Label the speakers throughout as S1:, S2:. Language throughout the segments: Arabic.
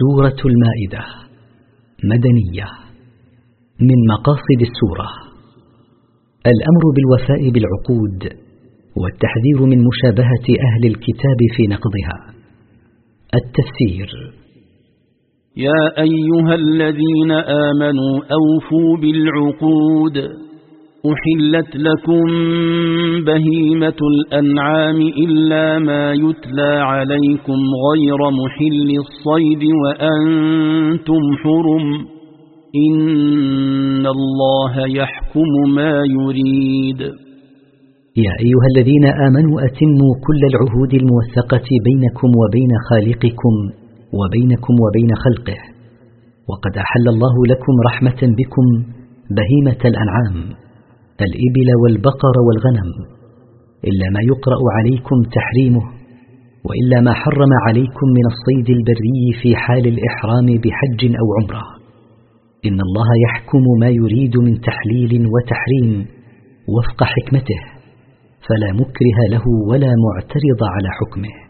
S1: سورة المائدة مدنية من مقاصد السورة الأمر بالوفاء بالعقود والتحذير من مشابهة أهل الكتاب في نقضها التفسير
S2: يا أيها الذين آمنوا أوفوا بالعقود أحلت لكم بهيمة الأنعام إلا ما يتلى عليكم غير محل الصيد وأنتم حرم إن الله يحكم ما يريد
S1: يا أيها الذين آمنوا أتموا كل العهود الموثقة بينكم وبين خالقكم وبينكم وبين خلقه وقد أحل الله لكم رحمة بكم بهيمة الأنعام الإبل والبقر والغنم إلا ما يقرأ عليكم تحريمه وإلا ما حرم عليكم من الصيد البري في حال الإحرام بحج أو عمرة إن الله يحكم ما يريد من تحليل وتحريم وفق حكمته فلا مكره له ولا معترض على حكمه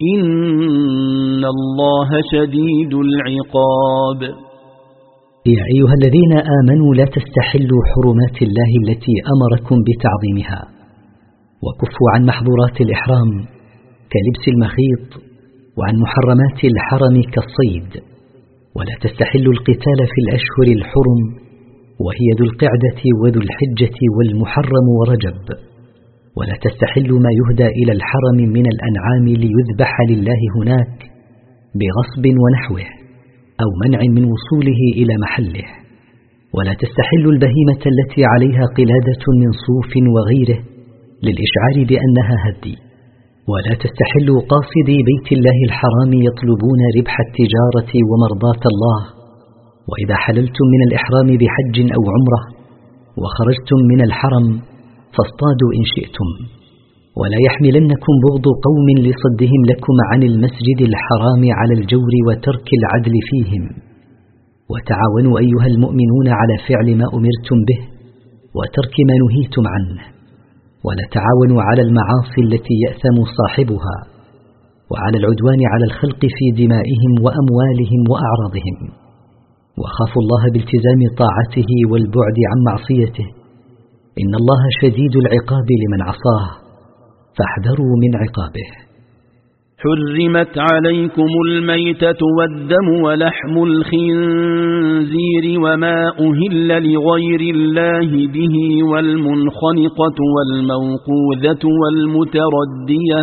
S2: إن الله شديد العقاب
S1: يا أيها الذين آمنوا لا تستحلوا حرمات الله التي أمركم بتعظيمها وكفوا عن محظورات الإحرام كلبس المخيط وعن محرمات الحرم كالصيد ولا تستحلوا القتال في الأشهر الحرم وهي ذو القعدة وذو الحجة والمحرم ورجب ولا تستحل ما يهدى إلى الحرم من الأنعام ليذبح لله هناك بغصب ونحوه أو منع من وصوله إلى محله ولا تستحل البهيمة التي عليها قلادة من صوف وغيره للإشعار بأنها هدي ولا تستحل قاصدي بيت الله الحرام يطلبون ربح التجارة ومرضاة الله وإذا حللتم من الإحرام بحج أو عمره وخرجتم من الحرم فاصطادوا إن شئتم ولا يحملنكم بغض قوم لصدهم لكم عن المسجد الحرام على الجور وترك العدل فيهم وتعاونوا أيها المؤمنون على فعل ما أمرتم به وترك ما نهيتم عنه ولا تعاونوا على المعاصي التي يأثم صاحبها وعلى العدوان على الخلق في دمائهم وأموالهم وأعراضهم وخافوا الله بالتزام طاعته والبعد عن معصيته إن الله شديد العقاب لمن عصاه فاحذروا من عقابه
S2: حرمت عليكم الميتة والدم ولحم الخنزير وما أهل لغير الله به والمنخنقة والموقوذة والمتردية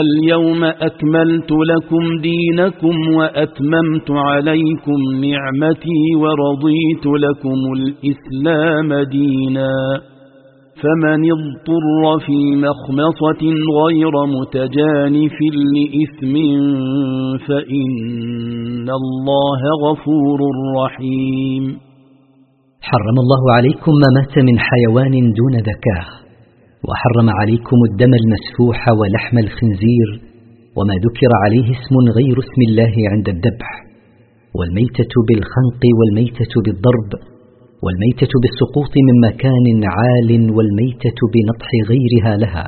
S2: اليوم أكملت لكم دينكم وأتممت عليكم نعمتي ورضيت لكم الإسلام دينا فمن اضطر في مخمصة غير متجانف لإثم فإن الله غفور رحيم
S1: حرم الله عليكم ما مات من حيوان دون ذكاه وحرم عليكم الدم المسفوح ولحم الخنزير وما ذكر عليه اسم غير اسم الله عند الذبح والميتة بالخنق والميتة بالضرب والميتة بالسقوط من مكان عال والميتة بنطح غيرها لها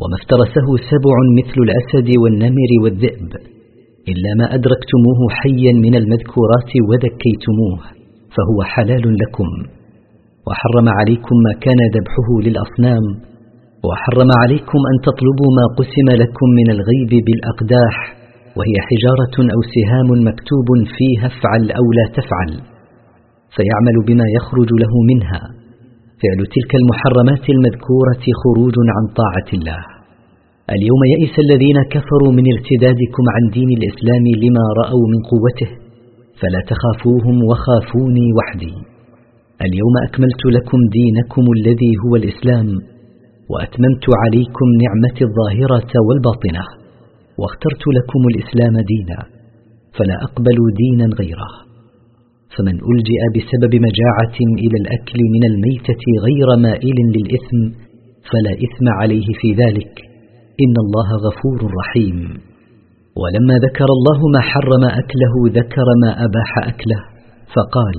S1: وما افترسه سبع مثل الأسد والنمر والذئب إلا ما أدركتموه حيا من المذكورات وذكيتموه فهو حلال لكم وحرم عليكم ما كان ذبحه للأصنام وحرم عليكم أن تطلبوا ما قسم لكم من الغيب بالأقداح وهي حجارة أو سهام مكتوب فيها افعل أو لا تفعل فيعمل بما يخرج له منها فعل تلك المحرمات المذكورة خروج عن طاعة الله اليوم يئس الذين كفروا من ارتدادكم عن دين الإسلام لما رأوا من قوته فلا تخافوهم وخافوني وحدي اليوم أكملت لكم دينكم الذي هو الإسلام وأتممت عليكم نعمتي الظاهرة والباطنة واخترت لكم الإسلام دينا فلا أقبل دينا غيره فمن ألجئ بسبب مجاعة إلى الأكل من الميتة غير مائل للإثم فلا إثم عليه في ذلك إن الله غفور رحيم ولما ذكر الله ما حرم أكله ذكر ما أباح أكله فقال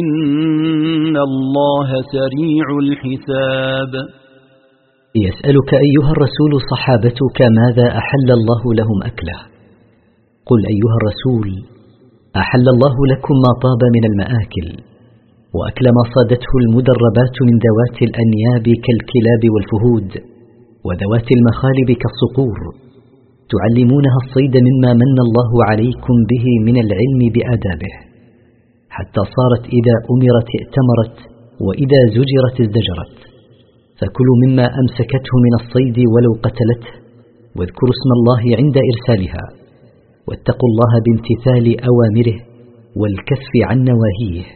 S2: إن الله سريع الحساب
S1: يسألك أيها الرسول صحابتك ماذا أحل الله لهم أكله قل أيها الرسول أحل الله لكم ما طاب من المآكل وأكل ما صادته المدربات من ذوات الأنياب كالكلاب والفهود وذوات المخالب كالصقور تعلمونها الصيد مما من الله عليكم به من العلم بآدابه حتى صارت إذا أمرت ائتمرت وإذا زجرت ازدجرت فكلوا مما أمسكته من الصيد ولو قتلته واذكروا اسم الله عند إرسالها واتقوا الله بامتثال أوامره والكف عن نواهيه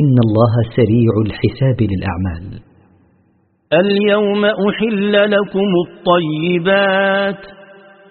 S1: إن الله سريع الحساب للأعمال
S2: اليوم أحل لكم الطيبات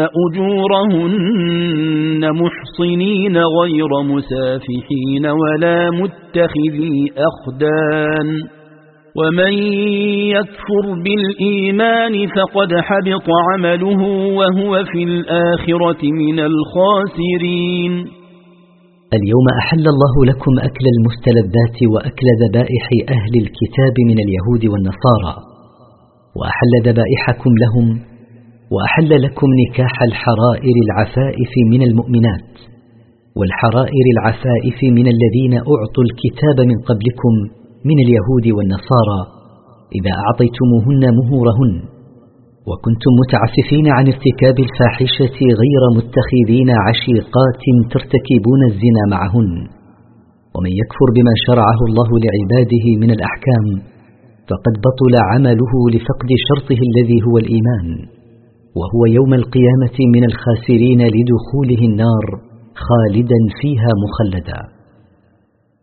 S2: أجورهن محصنين غير مسافحين ولا متخذي أخدان ومن يكفر بالإيمان فقد حبط عمله وهو في الآخرة من الخاسرين
S1: اليوم أحل الله لكم أكل المستلذات وأكل ذبائح أهل الكتاب من اليهود والنصارى وأحل ذبائحكم لهم وأحل لكم نكاح الحرائر العفائف من المؤمنات والحرائر العفائف من الذين أعطوا الكتاب من قبلكم من اليهود والنصارى إذا أعطيتموهن مهورهن وكنتم متعففين عن ارتكاب الفاحشة غير متخذين عشيقات ترتكبون الزنا معهن ومن يكفر بما شرعه الله لعباده من الأحكام فقد بطل عمله لفقد شرطه الذي هو الإيمان وهو يوم القيامة من الخاسرين لدخوله النار خالدا فيها مخلدا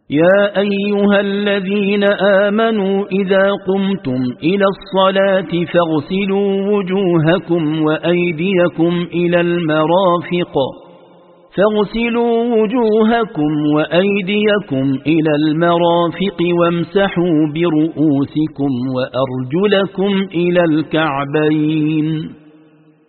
S2: يا أيها الذين آمنوا إذا قمتم إلى الصلاة فاغسلوا وجوهكم وأيديكم إلى المرافق فاغسلوا وجوهكم وأيديكم إلى المرافق وامسحوا برؤوسكم وأرجلكم إلى الكعبين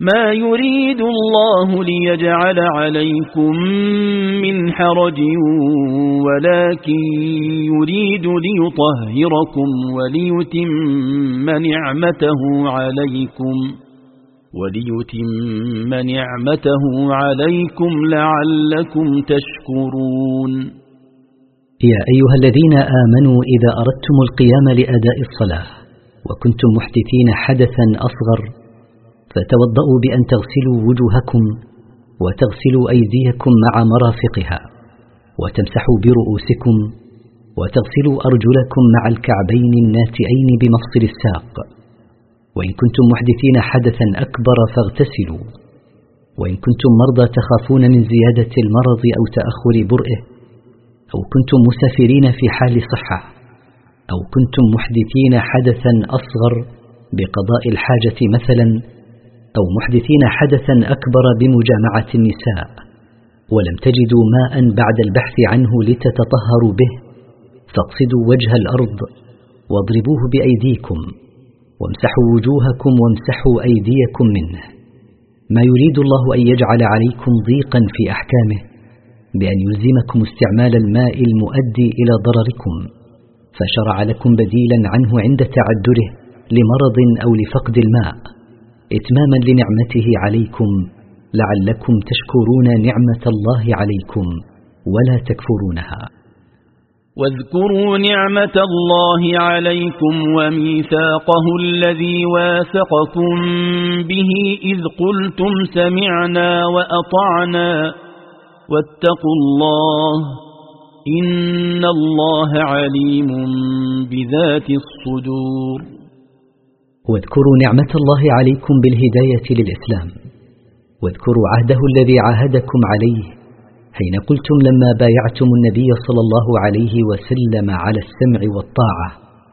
S2: ما يريد الله ليجعل عليكم من حرج ولكن يريد ليطهركم وليتم نعمته عليكم وليتم نعمته عليكم لعلكم تشكرون
S1: يا أيها الذين آمنوا إذا أردتم القيام لأداء الصلاة وكنتم محدثين حدثا أصغر فتوضأوا بأن تغسلوا وجوهكم وتغسلوا أيديكم مع مرافقها وتمسحوا برؤوسكم وتغسلوا أرجلكم مع الكعبين الناتئين بمفصل الساق وإن كنتم محدثين حدثا أكبر فاغتسلوا وإن كنتم مرضى تخافون من زيادة المرض أو تأخر برئه أو كنتم مسافرين في حال صحة أو كنتم محدثين حدثا أصغر بقضاء الحاجة مثلا أو محدثين حدثا أكبر بمجامعة النساء ولم تجدوا ماء بعد البحث عنه لتتطهروا به فاقصدوا وجه الأرض واضربوه بأيديكم وامسحوا وجوهكم وامسحوا أيديكم منه ما يريد الله أن يجعل عليكم ضيقا في أحكامه بأن يلزمكم استعمال الماء المؤدي إلى ضرركم فشرع لكم بديلا عنه عند تعدره لمرض أو لفقد الماء إتماما لنعمته عليكم لعلكم تشكرون نعمة الله عليكم ولا تكفرونها
S2: واذكروا نعمة الله عليكم وميثاقه الذي واثقكم به إذ قلتم سمعنا وأطعنا واتقوا الله إن الله عليم بذات الصدور
S1: واذكروا نعمة الله عليكم بالهداية للإسلام واذكروا عهده الذي عاهدكم عليه حين قلتم لما بايعتم النبي صلى الله عليه وسلم على السمع والطاعة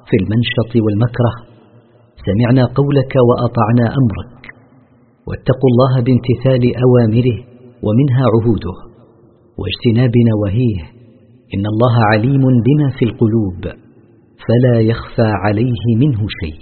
S1: في المنشط والمكره سمعنا قولك وأطعنا أمرك واتقوا الله بامتثال أوامره ومنها عهوده واجتناب نواهيه إن الله عليم بما في القلوب فلا يخفى عليه منه شيء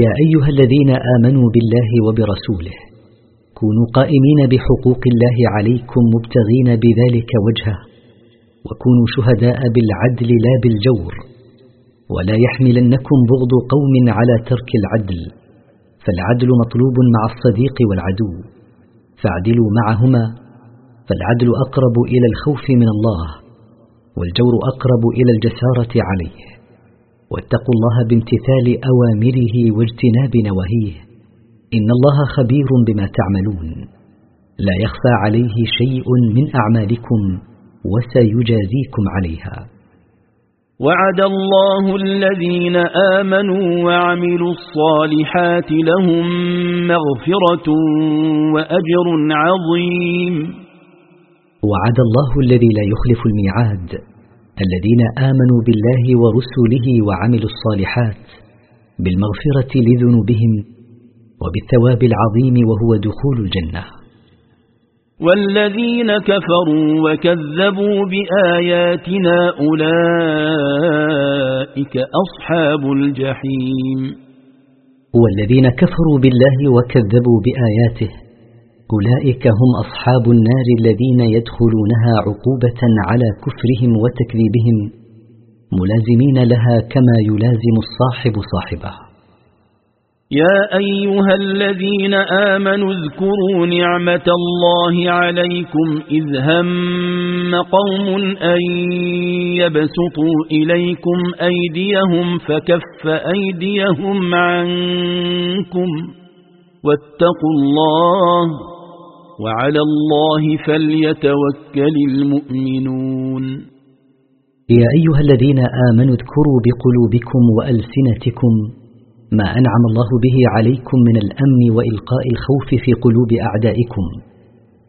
S1: يا أيها الذين آمنوا بالله وبرسوله كونوا قائمين بحقوق الله عليكم مبتغين بذلك وجهه وكونوا شهداء بالعدل لا بالجور ولا يحملنكم بغض قوم على ترك العدل فالعدل مطلوب مع الصديق والعدو فاعدلوا معهما فالعدل أقرب إلى الخوف من الله والجور أقرب إلى الجسارة عليه واتقوا الله بامتثال أوامره واجتناب نواهيه إن الله خبير بما تعملون لا يخفى عليه شيء من أعمالكم وسيجازيكم عليها
S2: وعد الله الذين آمنوا وعملوا الصالحات لهم مغفرة وأجر
S1: عظيم وعد الله الذي لا يخلف الميعاد الذين آمنوا بالله ورسله وعملوا الصالحات بالمغفرة لذنوبهم وبالثواب العظيم وهو دخول الجنة
S2: والذين كفروا وكذبوا بآياتنا أولئك أصحاب الجحيم
S1: والذين كفروا بالله وكذبوا بآياته أولئك هم أصحاب النار الذين يدخلونها عقوبة على كفرهم وتكذيبهم ملازمين لها كما يلازم الصاحب صاحبه
S2: يا أيها الذين آمنوا اذكروا نعمة الله عليكم إذ هم قوم أن يبسطوا إليكم أيديهم فكف أيديهم عنكم واتقوا الله وعلى الله فليتوكل المؤمنون
S1: يا أيها الذين آمنوا اذكروا بقلوبكم وألسنتكم ما أنعم الله به عليكم من الأمن وإلقاء الخوف في قلوب أعدائكم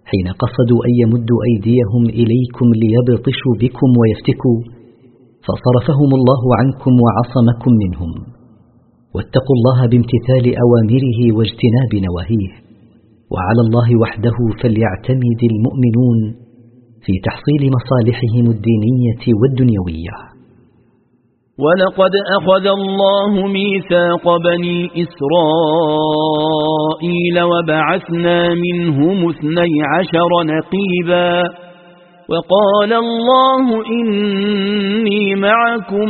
S1: حين قصدوا أن يمدوا أيديهم إليكم ليبطشوا بكم ويفتكوا فصرفهم الله عنكم وعصمكم منهم واتقوا الله بامتثال أوامره واجتناب نواهيه وعلى الله وحده فليعتمد المؤمنون في تحصيل مصالحهم الدينية والدنيوية
S2: ولقد أخذ الله ميثاق بني إسرائيل وبعثنا منهم اثني عشر نقيبا وقال الله إني معكم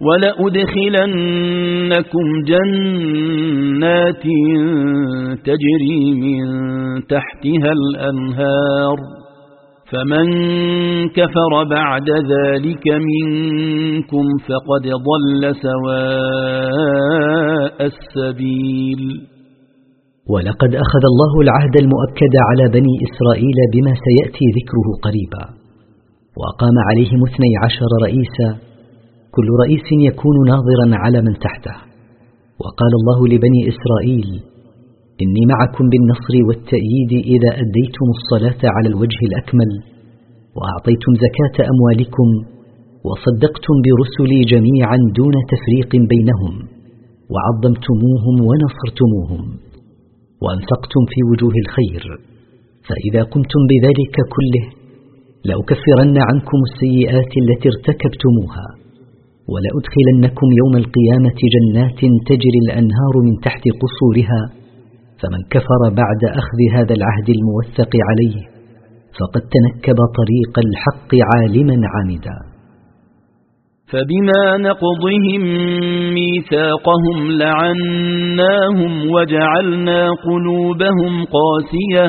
S2: ولأدخلنكم جنات تجري من تحتها الأنهار فمن كفر بعد ذلك منكم فقد ضل سواء السبيل
S1: ولقد أخذ الله العهد المؤكد على بني إسرائيل بما سيأتي ذكره قريبا وأقام عليهم اثني عشر رئيسا كل رئيس يكون ناظرا على من تحته وقال الله لبني إسرائيل إني معكم بالنصر والتأييد إذا أديتم الصلاة على الوجه الأكمل وأعطيتم زكاة أموالكم وصدقتم برسلي جميعا دون تفريق بينهم وعظمتموهم ونصرتموهم وأنفقتم في وجوه الخير فإذا قمتم بذلك كله لأكفرن عنكم السيئات التي ارتكبتموها ولأدخلنكم يوم القيامة جنات تجري الأنهار من تحت قصورها فمن كفر بعد أخذ هذا العهد الموثق عليه فقد تنكب طريق الحق عالما عمدا
S2: فبما نقضهم ميثاقهم لعناهم وجعلنا قلوبهم قاسيه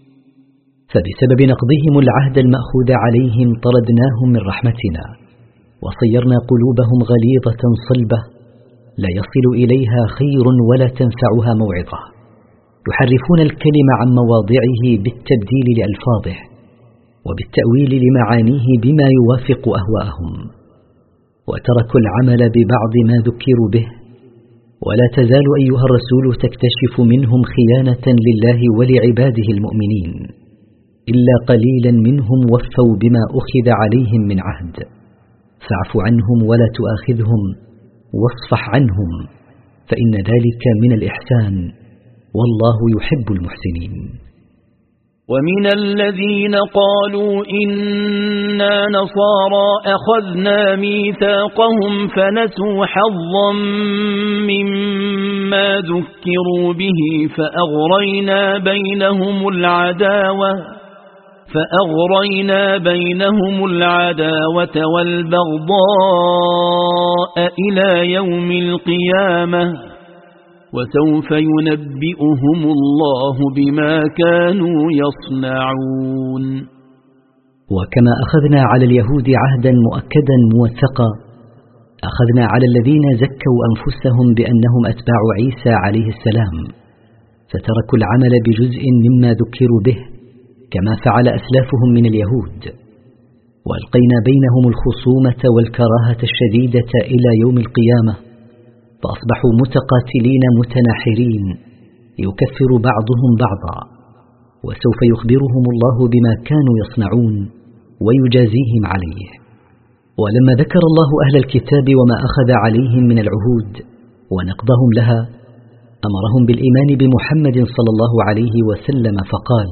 S1: فبسبب نقضهم العهد المأخوذ عليهم طردناهم من رحمتنا وصيرنا قلوبهم غليظة صلبة لا يصل إليها خير ولا تنفعها موعظة يحرفون الكلم عن مواضعه بالتبديل لألفاظه وبالتأويل لمعانيه بما يوافق أهواءهم وتركوا العمل ببعض ما ذكروا به ولا تزال أيها الرسول تكتشف منهم خيانة لله ولعباده المؤمنين إلا قليلا منهم وفوا بما أخذ عليهم من عهد فاعف عنهم ولا تؤاخذهم واصفح عنهم فإن ذلك من الإحسان والله يحب المحسنين
S2: ومن الذين قالوا إنا نصارى أخذنا ميثاقهم فنسوا حظا مما ذكروا به فأغرينا بينهم العداوة فأغرينا بينهم العداوة والبغضاء إلى يوم القيامة وسوف ينبئهم الله بما كانوا يصنعون
S1: وكما أخذنا على اليهود عهدا مؤكدا موثقا أخذنا على الذين زكوا أنفسهم بأنهم أتباع عيسى عليه السلام فتركوا العمل بجزء مما ذكروا به كما فعل أسلافهم من اليهود وألقينا بينهم الخصومة والكراهة الشديدة إلى يوم القيامة فأصبحوا متقاتلين متناحرين يكفر بعضهم بعضا وسوف يخبرهم الله بما كانوا يصنعون ويجازيهم عليه ولما ذكر الله أهل الكتاب وما أخذ عليهم من العهود ونقضهم لها أمرهم بالإيمان بمحمد صلى الله عليه وسلم فقال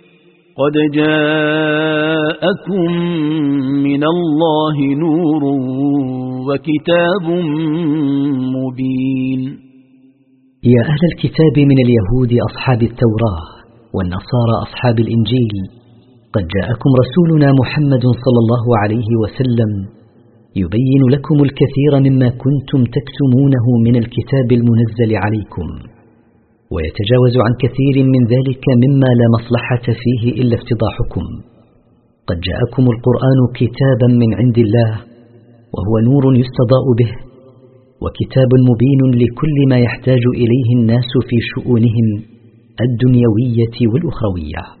S2: قد جاءكم من الله نور وكتاب مبين
S1: يا أهل الكتاب من اليهود أصحاب التوراة والنصارى أصحاب الإنجيل قد جاءكم رسولنا محمد صلى الله عليه وسلم يبين لكم الكثير مما كنتم تكتمونه من الكتاب المنزل عليكم ويتجاوز عن كثير من ذلك مما لا مصلحة فيه إلا افتضاحكم قد جاءكم القرآن كتابا من عند الله وهو نور يستضاء به وكتاب مبين لكل ما يحتاج إليه الناس في شؤونهم الدنيوية والأخروية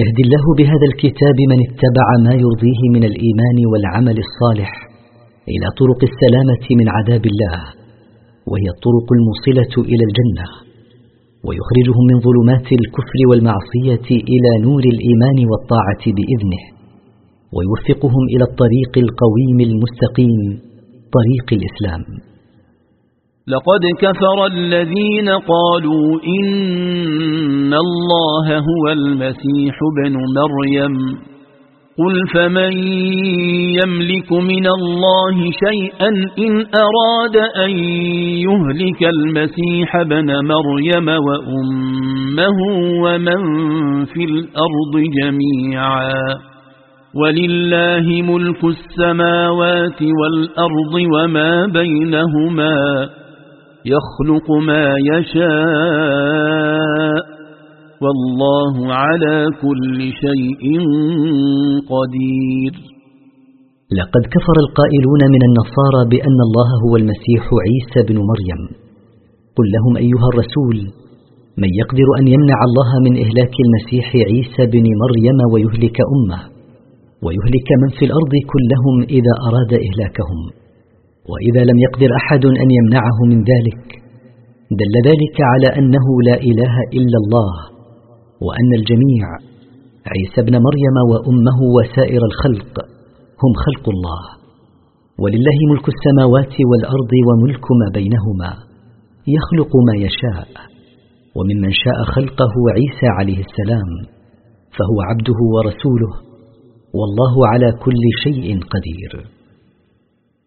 S1: يهدي الله بهذا الكتاب من اتبع ما يرضيه من الإيمان والعمل الصالح إلى طرق السلامة من عذاب الله وهي الطرق الموصلة إلى الجنة ويخرجهم من ظلمات الكفر والمعصية إلى نور الإيمان والطاعة بإذنه ويوفقهم إلى الطريق القويم المستقيم طريق الإسلام
S2: لقد كفر الذين قالوا إن الله هو المسيح بن مريم قل فمن يملك من الله شيئا إن أراد أن يهلك المسيح بن مريم وأمه ومن في الأرض جميعا ولله ملك السماوات والأرض وما بينهما يخلق ما يشاء والله على كل شيء قدير
S1: لقد كفر القائلون من النصارى بأن الله هو المسيح عيسى بن مريم قل لهم أيها الرسول من يقدر أن يمنع الله من إهلاك المسيح عيسى بن مريم ويهلك أمه ويهلك من في الأرض كلهم إذا أراد إهلاكهم وإذا لم يقدر أحد أن يمنعه من ذلك دل ذلك على أنه لا إله إلا الله وأن الجميع عيسى ابن مريم وأمه وسائر الخلق هم خلق الله ولله ملك السماوات والأرض وملك ما بينهما يخلق ما يشاء وممن شاء خلقه عيسى عليه السلام فهو عبده ورسوله والله على كل شيء قدير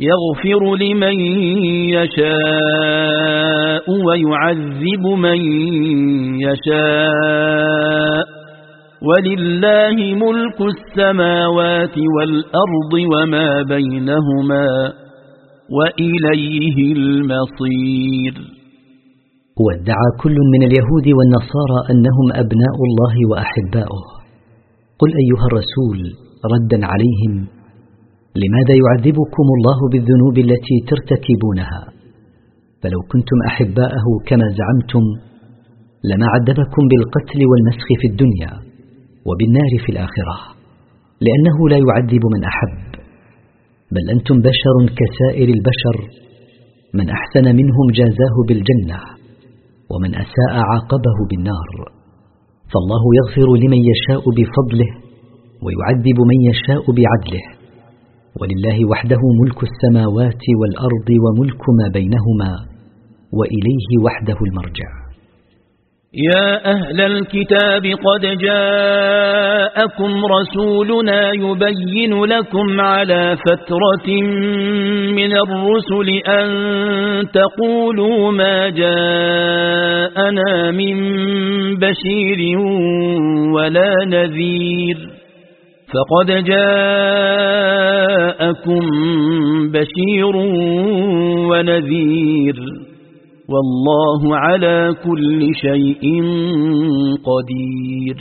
S2: يغفر لمن يشاء ويعذب من يشاء ولله ملك السماوات والأرض وما بينهما وإليه المصير
S1: وادعى كل من اليهود والنصارى أنهم أبناء الله وأحباؤه قل أيها الرسول ردا عليهم لماذا يعذبكم الله بالذنوب التي ترتكبونها فلو كنتم احباءه كما زعمتم لما عذبكم بالقتل والمسخ في الدنيا وبالنار في الاخره لانه لا يعذب من احب بل انتم بشر كسائر البشر من احسن منهم جازاه بالجنه ومن اساء عاقبه بالنار فالله يغفر لمن يشاء بفضله ويعذب من يشاء بعدله ولله وحده ملك السماوات والأرض وملك ما بينهما وإليه وحده المرجع
S2: يا أهل الكتاب قد جاءكم رسولنا يبين لكم على فترة من الرسل أن تقولوا ما جاءنا من بشير ولا نذير فقد جاءكم بشير ونذير والله على كل شيء قدير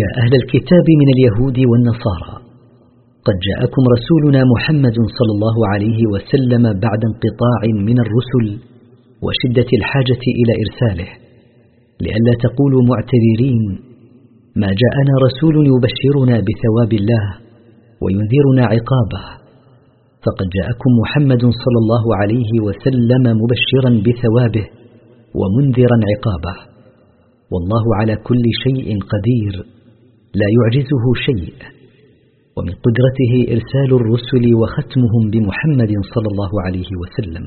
S1: يا أهل الكتاب من اليهود والنصارى قد جاءكم رسولنا محمد صلى الله عليه وسلم بعد انقطاع من الرسل وشدة الحاجة إلى إرساله لئلا تقولوا معتذرين ما جاءنا رسول يبشرنا بثواب الله وينذرنا عقابه فقد جاءكم محمد صلى الله عليه وسلم مبشرا بثوابه ومنذرا عقابه والله على كل شيء قدير لا يعجزه شيء ومن قدرته إرسال الرسل وختمهم بمحمد صلى الله عليه وسلم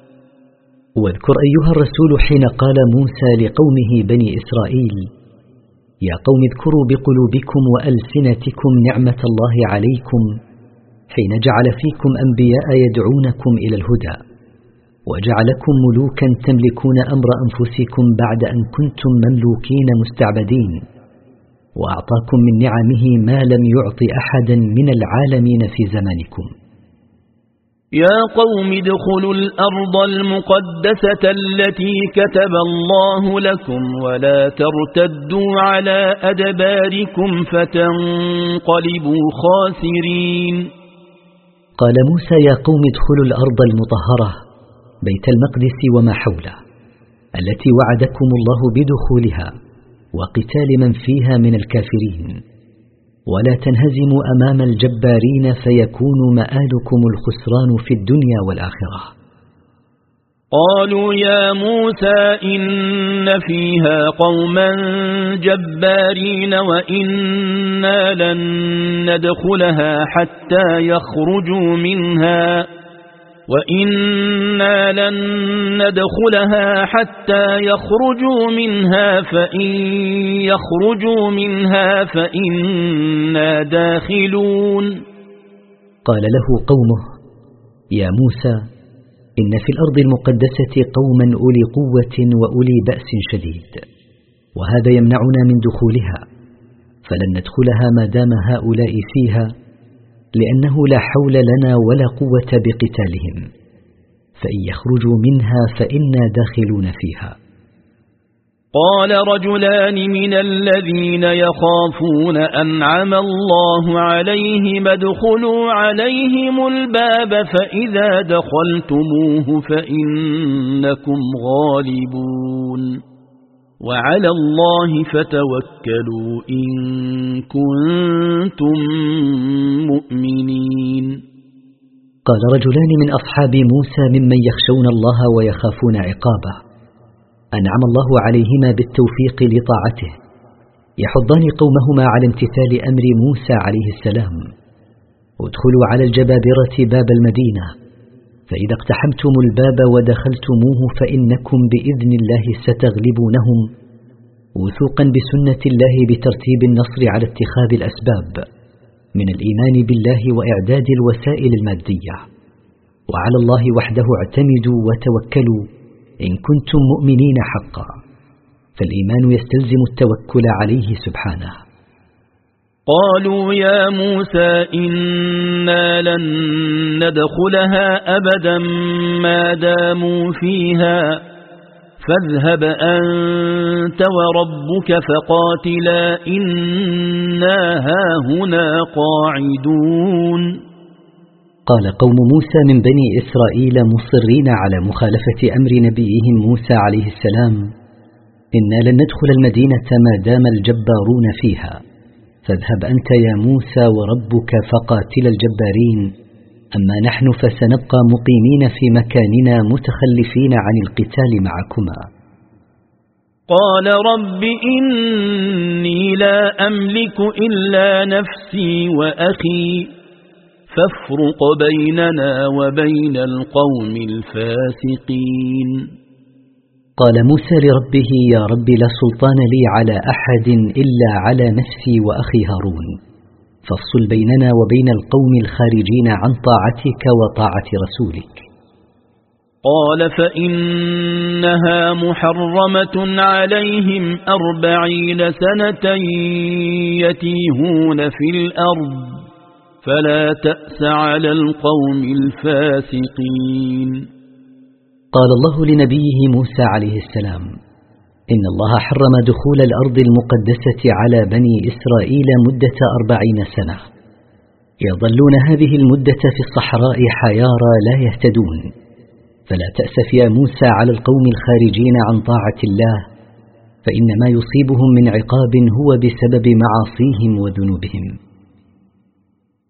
S1: واذكر أيها الرسول حين قال موسى لقومه بني إسرائيل يا قوم اذكروا بقلوبكم وألسنتكم نعمة الله عليكم حين جعل فيكم أنبياء يدعونكم إلى الهدى وجعلكم ملوكا تملكون أمر أنفسكم بعد أن كنتم مملوكين مستعبدين وأعطاكم من نعمه ما لم يعط أحدا من العالمين في زمانكم
S2: يا قوم ادخلوا الأرض المقدسة التي كتب الله لكم ولا ترتدوا على أدباركم فتنقلبوا خاسرين
S1: قال موسى يا قوم ادخلوا الأرض المطهرة بيت المقدس وما حوله التي وعدكم الله بدخولها وقتال من فيها من الكافرين ولا تنهزموا أمام الجبارين فيكون مآلكم الخسران في الدنيا والآخرة
S2: قالوا يا موسى إن فيها قوما جبارين وإنا لن ندخلها حتى يخرجوا منها وإنا لن ندخلها حتى يخرجوا منها فإن يخرجوا منها فإنا داخلون
S1: قال له قومه يا موسى إن في الأرض المقدسة قوما أولي قوة وأولي بأس شديد وهذا يمنعنا من دخولها فلن ندخلها ما دام هؤلاء فيها لأنه لا حول لنا ولا قوة بقتالهم فإن يخرجوا منها فإنا داخلون فيها
S2: قال رجلان من الذين يخافون أنعم الله عليهم ادخلوا عليهم الباب فإذا دخلتموه فإنكم غالبون وعلى الله فتوكلوا إن كنتم مؤمنين
S1: قال رجلان من أصحاب موسى ممن يخشون الله ويخافون عقابه أنعم الله عليهما بالتوفيق لطاعته يحضان قومهما على امتثال أمر موسى عليه السلام ادخلوا على الجبابرة باب المدينة فإذا اقتحمتم الباب ودخلتموه فإنكم بإذن الله ستغلبونهم وثوقا بسنة الله بترتيب النصر على اتخاذ الأسباب من الإيمان بالله وإعداد الوسائل المادية وعلى الله وحده اعتمدوا وتوكلوا إن كنتم مؤمنين حقا فالإيمان يستلزم التوكل عليه سبحانه
S2: قالوا يا موسى إنا لن ندخلها أبدا ما داموا فيها فاذهب أنت وربك فقاتلا إنا هاهنا قاعدون
S1: قال قوم موسى من بني إسرائيل مصرين على مخالفة أمر نبيهم موسى عليه السلام إنا لن ندخل المدينة ما دام الجبارون فيها فاذهب أنت يا موسى وربك فقاتل الجبارين أما نحن فسنبقى مقيمين في مكاننا متخلفين عن القتال معكما
S2: قال رب إني لا أملك إلا نفسي وأخي فافرق بيننا وبين القوم
S1: الفاسقين قال موسى لربه يا رب لا سلطان لي على أحد إلا على نفسي وأخي هارون فافصل بيننا وبين القوم الخارجين عن طاعتك وطاعة رسولك
S2: قال فإنها محرمة عليهم أربعين سنة يتيهون في الأرض فلا تأس على القوم الفاسقين
S1: قال الله لنبيه موسى عليه السلام إن الله حرم دخول الأرض المقدسة على بني إسرائيل مدة أربعين سنة يظلون هذه المدة في الصحراء حيارى لا يهتدون فلا تأسف يا موسى على القوم الخارجين عن طاعة الله فإن ما يصيبهم من عقاب هو بسبب معاصيهم وذنوبهم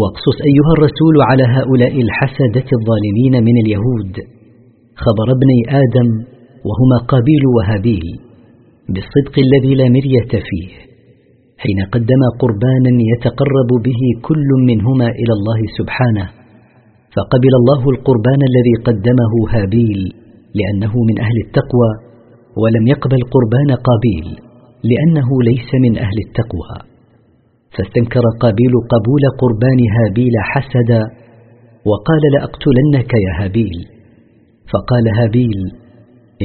S1: واقصص أيها الرسول على هؤلاء الحسدة الظالمين من اليهود خبر ابني آدم وهما قابيل وهابيل بالصدق الذي لا مرية فيه حين قدما قربانا يتقرب به كل منهما إلى الله سبحانه فقبل الله القربان الذي قدمه هابيل لأنه من أهل التقوى ولم يقبل قربان قابيل لأنه ليس من أهل التقوى فاستنكر قابيل قبول قربان هابيل حسدا وقال لاقتلنك يا هابيل فقال هابيل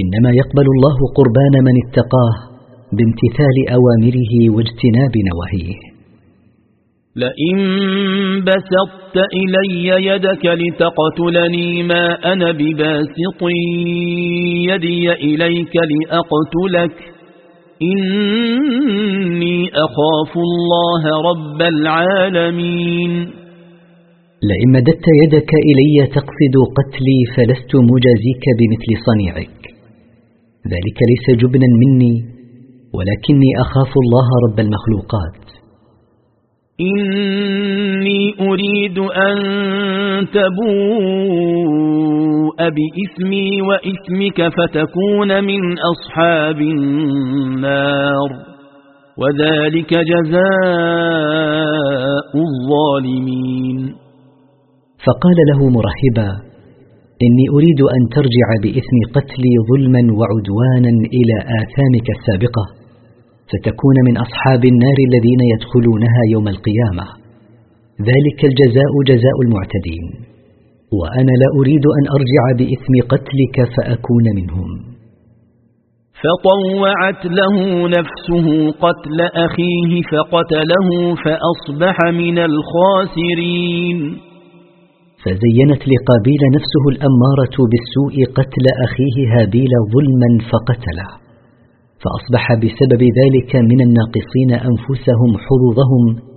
S1: انما يقبل الله قربان من اتقاه بامتثال اوامره واجتناب نواهيه
S2: لئن بسطت إلي يدك لتقتلني ما أنا بباسط يدي إليك لأقتلك إني أخاف الله رب العالمين
S1: لئن مددت يدك إلي تقصد قتلي فلست مجازيك بمثل صنيعك ذلك ليس جبنا مني ولكني أخاف الله رب المخلوقات
S2: إني أريد أن تبوء بإثمي وإثمك فتكون من أصحاب النار وذلك جزاء الظالمين
S1: فقال له مرحبا إني أريد أن ترجع بإثم قتلي ظلما وعدوانا إلى آثامك السابقة فتكون من أصحاب النار الذين يدخلونها يوم القيامة ذلك الجزاء جزاء المعتدين وأنا لا أريد أن أرجع بإثم قتلك فأكون منهم
S2: فطوعت له نفسه قتل أخيه فقتله فأصبح من الخاسرين
S1: فزينت لقابيل نفسه الأمارة بالسوء قتل أخيه هابيل ظلما فقتله فأصبح بسبب ذلك من الناقصين أنفسهم حظوظهم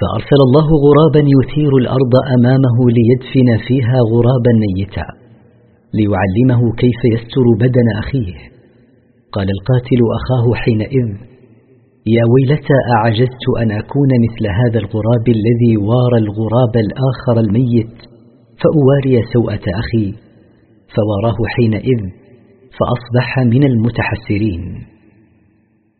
S1: فأرسل الله غرابا يثير الأرض أمامه ليدفن فيها غرابا نيتا ليعلمه كيف يستر بدن أخيه قال القاتل أخاه حينئذ يا ويلتى أعجزت أن أكون مثل هذا الغراب الذي وارى الغراب الآخر الميت فأواري سوءة أخي فواراه حينئذ فأصبح من المتحسرين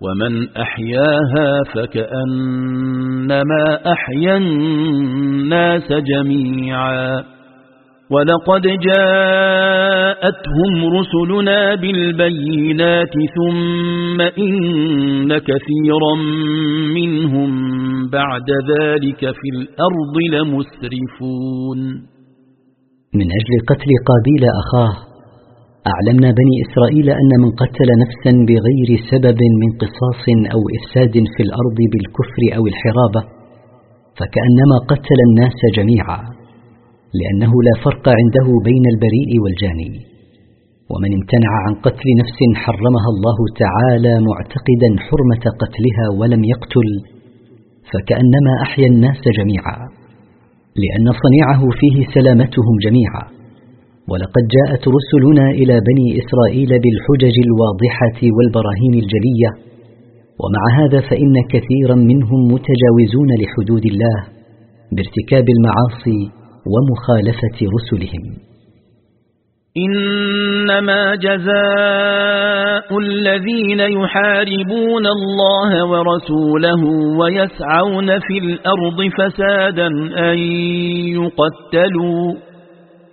S2: ومن أحياها فكأنما أحيا الناس جميعا ولقد جاءتهم رسلنا بالبينات ثم إن كثيرا منهم بعد ذلك في الأرض لمسرفون
S1: من أجل قتل قابيل أخاه أعلمنا بني إسرائيل أن من قتل نفسا بغير سبب من قصاص أو إفساد في الأرض بالكفر أو الحرابة فكأنما قتل الناس جميعا لأنه لا فرق عنده بين البريء والجاني ومن امتنع عن قتل نفس حرمها الله تعالى معتقدا حرمة قتلها ولم يقتل فكأنما أحيا الناس جميعا لأن صنيعه فيه سلامتهم جميعا ولقد جاءت رسلنا إلى بني إسرائيل بالحجج الواضحة والبراهين الجلية ومع هذا فإن كثيرا منهم متجاوزون لحدود الله بارتكاب المعاصي ومخالفة رسلهم
S2: إنما جزاء الذين يحاربون الله ورسوله ويسعون في الأرض فسادا أن يقتلوا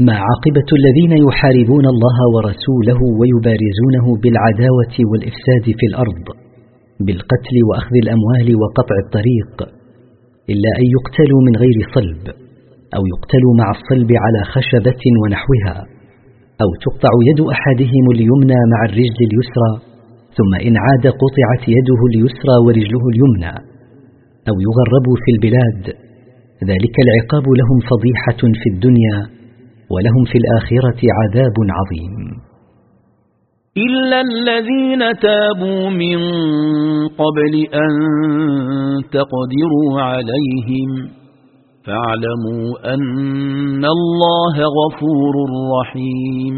S1: ما عاقبة الذين يحاربون الله ورسوله ويبارزونه بالعداوة والإفساد في الأرض بالقتل وأخذ الأموال وقطع الطريق إلا أن يقتلوا من غير صلب أو يقتلوا مع الصلب على خشبة ونحوها أو تقطع يد أحدهم اليمنى مع الرجل اليسرى ثم إن عاد قطعت يده اليسرى ورجله اليمنى أو يغربوا في البلاد ذلك العقاب لهم فضيحة في الدنيا ولهم في الآخرة عذاب عظيم
S2: إلا الذين تابوا من قبل أن تقدروا عليهم فاعلموا أن الله غفور رحيم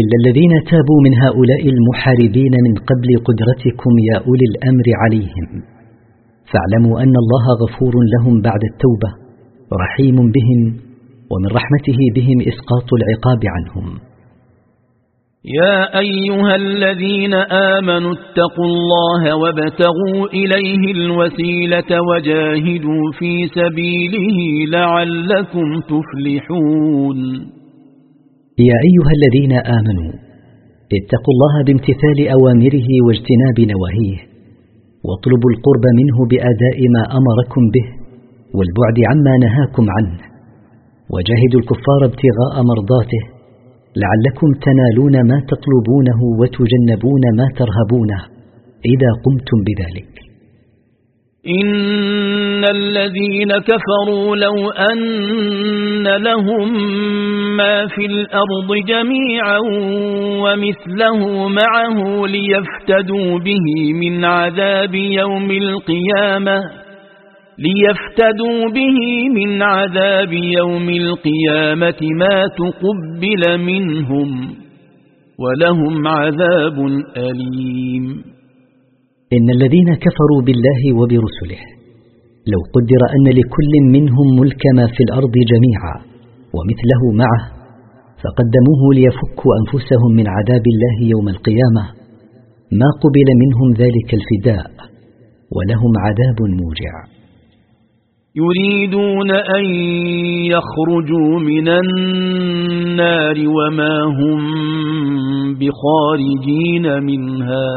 S1: إلا الذين تابوا من هؤلاء المحاربين من قبل قدرتكم يا أولي الأمر عليهم فاعلموا أن الله غفور لهم بعد التوبة رحيم بهم ومن رحمته بهم إسقاط العقاب عنهم
S2: يا أيها الذين آمنوا اتقوا الله وابتغوا إليه الوسيلة وجاهدوا في سبيله لعلكم تفلحون
S1: يا أيها الذين آمنوا اتقوا الله بامتثال أوامره واجتناب نواهيه واطلبوا القرب منه بأداء ما أمركم به والبعد عما نهاكم عنه وجاهدوا الكفار ابتغاء مرضاته لعلكم تنالون ما تطلبونه وتجنبون ما ترهبونه إذا قمتم بذلك
S2: إن الذين كفروا لو أن لهم ما في الأرض جميعا ومثله معه ليفتدوا به من عذاب يوم القيامة ليفتدوا به من عذاب يوم القيامة ما تقبل منهم ولهم عذاب أليم
S1: إن الذين كفروا بالله وبرسله لو قدر أن لكل منهم ملك ما في الأرض جميعا ومثله معه فقدموه ليفكوا أنفسهم من عذاب الله يوم القيامة ما قبل منهم ذلك الفداء ولهم عذاب موجع
S2: يريدون أن يخرجوا من النار وما هم بخارجين منها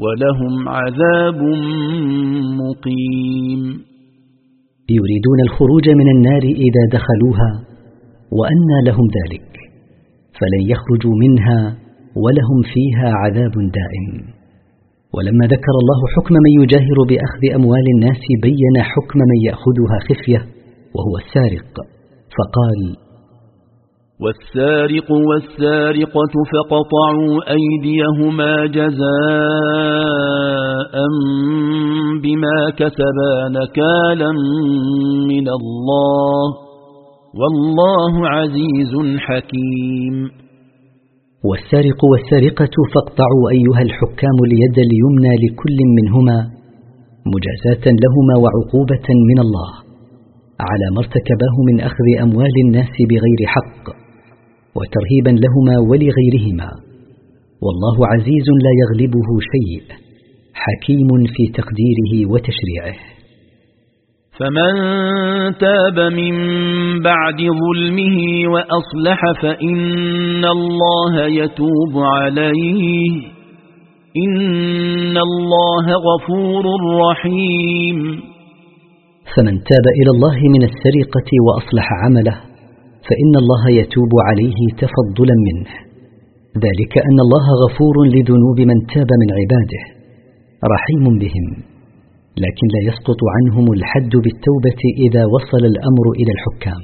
S2: ولهم عذاب
S1: مقيم يريدون الخروج من النار إذا دخلوها وأنى لهم ذلك فلن يخرجوا منها ولهم فيها عذاب دائم ولما ذكر الله حكم من يجاهر بأخذ أموال الناس بين حكم من يأخذها خفية وهو السارق فقال
S2: والسارق والسارقة فقطعوا أيديهما جزاء بما كسبا نكالا من الله والله عزيز حكيم
S1: والسارق والسارقة فاقطعوا أيها الحكام اليد اليمنى لكل منهما مجازاة لهما وعقوبة من الله على ما ارتكباه من أخذ أموال الناس بغير حق وترهيبا لهما ولغيرهما والله عزيز لا يغلبه شيء حكيم في تقديره وتشريعه
S2: فمن تاب من بعد ظلمه وأصلح فإن الله يتوب عليه إن الله غفور رحيم
S1: فمن تاب إلى الله من السرقة وأصلح عمله فإن الله يتوب عليه تفضلا منه ذلك أن الله غفور لذنوب من تاب من عباده رحيم بهم لكن لا يسقط عنهم الحد بالتوبة إذا وصل الأمر إلى الحكام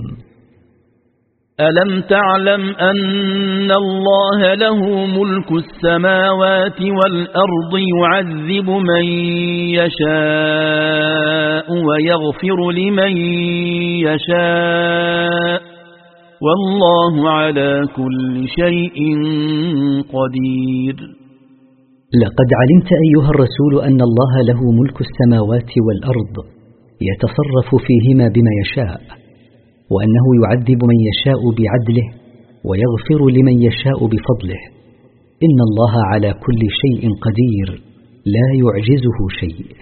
S2: ألم تعلم أن الله له ملك السماوات والأرض يعذب من يشاء ويغفر لمن يشاء والله على كل شيء قدير
S1: لقد علمت أيها الرسول أن الله له ملك السماوات والأرض يتصرف فيهما بما يشاء وأنه يعذب من يشاء بعدله ويغفر لمن يشاء بفضله إن الله على كل شيء قدير لا يعجزه شيء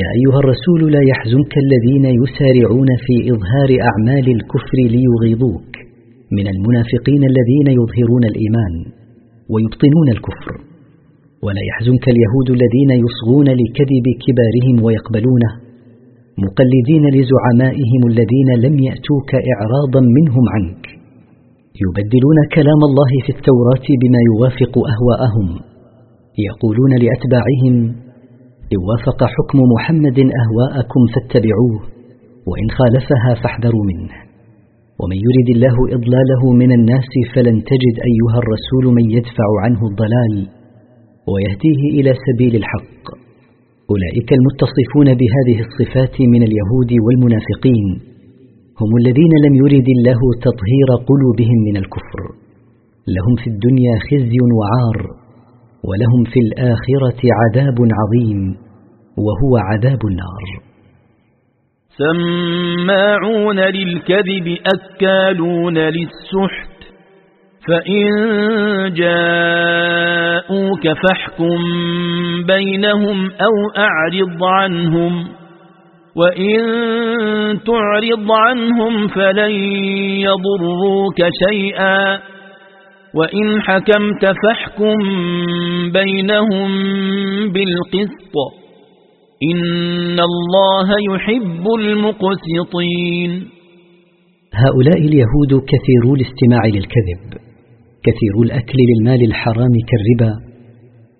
S1: يا أيها الرسول لا يحزنك الذين يسارعون في إظهار أعمال الكفر ليغيظوك من المنافقين الذين يظهرون الإيمان ويبطنون الكفر ولا يحزنك اليهود الذين يصغون لكذب كبارهم ويقبلونه مقلدين لزعمائهم الذين لم يأتوك إعراضا منهم عنك يبدلون كلام الله في التوراة بما يوافق أهواءهم يقولون لأتباعهم إن وافق حكم محمد أهواءكم فاتبعوه وإن خالفها فاحذروا منه ومن يرد الله إضلاله من الناس فلن تجد أيها الرسول من يدفع عنه الضلال ويهديه إلى سبيل الحق أولئك المتصفون بهذه الصفات من اليهود والمنافقين هم الذين لم يرد الله تطهير قلوبهم من الكفر لهم في الدنيا خزي وعار ولهم في الآخرة عذاب عظيم وهو عذاب النار
S2: سماعون للكذب أكالون للسحت فإن جاءوك فاحكم بينهم أو أعرض عنهم وإن تعرض عنهم فلن يضروك شيئا وإن حكمت فاحكم بينهم بالقسط إن الله يحب المقسطين
S1: هؤلاء اليهود كثيرو الاستماع للكذب كثيرو الأكل للمال الحرام كالربا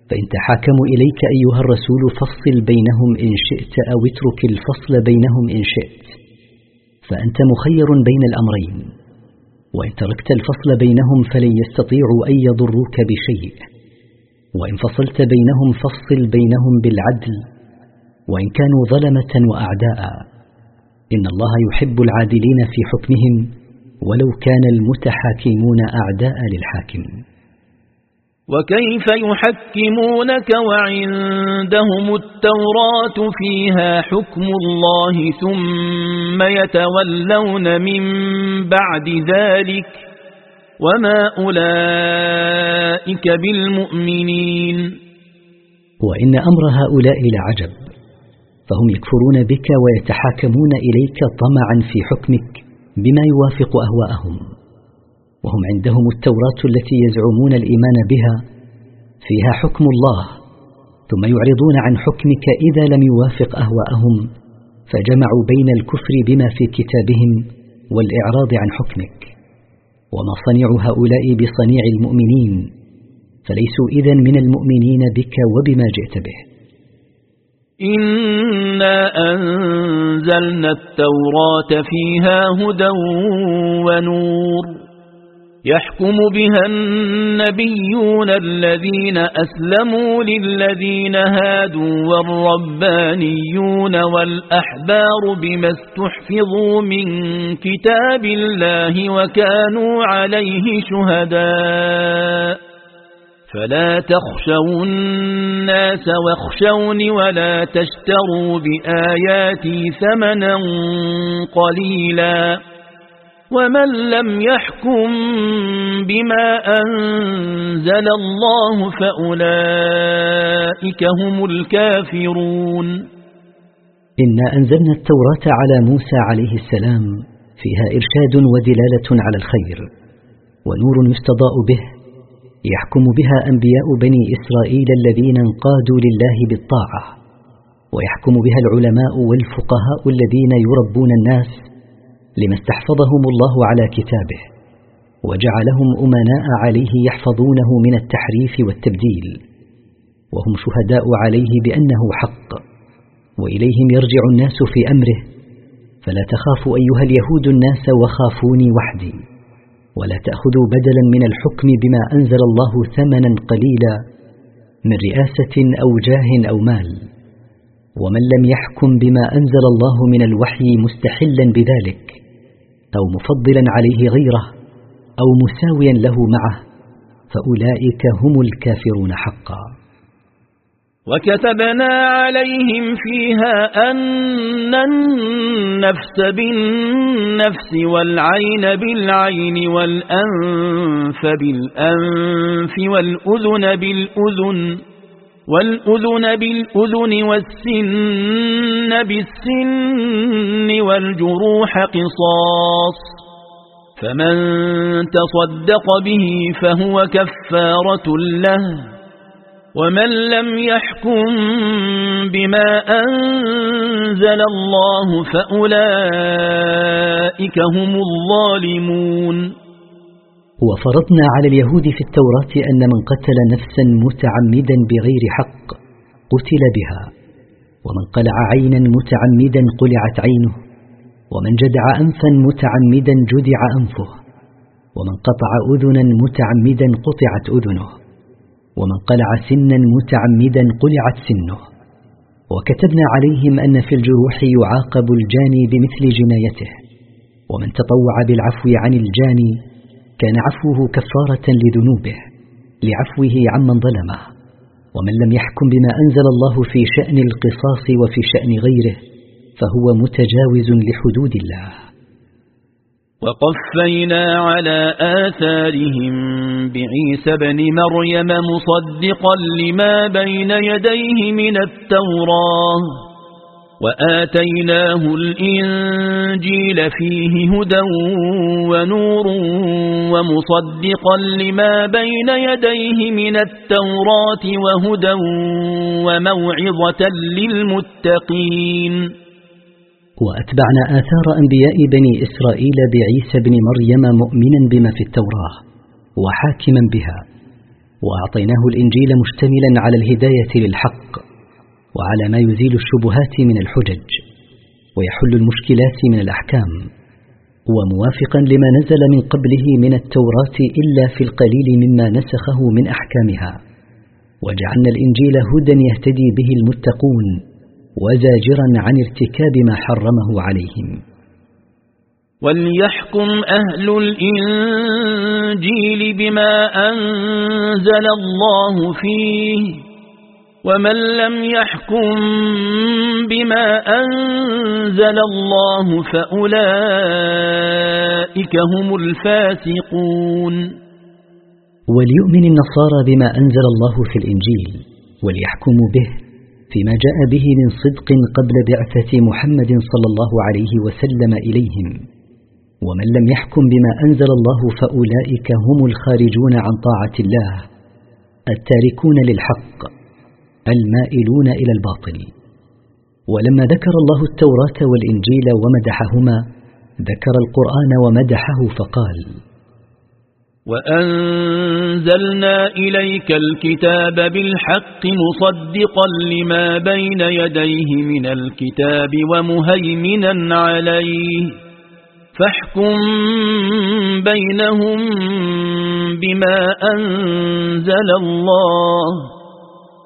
S1: فإن تحاكموا إليك أيها الرسول فصل بينهم إن شئت أو اترك الفصل بينهم إن شئت فأنت مخير بين الأمرين وإن تركت الفصل بينهم فلن يستطيعوا أن يضروك بشيء وإن فصلت بينهم فصل بينهم بالعدل وإن كانوا ظلمة وأعداء إن الله يحب العادلين في حكمهم ولو كان المتحاكمون أعداء للحاكم
S2: وكيف يحكمونك وعندهم التوراة فيها حكم الله ثم يتولون من بعد ذلك وما أولئك بالمؤمنين
S1: وإن أمر هؤلاء لعجب فهم يكفرون بك ويتحاكمون إليك طمعا في حكمك بما يوافق أهواءهم وهم عندهم التوراة التي يزعمون الإيمان بها فيها حكم الله ثم يعرضون عن حكمك إذا لم يوافق أهواءهم فجمعوا بين الكفر بما في كتابهم والإعراض عن حكمك وما صنع هؤلاء بصنيع المؤمنين فليسوا إذا من المؤمنين بك وبما جئت به
S2: إنا أنزلنا التوراة فيها هدى ونور يحكم بها النبيون الذين أسلموا للذين هادوا والربانيون والأحبار بما استحفظوا من كتاب الله وكانوا عليه شهداء فلا تخشوا الناس واخشون ولا تشتروا بآياتي ثمنا قليلاً ومن لم يحكم بما أنزل الله فأولئك هم الكافرون
S1: إنا أنزلنا التوراة على موسى عليه السلام فيها إرشاد ودلالة على الخير ونور يستضاء به يحكم بها أنبياء بني إسرائيل الذين انقادوا لله بالطاعة ويحكم بها العلماء والفقهاء الذين يربون الناس لما استحفظهم الله على كتابه وجعلهم أمناء عليه يحفظونه من التحريف والتبديل وهم شهداء عليه بأنه حق وإليهم يرجع الناس في أمره فلا تخافوا أيها اليهود الناس وخافوني وحدي ولا تأخذوا بدلا من الحكم بما أنزل الله ثمنا قليلا من رئاسة أو جاه أو مال ومن لم يحكم بما أنزل الله من الوحي مستحلا بذلك أو مفضلا عليه غيره أو مساويا له معه فأولئك هم الكافرون حقا
S2: وكتبنا عليهم فيها أن النفس بالنفس والعين بالعين والأنف بالأنف والأذن بالأذن والأذن بالأذن والسن بالسن والجروح قصاص فمن تصدق به فهو كفارة له ومن لم يحكم بما أنزل الله فأولئك هم الظالمون
S1: وفرضنا على اليهود في التوراة أن من قتل نفسا متعمدا بغير حق قتل بها ومن قلع عينا متعمدا قلعت عينه ومن جدع أنفا متعمدا جدع أنفه ومن قطع أذنا متعمدا قطعت أذنه ومن قلع سنا متعمدا قلعت سنه وكتبنا عليهم أن في الجروح يعاقب الجاني بمثل جنايته ومن تطوع بالعفو عن الجاني كان عفوه كفارة لذنوبه لعفوه عمن ظلمه ومن لم يحكم بما أنزل الله في شأن القصاص وفي شأن غيره فهو متجاوز لحدود الله
S2: وقفينا على آثارهم بعيسى بن مريم مصدقا لما بين يديه من التوراه وآتيناه الإنجيل فيه هدى ونور ومصدقا لما بين يديه من التوراة وهدى وموعظة للمتقين
S1: وأتبعنا آثار أنبياء بني إسرائيل بعيسى بن مريم مؤمنا بما في التوراة وحاكما بها وأعطيناه الإنجيل مشتملا على الهداية للحق وعلى ما يزيل الشبهات من الحجج ويحل المشكلات من الأحكام وموافقا لما نزل من قبله من التوراة إلا في القليل مما نسخه من أحكامها وجعلنا الإنجيل هدى يهتدي به المتقون وزاجرا عن ارتكاب ما حرمه عليهم
S2: وليحكم أهل الإنجيل بما أنزل الله فيه ومن لم يحكم بما أنزل الله فأولئك هم الفاسقون
S1: وليؤمن النصارى بما أنزل الله في الإنجيل وليحكموا به فيما جاء به من صدق قبل بعثة محمد صلى الله عليه وسلم إليهم ومن لم يحكم بما أنزل الله فأولئك هم الخارجون عن طاعة الله التاركون للحق المائلون إلى الباطل ولما ذكر الله التوراة والإنجيل ومدحهما ذكر القرآن ومدحه فقال
S2: وأنزلنا إليك الكتاب بالحق مصدقا لما بين يديه من الكتاب ومهيمنا عليه فاحكم بينهم بما أنزل الله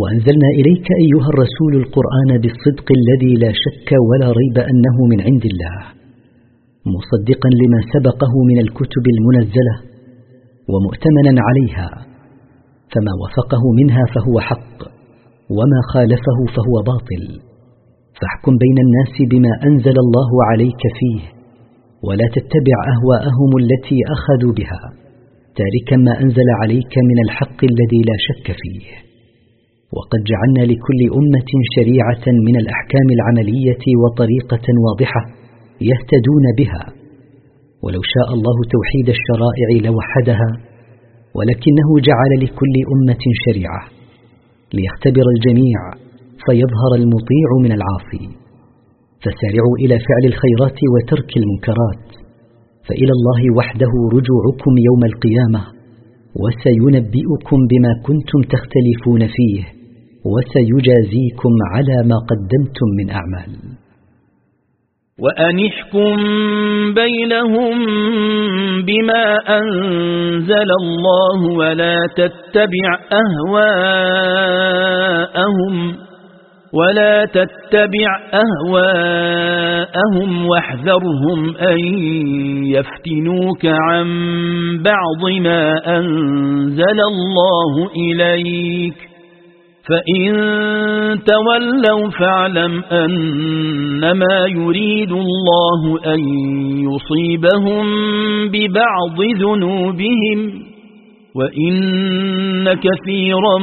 S1: وأنزلنا إليك أيها الرسول القرآن بالصدق الذي لا شك ولا ريب أنه من عند الله مصدقا لما سبقه من الكتب المنزلة ومؤتمنا عليها فما وفقه منها فهو حق وما خالفه فهو باطل فاحكم بين الناس بما أنزل الله عليك فيه ولا تتبع أهواءهم التي أخذوا بها تاركا ما أنزل عليك من الحق الذي لا شك فيه وقد جعلنا لكل أمة شريعة من الأحكام العملية وطريقة واضحة يهتدون بها ولو شاء الله توحيد الشرائع لوحدها ولكنه جعل لكل أمة شريعة ليختبر الجميع فيظهر المطيع من العاصي فسارعوا إلى فعل الخيرات وترك المنكرات فإلى الله وحده رجوعكم يوم القيامة وسينبئكم بما كنتم تختلفون فيه وسيجازيكم على ما قدمتم من أعمال
S2: وأنحكم بينهم بما أنزل الله ولا تتبع أهواءهم ولا تتبع أهواءهم واحذرهم أن يفتنوك عن بعض ما أنزل الله إليك فإن تولوا فاعلم أنما يريد الله أن يصيبهم ببعض ذنوبهم وإن كثيرا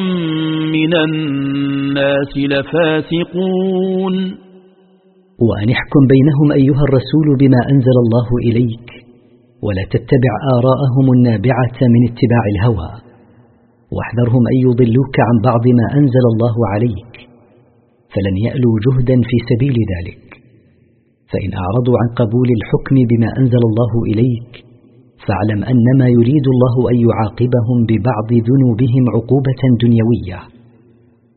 S2: من الناس لفاسقون
S1: وأن احكم بينهم أيها الرسول بما أنزل الله إليك ولا تتبع آراءهم النابعة من اتباع الهوى واحذرهم أن يضلوك عن بعض ما أنزل الله عليك فلن يألوا جهدا في سبيل ذلك فإن أعرضوا عن قبول الحكم بما أنزل الله إليك فاعلم أنما يريد الله أن يعاقبهم ببعض ذنوبهم عقوبة دنيوية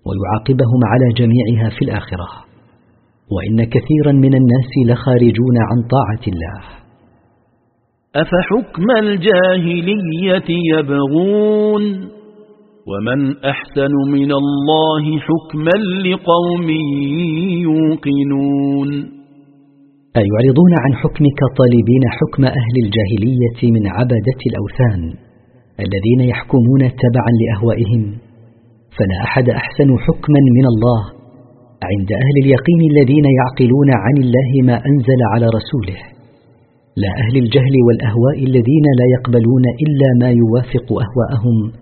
S1: ويعاقبهم على جميعها في الآخرة وإن كثيرا من الناس لخارجون عن طاعة الله
S2: أفحكم الجاهلية يبغون ومن أحسن من الله حكما لقوم
S1: يوقنون أي يعرضون عن حكمك طالبين حكم أهل الجاهلية من عبدة الأوثان الذين يحكمون تبعا لأهوائهم فلا أحد أحسن حكما من الله عند أهل اليقين الذين يعقلون عن الله ما أنزل على رسوله لا أهل الجهل والأهواء الذين لا يقبلون إلا ما يوافق أهواءهم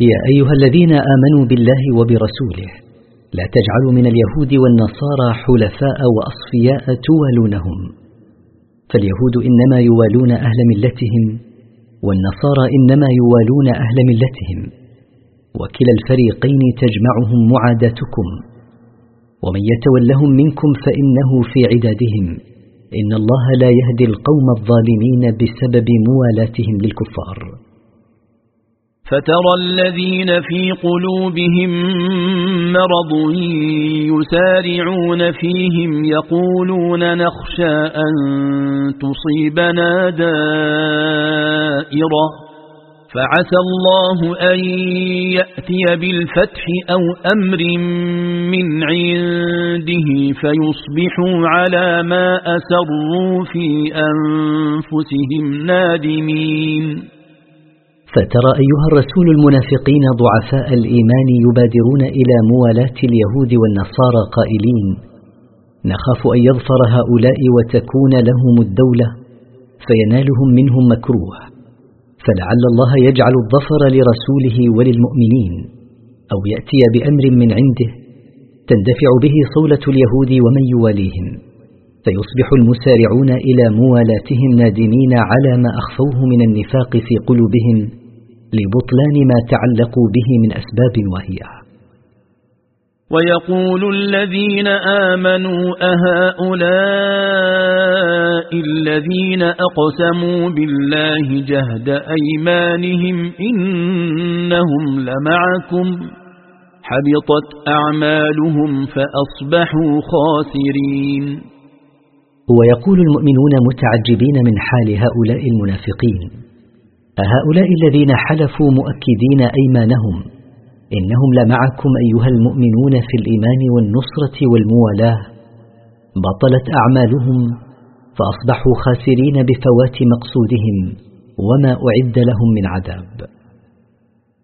S1: يا أيها الذين آمنوا بالله وبرسوله لا تجعلوا من اليهود والنصارى حلفاء وأصفياء توالونهم فاليهود إنما يوالون أهل ملتهم والنصارى إنما يوالون أهل ملتهم وكلا الفريقين تجمعهم معاداتكم ومن يتولهم منكم فإنه في عدادهم إن الله لا يهدي القوم الظالمين بسبب موالاتهم للكفار
S2: فترى الذين في قلوبهم مرض يسارعون فيهم يقولون نخشى أن تصيبنا دائرة فعسى الله أن يأتي بالفتح أو أمر من عنده فيصبحوا على ما أسروا في أنفسهم نادمين
S1: فترى أيها الرسول المنافقين ضعفاء الإيمان يبادرون إلى موالاة اليهود والنصارى قائلين نخاف أن يظفر هؤلاء وتكون لهم الدولة فينالهم منهم مكروه فلعل الله يجعل الظفر لرسوله وللمؤمنين أو يأتي بأمر من عنده تندفع به صولة اليهود ومن يواليهم فيصبح المسارعون إلى موالاتهم نادمين على ما أخفوه من النفاق في قلوبهم لبطلان ما تعلقوا به من أسباب وهي
S2: ويقول الذين آمنوا أهؤلاء الذين أقسموا بالله جهد أيمانهم إنهم لمعكم حبطت أعمالهم فأصبحوا خاسرين
S1: ويقول المؤمنون متعجبين من حال هؤلاء المنافقين أهؤلاء الذين حلفوا مؤكدين أيمانهم إنهم لمعكم أيها المؤمنون في الإيمان والنصرة والموالاة بطلت أعمالهم فأصبحوا خاسرين بفوات مقصودهم وما أعد لهم من عذاب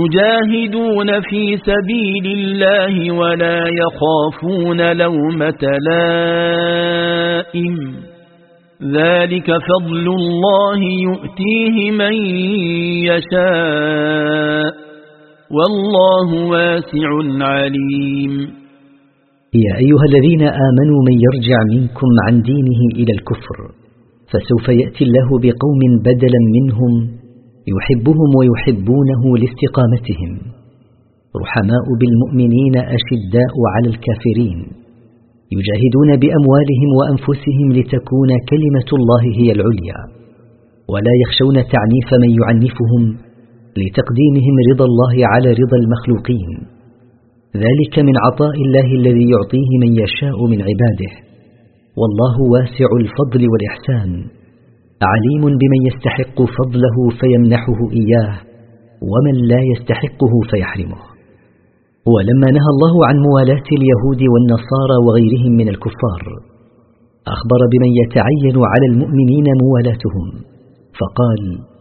S2: يجاهدون في سبيل الله ولا يخافون لومة لائم ذلك فضل الله يؤتيه من يشاء والله واسع عليم
S1: يا أيها الذين آمنوا من يرجع منكم عن دينه إلى الكفر فسوف يأتي الله بقوم بدلا منهم يحبهم ويحبونه لاستقامتهم رحماء بالمؤمنين أشداء على الكافرين يجاهدون بأموالهم وأنفسهم لتكون كلمة الله هي العليا ولا يخشون تعنيف من يعنفهم لتقديمهم رضا الله على رضا المخلوقين ذلك من عطاء الله الذي يعطيه من يشاء من عباده والله واسع الفضل والإحسان عليم بمن يستحق فضله فيمنحه إياه ومن لا يستحقه فيحرمه ولما نهى الله عن موالاة اليهود والنصارى وغيرهم من الكفار أخبر بمن يتعين على المؤمنين موالاتهم فقال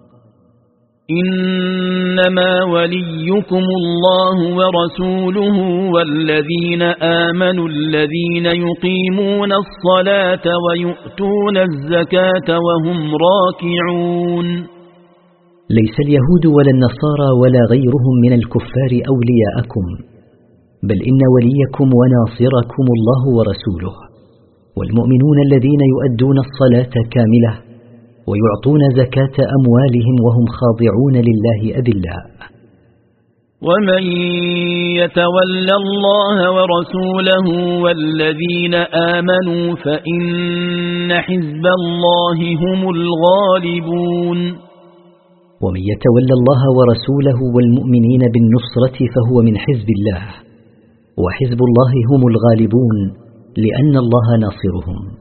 S2: إنما وليكم الله ورسوله والذين آمنوا الذين يقيمون الصلاة ويؤتون الزكاة وهم راكعون
S1: ليس اليهود ولا النصارى ولا غيرهم من الكفار أولياءكم بل إن وليكم وناصركم الله ورسوله والمؤمنون الذين يؤدون الصلاة كاملة ويعطون زكاة أموالهم وهم خاضعون لله أذلاء
S2: ومن يتول الله ورسوله والذين آمنوا فإن حزب الله هم الغالبون
S1: ومن يتول الله ورسوله والمؤمنين بالنصرة فهو من حزب الله وحزب الله هم الغالبون لأن الله ناصرهم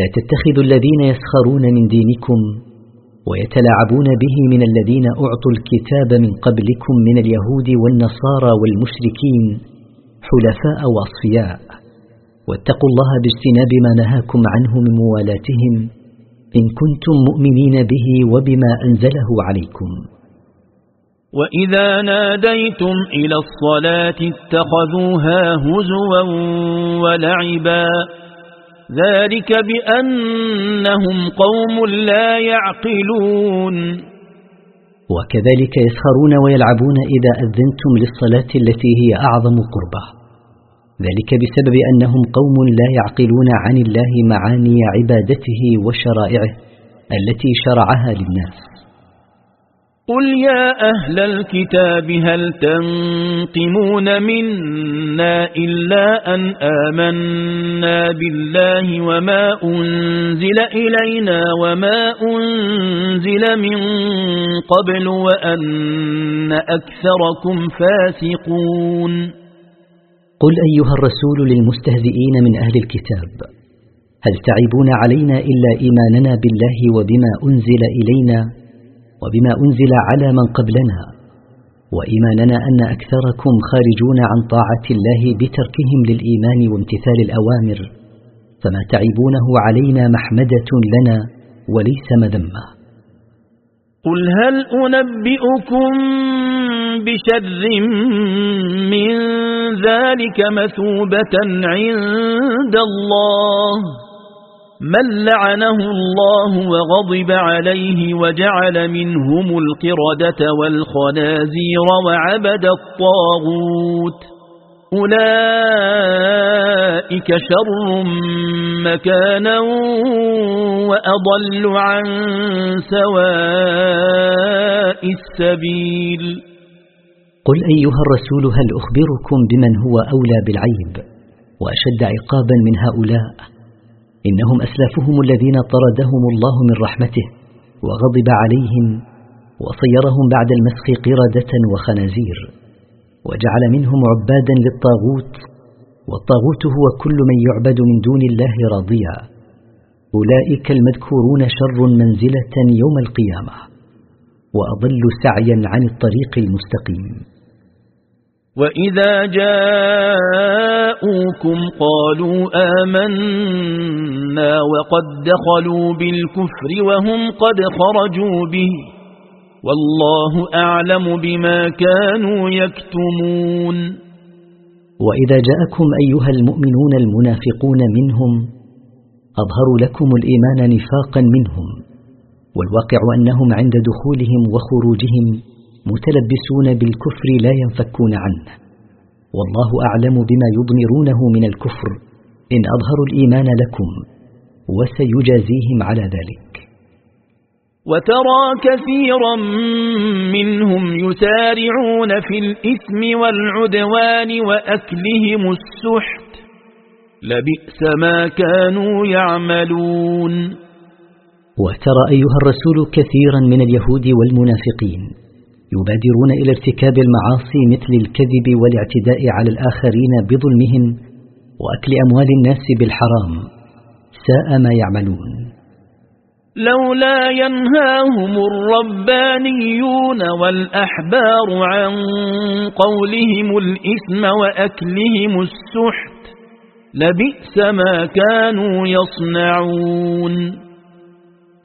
S1: لا تتخذوا الذين يسخرون من دينكم ويتلاعبون به من الذين أعطوا الكتاب من قبلكم من اليهود والنصارى والمشركين حلفاء وأصفياء واتقوا الله باجتناب ما نهاكم عنه من موالاتهم إن كنتم مؤمنين به وبما أنزله عليكم
S2: وإذا ناديتم إلى الصلاة اتخذوها هزوا ولعبا ذلك بأنهم قوم لا يعقلون
S1: وكذلك يسخرون ويلعبون إذا أذنتم للصلاة التي هي أعظم قربة ذلك بسبب أنهم قوم لا يعقلون عن الله معاني عبادته وشرائعه التي شرعها للناس
S2: قل يا أهل الكتاب هل تنقمون منا إلا أن آمنا بالله وما أنزل إلينا وما أنزل من قبل وأن أكثركم فاسقون
S1: قل أيها الرسول للمستهزئين من أهل الكتاب هل تعبون علينا إلا إيماننا بالله وبما أنزل إلينا وبما أنزل على من قبلنا وإيماننا أن أكثركم خارجون عن طاعة الله بتركهم للإيمان وامتثال الأوامر فما تعيبونه علينا محمدة لنا وليس مذمة
S2: قل هل أنبئكم بشر من ذلك مثوبة عند الله؟ من لعنه الله وغضب عليه وجعل منهم القردة والخنازير وعبد الطاغوت أولئك شر مكانا وأضل عن سواء السبيل
S1: قل أيها الرسول هل أخبركم بمن هو أولى بالعيب وأشد عقابا من هؤلاء إنهم أسلافهم الذين طردهم الله من رحمته وغضب عليهم وصيرهم بعد المسخ قردة وخنازير وجعل منهم عبادا للطاغوت والطاغوت هو كل من يعبد من دون الله راضيا أولئك المذكورون شر منزلة يوم القيامة وأضل سعيا عن الطريق المستقيم
S2: وإذا جاءوكم قالوا آمنا وقد دخلوا بالكفر وهم قد خرجوا به والله أعلم بما كانوا يكتمون
S1: وإذا جاءكم أيها المؤمنون المنافقون منهم أظهروا لكم الإيمان نفاقا منهم والواقع أنهم عند دخولهم وخروجهم متلبسون بالكفر لا ينفكون عنه والله أعلم بما يضمرونه من الكفر إن أظهروا الإيمان لكم وسيجازيهم على ذلك
S2: وترى كثيرا منهم يسارعون في الإثم والعدوان وأكلهم السحت لبئس ما كانوا
S1: يعملون وترى أيها الرسول كثيرا من اليهود والمنافقين يبادرون إلى ارتكاب المعاصي مثل الكذب والاعتداء على الآخرين بظلمهم وأكل أموال الناس بالحرام ساء ما يعملون
S2: لولا ينهاهم الربانيون والأحبار عن قولهم الإثم وأكلهم السحت لبئس ما كانوا
S1: يصنعون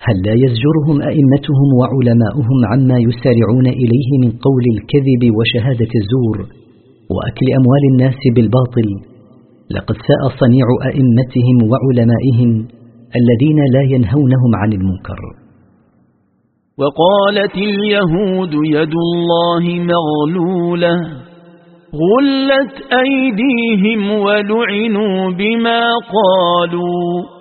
S1: هل لا يزجرهم أئمتهم وعلماؤهم عما يسارعون إليه من قول الكذب وشهادة الزور وأكل أموال الناس بالباطل لقد ساء صنيع أئمتهم وعلمائهم الذين لا ينهونهم عن المنكر
S2: وقالت اليهود يد الله مغلولة غلت أيديهم ولعنوا بما قالوا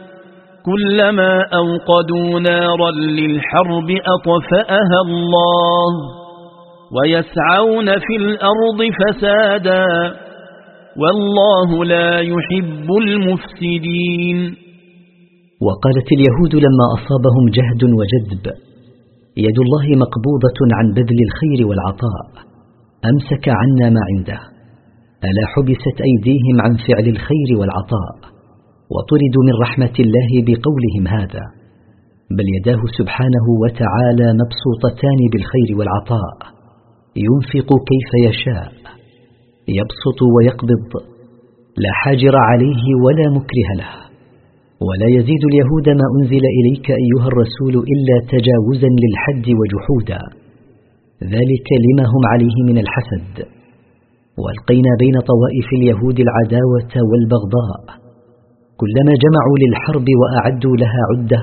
S2: كلما أوقدوا نارا للحرب أطفأها الله ويسعون في الأرض فسادا والله لا يحب المفسدين
S1: وقالت اليهود لما أصابهم جهد وجذب يد الله مقبوضة عن بذل الخير والعطاء أمسك عنا ما عنده ألا حبست أيديهم عن فعل الخير والعطاء وطردوا من رحمة الله بقولهم هذا بل يداه سبحانه وتعالى مبسوطتان بالخير والعطاء ينفق كيف يشاء يبسط ويقبض لا حاجر عليه ولا مكره له ولا يزيد اليهود ما أنزل إليك أيها الرسول إلا تجاوزا للحد وجحودا ذلك لما هم عليه من الحسد والقينا بين طوائف اليهود العداوة والبغضاء كلما جمعوا للحرب وأعدوا لها عدة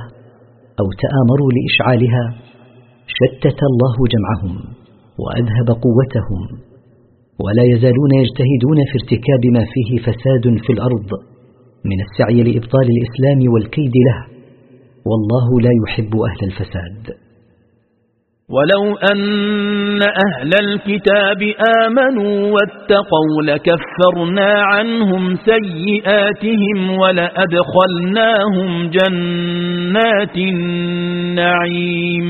S1: أو تآمروا لإشعالها شتت الله جمعهم وأذهب قوتهم ولا يزالون يجتهدون في ارتكاب ما فيه فساد في الأرض من السعي لإبطال الإسلام والكيد له والله لا يحب أهل الفساد
S2: ولو أن أهل الكتاب آمنوا واتقوا لكفرنا عنهم سيئاتهم ولأدخلناهم جنات النعيم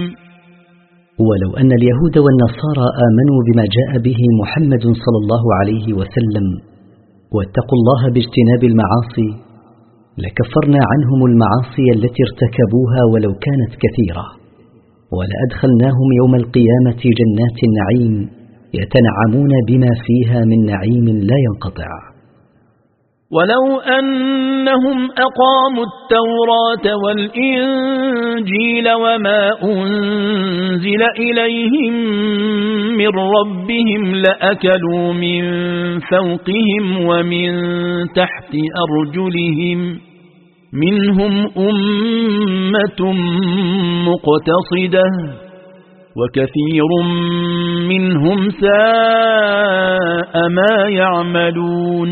S1: ولو أن اليهود والنصارى آمنوا بما جاء به محمد صلى الله عليه وسلم واتقوا الله باجتناب المعاصي لكفرنا عنهم المعاصي التي ارتكبوها ولو كانت كثيره ولأدخلناهم يوم القيامة جنات النعيم يتنعمون بما فيها من نعيم لا ينقطع
S2: ولو أنهم أقاموا التوراة والإنجيل وما أنزل إليهم من ربهم لأكلوا من فوقهم ومن تحت أرجلهم منهم أمة مقتصدة وكثير منهم ساء ما يعملون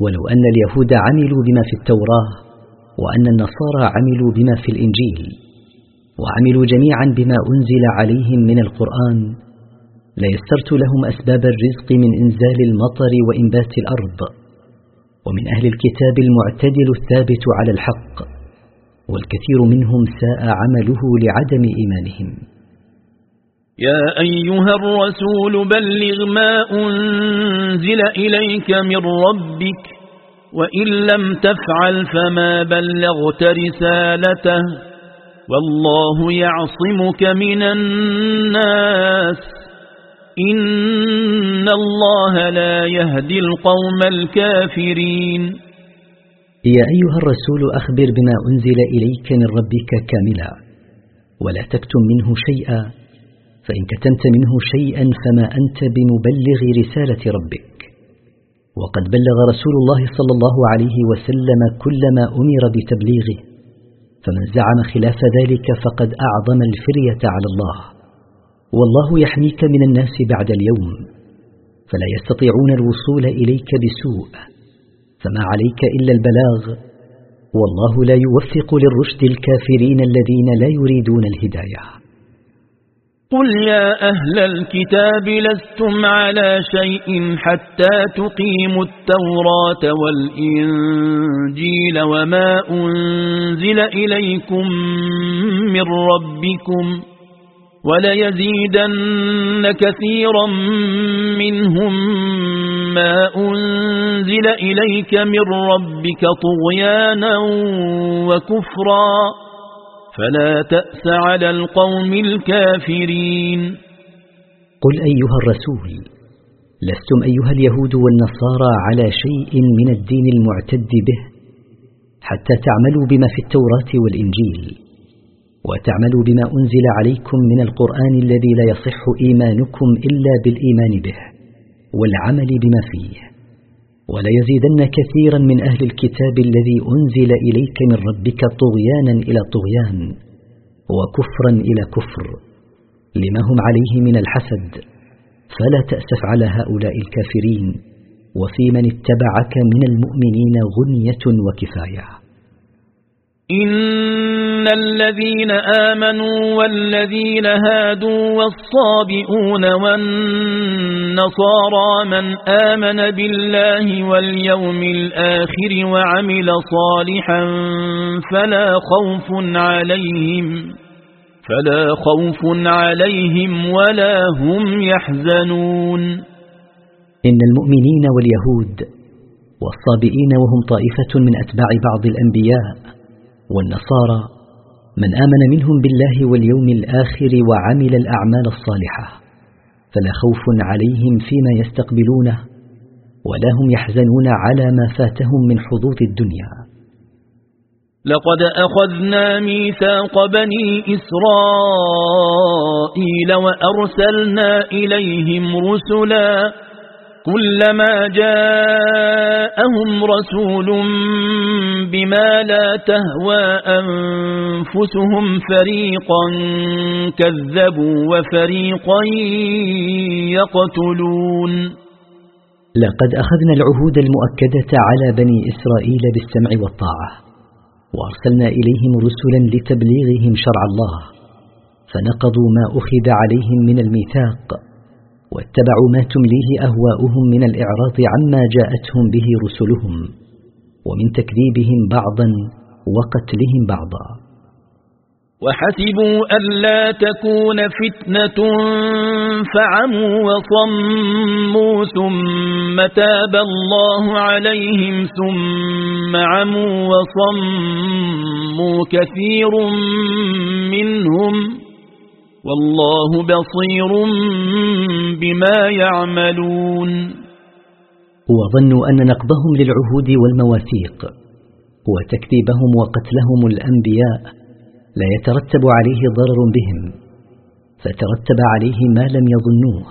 S1: ولو أن اليهود عملوا بما في التوراة وأن النصارى عملوا بما في الإنجيل وعملوا جميعا بما أنزل عليهم من القرآن ليسرت لهم أسباب الرزق من إنزال المطر وإنبات الأرض ومن أهل الكتاب المعتدل الثابت على الحق والكثير منهم ساء عمله لعدم إيمانهم
S2: يا أيها الرسول بلغ ما أنزل إليك من ربك وإن لم تفعل فما بلغت رسالته والله يعصمك من الناس إن الله لا يهدي القوم الكافرين
S1: يا أيها الرسول أخبر بما أنزل إليك من ربك كاملا ولا تكتم منه شيئا فإن كتمت منه شيئا فما أنت بمبلغ رسالة ربك وقد بلغ رسول الله صلى الله عليه وسلم كل ما أمر بتبليغه فمن زعم خلاف ذلك فقد أعظم الفرية على الله والله يحميك من الناس بعد اليوم فلا يستطيعون الوصول إليك بسوء فما عليك إلا البلاغ والله لا يوفق للرشد الكافرين الذين لا يريدون الهداية
S2: قل يا أهل الكتاب لستم على شيء حتى تقيموا التوراة والإنجيل وما أنزل إليكم من ربكم وليزيدن كثيرا منهم ما أنزل إليك من ربك طغيانا وكفرا فلا تأس على القوم الكافرين
S1: قل أيها الرسول لستم أيها اليهود والنصارى على شيء من الدين المعتد به حتى تعملوا بما في التوراة والإنجيل وتعملوا بما أنزل عليكم من القرآن الذي لا يصح إيمانكم إلا بالإيمان به والعمل بما فيه ولا يزيدن كثيرا من أهل الكتاب الذي أنزل إليك من ربك طغيانا إلى طغيان وكفرا إلى كفر لما هم عليه من الحسد فلا تأسف على هؤلاء الكافرين وفي من اتبعك من المؤمنين غنية وكفاية
S2: إن الذين آمنوا والذين هادوا والصابئون والنصارى من آمن بالله واليوم الآخر وعمل صالحا فلا خوف عليهم فلا خوف عليهم ولا هم يحزنون
S1: إن المؤمنين واليهود والصابئين وهم طائفة من أتباع بعض الأنبياء والنصارى من آمن منهم بالله واليوم الآخر وعمل الأعمال الصالحة فلا خوف عليهم فيما يستقبلونه ولا هم يحزنون على ما فاتهم من حظوظ الدنيا
S2: لقد أخذنا ميثاق بني إسرائيل وأرسلنا إليهم رسلاً كلما جاءهم رسول بما لا تهوى أنفسهم فريقا كذبوا وفريقا يقتلون
S1: لقد أخذنا العهود المؤكدة على بني إسرائيل بالسمع والطاعة وأرسلنا إليهم رسلا لتبليغهم شرع الله فنقضوا ما أخذ عليهم من الميثاق واتبعوا ما تمليه أهواؤهم من الإعراض عما جاءتهم به رسلهم ومن تكذيبهم بعضا وقتلهم بعضا
S2: وحسبوا ألا تكون فتنة فعموا وصموا ثم تاب الله عليهم ثم عموا وصموا كثير منهم والله بصير بما يعملون
S1: وظنوا أن نقضهم للعهود والمواثيق وتكذيبهم وقتلهم الأنبياء لا يترتب عليه ضرر بهم فترتب عليه ما لم يظنوه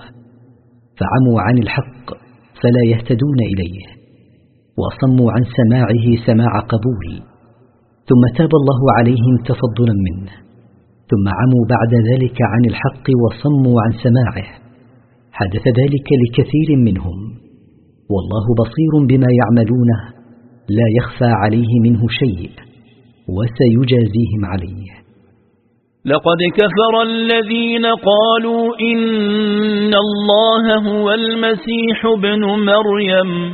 S1: فعموا عن الحق فلا يهتدون إليه وصموا عن سماعه سماع قبول ثم تاب الله عليهم تفضلا منه ثم عموا بعد ذلك عن الحق وصموا عن سماعه حدث ذلك لكثير منهم والله بصير بما يعملونه لا يخفى عليه منه شيء وسيجازيهم عليه
S2: لقد كفر الذين قالوا إن الله هو المسيح ابن مريم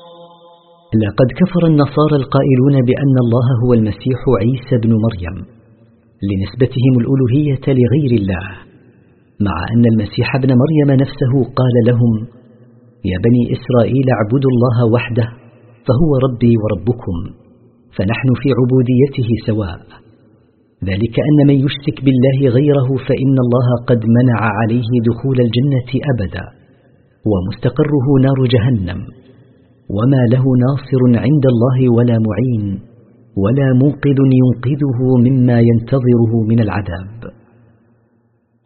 S1: لقد كفر النصارى القائلون بأن الله هو المسيح عيسى بن مريم لنسبتهم الألوهية لغير الله مع أن المسيح ابن مريم نفسه قال لهم يا بني إسرائيل اعبدوا الله وحده فهو ربي وربكم فنحن في عبوديته سواء ذلك أن من يشرك بالله غيره فإن الله قد منع عليه دخول الجنة أبدا ومستقره نار جهنم وما له ناصر عند الله ولا معين ولا منقذ ينقذه مما ينتظره من العذاب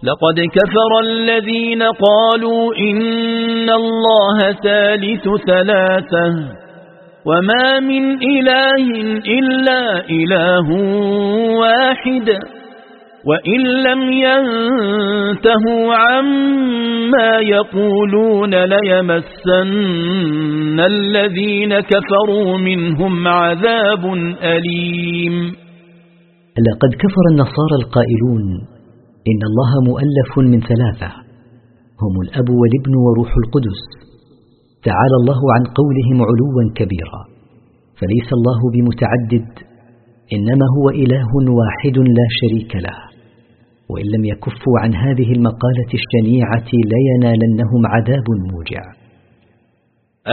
S2: لقد كفر الذين قالوا إن الله ثالث ثلاثة وما من إله إلا إله واحد وإن لم ينتهوا عما يقولون ليمسن الذين كفروا منهم عذاب أليم
S1: لقد كفر النصارى القائلون إن الله مؤلف من ثلاثة هم الأب والابن وروح القدس تعالى الله عن قولهم علوا كبيرا فليس الله بمتعدد إنما هو إله واحد لا شريك له وإن لم يكفوا عن هذه المقالة الشنيعة لينالنهم عذاب موجع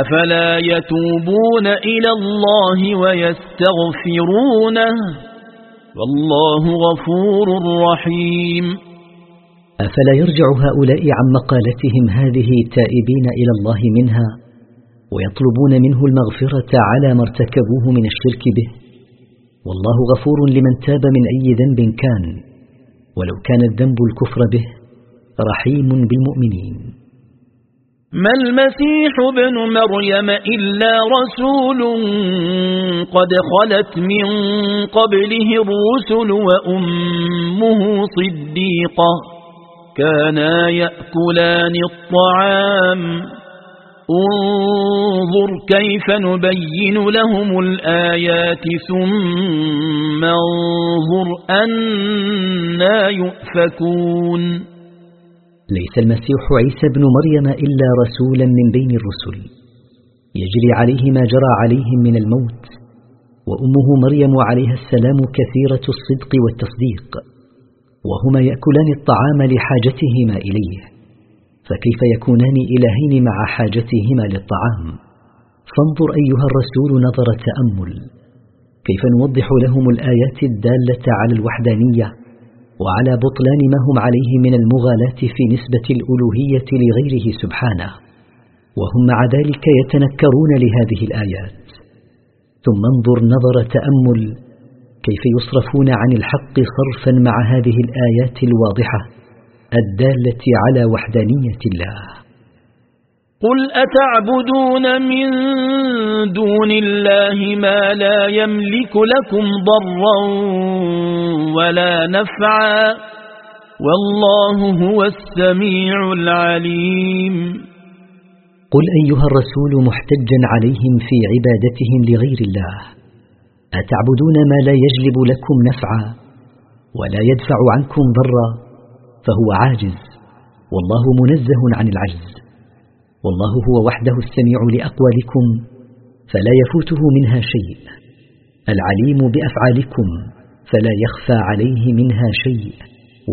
S2: أفلا يتوبون إلى الله ويستغفرونه والله غفور رحيم
S1: أفلا يرجع هؤلاء عن مقالتهم هذه تائبين إلى الله منها ويطلبون منه المغفرة على ما ارتكبوه من الشرك به والله غفور لمن تاب من أي ذنب كان ولو كان الذنب الكفر به رحيم بالمؤمنين
S2: ما المسيح ابن مريم إلا رسول قد خلت من قبله الرسل وأمه صديقة كانا يأكلان الطعام انظر كيف نبين لهم الآيات ثم انظر أنا يؤفكون
S1: ليس المسيح عيسى بن مريم إلا رسولا من بين الرسل يجري عليه ما جرى عليهم من الموت وأمه مريم عليها السلام كثيرة الصدق والتصديق وهما يأكلان الطعام لحاجتهما إليه فكيف يكونان إلهين مع حاجتهما للطعام فانظر أيها الرسول نظر تأمل كيف نوضح لهم الآيات الدالة على الوحدانية وعلى بطلان ما هم عليه من المغالاة في نسبة الألوهية لغيره سبحانه وهم مع ذلك يتنكرون لهذه الآيات ثم انظر نظر تأمل كيف يصرفون عن الحق صرفا مع هذه الآيات الواضحة الدالة على وحدانية الله
S2: قل أتعبدون من دون الله ما لا يملك لكم ضرا ولا نفعا والله هو السميع العليم
S1: قل أيها الرسول محتجا عليهم في عبادتهم لغير الله أتعبدون ما لا يجلب لكم نفعا ولا يدفع عنكم ضرا فهو عاجز والله منزه عن العجز والله هو وحده السميع لأقوالكم فلا يفوته منها شيء العليم بأفعالكم فلا يخفى عليه منها شيء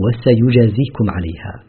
S1: وسيجازيكم عليها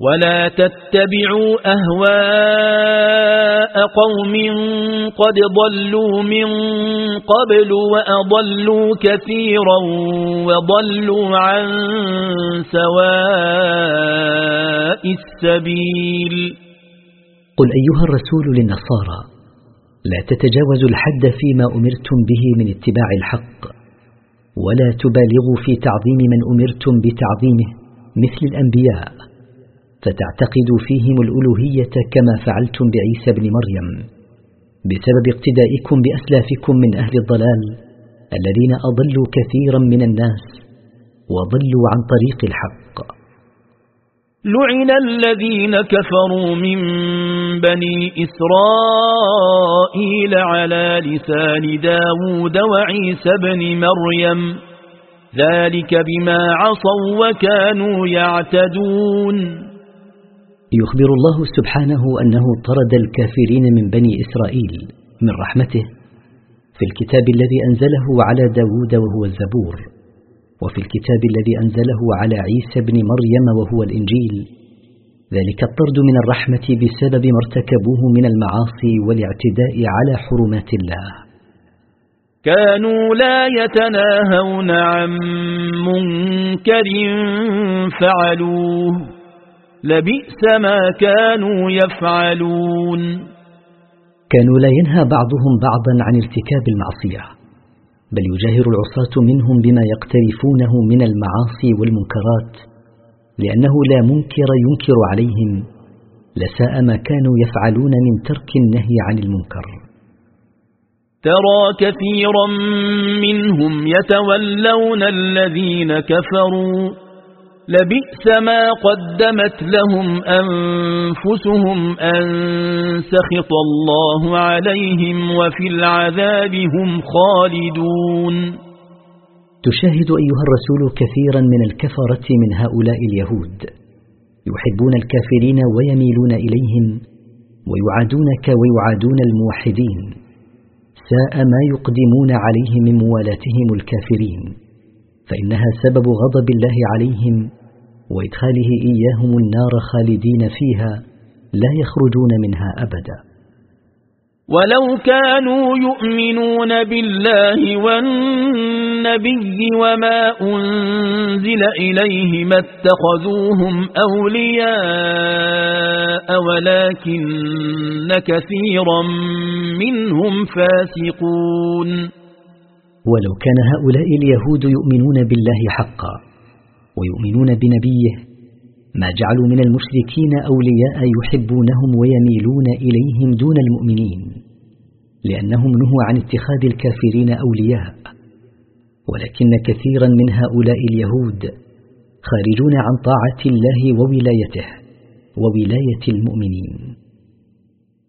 S2: ولا تتبعوا أهواء قوم قد ضلوا من قبل وأضلوا كثيرا وضلوا عن سواء السبيل
S1: قل أيها الرسول للنصارى لا تتجاوزوا الحد فيما أمرتم به من اتباع الحق ولا تبالغوا في تعظيم من أمرتم بتعظيمه مثل الأنبياء فتعتقد فيهم الألوهية كما فعلتم بعيسى بن مريم بسبب اقتدائكم بأسلافكم من أهل الضلال الذين أضلوا كثيرا من الناس وضلوا عن طريق الحق
S2: لعن الذين كفروا من بني إسرائيل على لسان داود وعيسى بن مريم ذلك بما عصوا وكانوا يعتدون
S1: يخبر الله سبحانه أنه طرد الكافرين من بني إسرائيل من رحمته في الكتاب الذي أنزله على داود وهو الزبور وفي الكتاب الذي أنزله على عيسى بن مريم وهو الإنجيل ذلك الطرد من الرحمة بسبب ما ارتكبوه من المعاصي والاعتداء على حرمات الله
S2: كانوا لا يتناهون عن منكر فعلوه لبئس ما كانوا يفعلون
S1: كانوا لا ينهى بعضهم بعضا عن ارتكاب المعصية بل يجاهر العصاة منهم بما يقترفونه من المعاصي والمنكرات لأنه لا منكر ينكر عليهم لساء ما كانوا يفعلون من ترك النهي عن المنكر
S2: ترى كثيرا منهم يتولون الذين كفروا لبئس ما قدمت لهم أنفسهم أن سخط الله عليهم وفي العذاب هم خالدون
S1: تشاهد أيها الرسول كثيرا من الكفرة من هؤلاء اليهود يحبون الكافرين ويميلون إليهم ويعادونك ويعادون الموحدين ساء ما يقدمون عليه من موالاتهم الكافرين فإنها سبب غضب الله عليهم وإدخاله إياهم النار خالدين فيها لا يخرجون منها أبداً
S2: ولو كانوا يؤمنون بالله والنبي وما أنزل إليه ما اتخذوهم أولياء ولكن كثيرا منهم فاسقون
S1: ولو كان هؤلاء اليهود يؤمنون بالله حقا ويؤمنون بنبيه ما جعلوا من المشركين أولياء يحبونهم ويميلون إليهم دون المؤمنين لأنهم نهوا عن اتخاذ الكافرين أولياء ولكن كثيرا من هؤلاء اليهود خارجون عن طاعة الله وولايته وولاية المؤمنين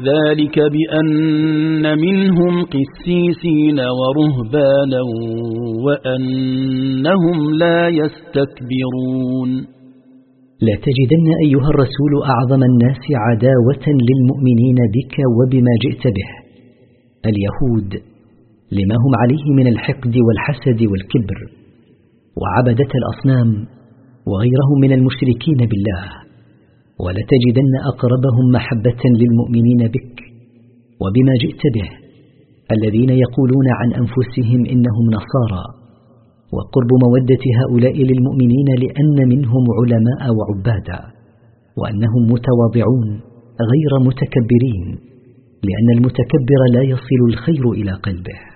S2: ذلك بأن منهم قسيسين ورهبانا وأنهم لا يستكبرون
S1: لا تجدن أيها الرسول أعظم الناس عداوة للمؤمنين بك وبما جئت به اليهود لما هم عليه من الحقد والحسد والكبر وعبدة الأصنام وغيرهم من المشركين بالله ولتجدن أقربهم محبة للمؤمنين بك وبما جئت به الذين يقولون عن أنفسهم إنهم نصارى وقرب مودة هؤلاء للمؤمنين لأن منهم علماء وعبادا وأنهم متواضعون غير متكبرين لأن المتكبر لا يصل الخير إلى قلبه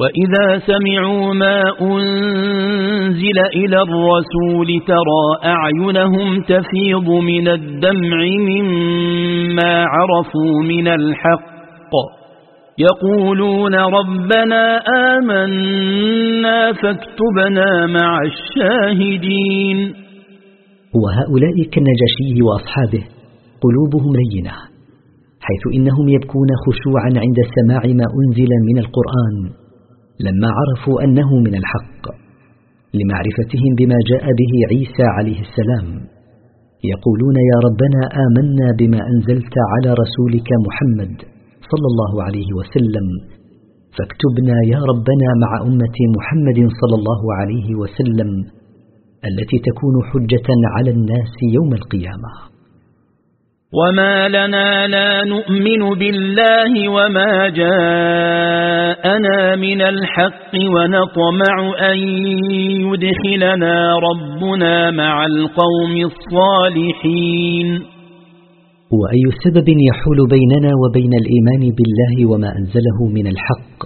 S2: وإذا سمعوا ما أنزل إلى الرسول ترى أعينهم تفيض من الدمع مما عرفوا من الحق يقولون ربنا آمنا فاكتبنا مع الشاهدين
S1: وهؤلاء كالنجاشي وأصحابه قلوبهم لينة حيث إنهم يبكون خشوعا عند السماع ما أنزل من القرآن لما عرفوا أنه من الحق لمعرفتهم بما جاء به عيسى عليه السلام يقولون يا ربنا آمنا بما أنزلت على رسولك محمد صلى الله عليه وسلم فاكتبنا يا ربنا مع أمة محمد صلى الله عليه وسلم التي تكون حجة على الناس يوم القيامة
S2: وما لنا لا نؤمن بالله وما جاءنا من الحق ونطمع أن يدخلنا ربنا مع القوم الصالحين
S1: وأي سبب يحول بيننا وبين الإيمان بالله وما أنزله من الحق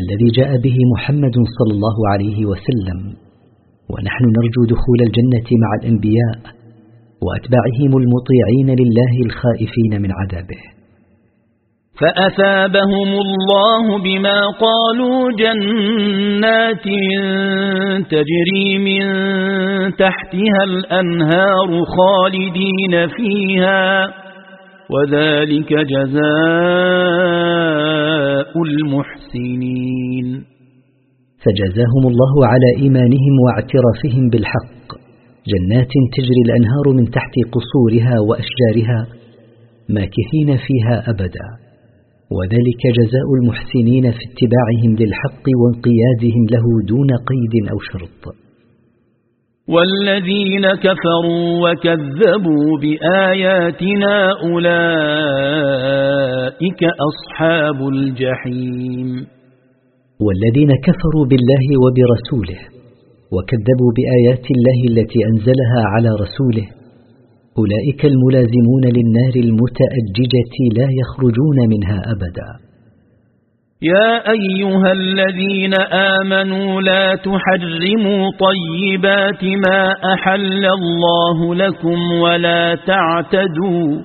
S1: الذي جاء به محمد صلى الله عليه وسلم ونحن نرجو دخول الجنة مع الأنبياء وأتباعهم المطيعين لله الخائفين من عذابه
S2: فأثابهم الله بما قالوا جنات تجري من تحتها الأنهار خالدين فيها وذلك جزاء
S1: المحسنين فجزاهم الله على إيمانهم واعترافهم بالحق جنات تجري الأنهار من تحت قصورها وأشجارها ماكثين فيها أبدا وذلك جزاء المحسنين في اتباعهم للحق وانقيادهم له دون قيد أو شرط
S2: والذين كفروا وكذبوا بآياتنا أولئك أصحاب الجحيم
S1: والذين كفروا بالله وبرسوله وكذبوا بآيات الله التي أنزلها على رسوله أولئك الملازمون للنار المتأججة لا يخرجون منها أبداً
S2: يا أيها الذين آمنوا لا تحرموا طيبات ما أحل الله لكم ولا تعتدوا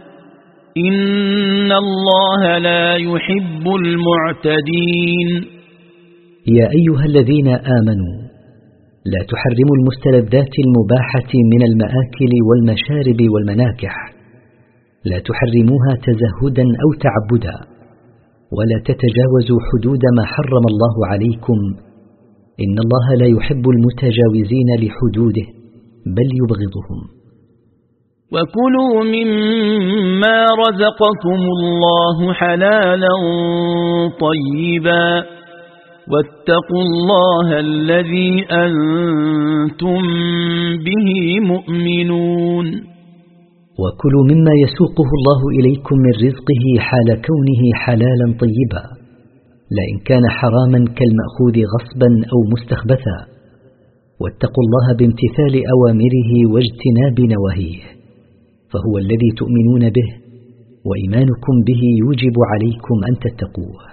S2: إن الله لا يحب المعتدين
S1: يا أيها الذين آمنوا لا تحرم المستلذات المباحة من المآكل والمشارب والمناكح لا تحرموها تزهدا أو تعبدا ولا تتجاوزوا حدود ما حرم الله عليكم إن الله لا يحب المتجاوزين لحدوده بل يبغضهم
S2: وكلوا مما رزقكم الله حلالا طيبا واتقوا الله الذي أنتم به مؤمنون
S1: وكلوا مما يسوقه الله إليكم من رزقه حال كونه حلالا طيبا لئن كان حراما كالمأخوذ غصبا أو مستخبثا واتقوا الله بامتثال أوامره واجتناب نواهيه فهو الذي تؤمنون به وإيمانكم به يوجب عليكم أن تتقوه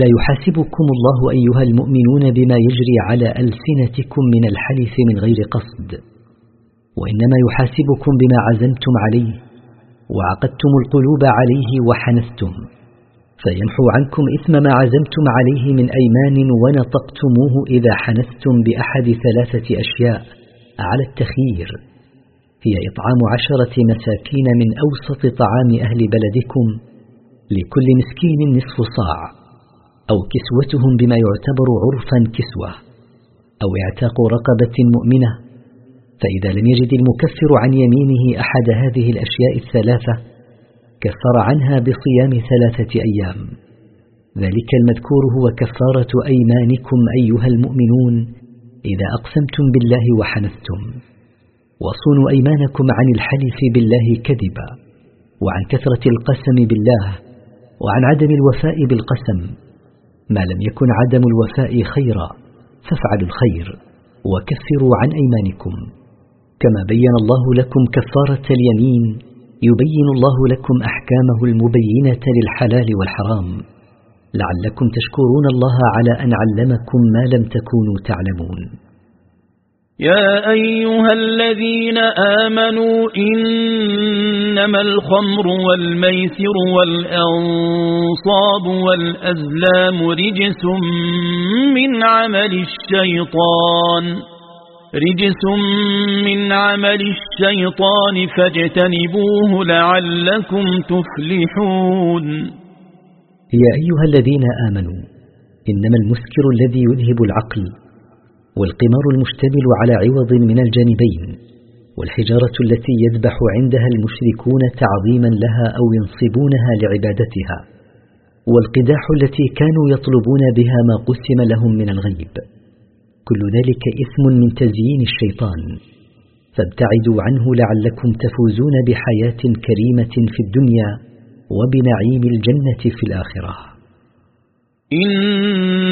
S1: لا يحاسبكم الله أيها المؤمنون بما يجري على ألسنتكم من الحلف من غير قصد وإنما يحاسبكم بما عزمتم عليه وعقدتم القلوب عليه وحنثتم فيمحو عنكم إثم ما عزمتم عليه من أيمان ونطقتموه إذا حنثتم بأحد ثلاثة أشياء على التخيير هي إطعام عشرة مساكين من أوسط طعام أهل بلدكم لكل مسكين نصف صاع أو كسوتهم بما يعتبر عرفا كسوة أو اعتاق رقبة مؤمنة فإذا لم يجد المكفر عن يمينه أحد هذه الأشياء الثلاثة كفر عنها بصيام ثلاثة أيام ذلك المذكور هو كفارة أيمانكم أيها المؤمنون إذا أقسمتم بالله وحنثتم وصونوا أيمانكم عن الحلف بالله كذبا وعن كثرة القسم بالله وعن عدم الوفاء بالقسم ما لم يكن عدم الوفاء خيرا فافعلوا الخير وكفروا عن أيمانكم كما بين الله لكم كفارة اليمين يبين الله لكم أحكامه المبينة للحلال والحرام لعلكم تشكرون الله على أن علمكم ما لم تكونوا تعلمون
S2: يا أيها الذين آمنوا إنما الخمر والميسر والأنصاب والأزلام رجس من عمل الشيطان رجس من عمل الشيطان فاجتنبوه لعلكم تفلحون
S1: يا أيها الذين آمنوا إنما المسكر الذي يذهب العقل والقمار المشتمل على عوض من الجانبين والحجارة التي يذبح عندها المشركون تعظيما لها أو ينصبونها لعبادتها والقداح التي كانوا يطلبون بها ما قسم لهم من الغيب كل ذلك إثم من تزيين الشيطان فابتعدوا عنه لعلكم تفوزون بحياة كريمة في الدنيا وبنعيم الجنة في الآخرة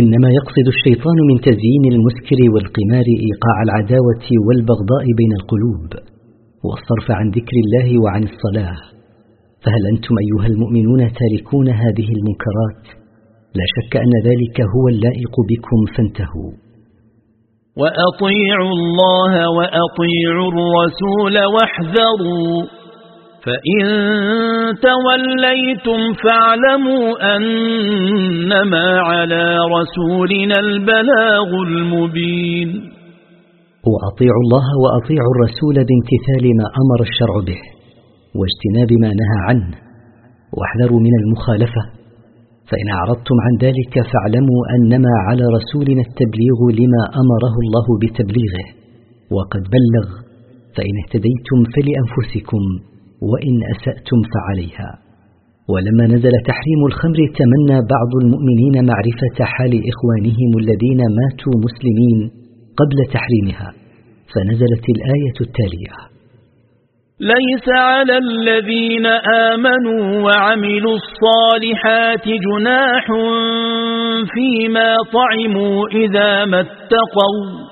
S1: إنما يقصد الشيطان من تزيين المسكر والقمار إيقاع العداوة والبغضاء بين القلوب والصرف عن ذكر الله وعن الصلاة فهل أنتم أيها المؤمنون تاركون هذه المنكرات؟ لا شك أن ذلك هو اللائق بكم فانتهوا
S2: وأطيعوا الله وأطيعوا الرسول واحذروا فإن توليتم فاعلموا أنما على رسولنا البلاغ المبين
S1: وأطيعوا الله وأطيعوا الرسول بامتثال ما أمر الشرع به واجتناب ما نهى عنه واحذروا من المخالفة فإن أعرضتم عن ذلك فاعلموا أنما على رسولنا التبليغ لما أمره الله بتبليغه وقد بلغ فإن اهتديتم فلأنفسكم وإن أسأتم فعليها ولما نزل تحريم الخمر تمنى بعض المؤمنين معرفة حال إخوانهم الذين ماتوا مسلمين قبل تحريمها فنزلت الآية التالية
S2: ليس على الذين آمنوا وعملوا الصالحات جناح فيما طعموا إذا ما اتقوا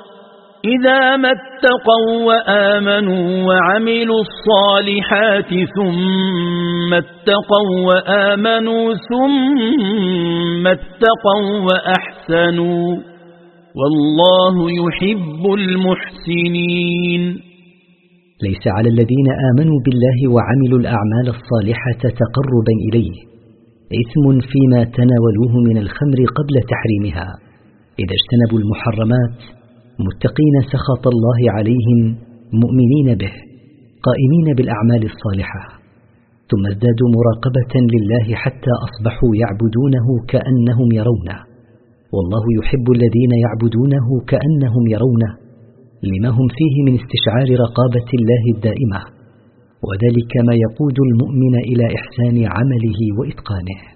S2: إذا ما اتقوا وآمنوا وعملوا الصالحات ثم اتقوا وآمنوا ثم اتقوا وأحسنوا والله يحب المحسنين
S1: ليس على الذين آمنوا بالله وعملوا الأعمال الصالحة تقربا إليه إثم فيما تناولوه من الخمر قبل تحريمها إذا اجتنبوا المحرمات متقين سخط الله عليهم مؤمنين به قائمين بالأعمال الصالحة ثم ازدادوا مراقبة لله حتى أصبحوا يعبدونه كأنهم يرونه والله يحب الذين يعبدونه كأنهم يرونه لما هم فيه من استشعار رقابة الله الدائمة وذلك ما يقود المؤمن إلى إحسان عمله وإتقانه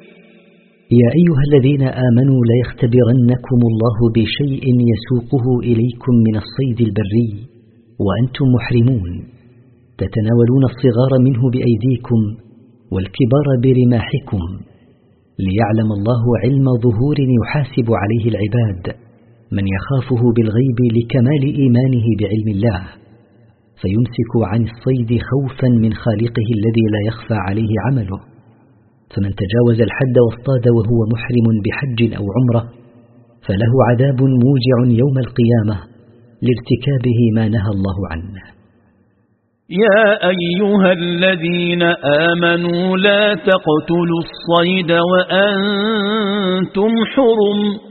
S1: يا أيها الذين آمنوا لا يختبرنكم الله بشيء يسوقه إليكم من الصيد البري وأنتم محرمون تتناولون الصغار منه بأيديكم والكبار برماحكم ليعلم الله علم ظهور يحاسب عليه العباد من يخافه بالغيب لكمال إيمانه بعلم الله فيمسك عن الصيد خوفا من خالقه الذي لا يخفى عليه عمله فمن تجاوز الحد واصطاد وهو محرم بحج أو عمرة فله عذاب موجع يوم القيامة لارتكابه ما نهى الله عنه
S2: يا أيها الذين آمنوا لا تقتلوا الصيد وأنتم حرم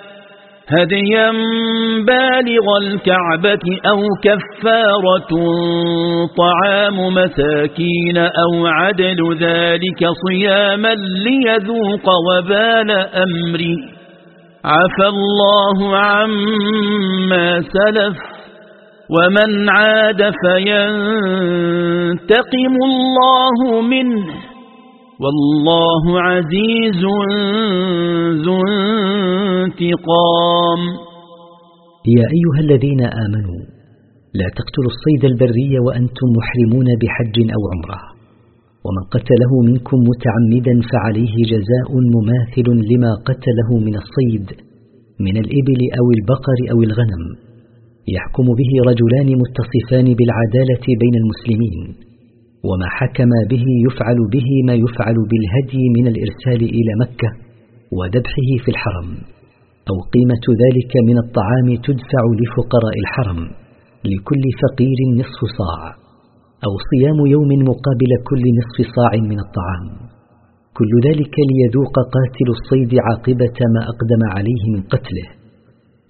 S2: هديا بالغ الكعبة أو كفارة طعام مساكين أو عدل ذلك صياما ليذوق وبال أمري عفى الله عما سلف ومن عاد فينتقم الله منه والله عزيز ذو انتقام
S1: يا أيها الذين آمنوا لا تقتلوا الصيد البري وأنتم محرمون بحج أو عمره ومن قتله منكم متعمدا فعليه جزاء مماثل لما قتله من الصيد من الإبل أو البقر أو الغنم يحكم به رجلان متصفان بالعدالة بين المسلمين وما حكم به يفعل به ما يفعل بالهدي من الإرسال إلى مكة وذبحه في الحرم أو قيمة ذلك من الطعام تدفع لفقراء الحرم لكل فقير نصف صاع أو صيام يوم مقابل كل نصف صاع من الطعام كل ذلك ليذوق قاتل الصيد عاقبة ما أقدم عليه من قتله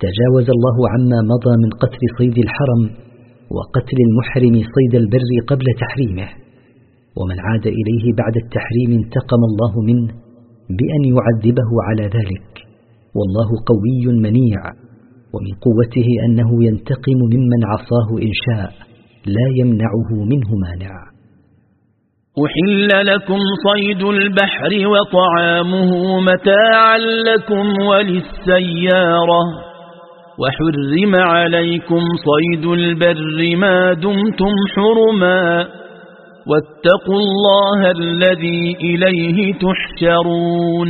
S1: تجاوز الله عما مضى من قتل صيد الحرم وقتل المحرم صيد البر قبل تحريمه ومن عاد إليه بعد التحريم انتقم الله منه بأن يعذبه على ذلك والله قوي منيع ومن قوته أنه ينتقم ممن عصاه إن شاء لا يمنعه منه مانع
S2: أحل لكم صيد البحر وطعامه متاعا لكم وللسيارة وحرم عليكم صيد البر ما دمتم حرما واتقوا الله الذي إليه
S1: تحشرون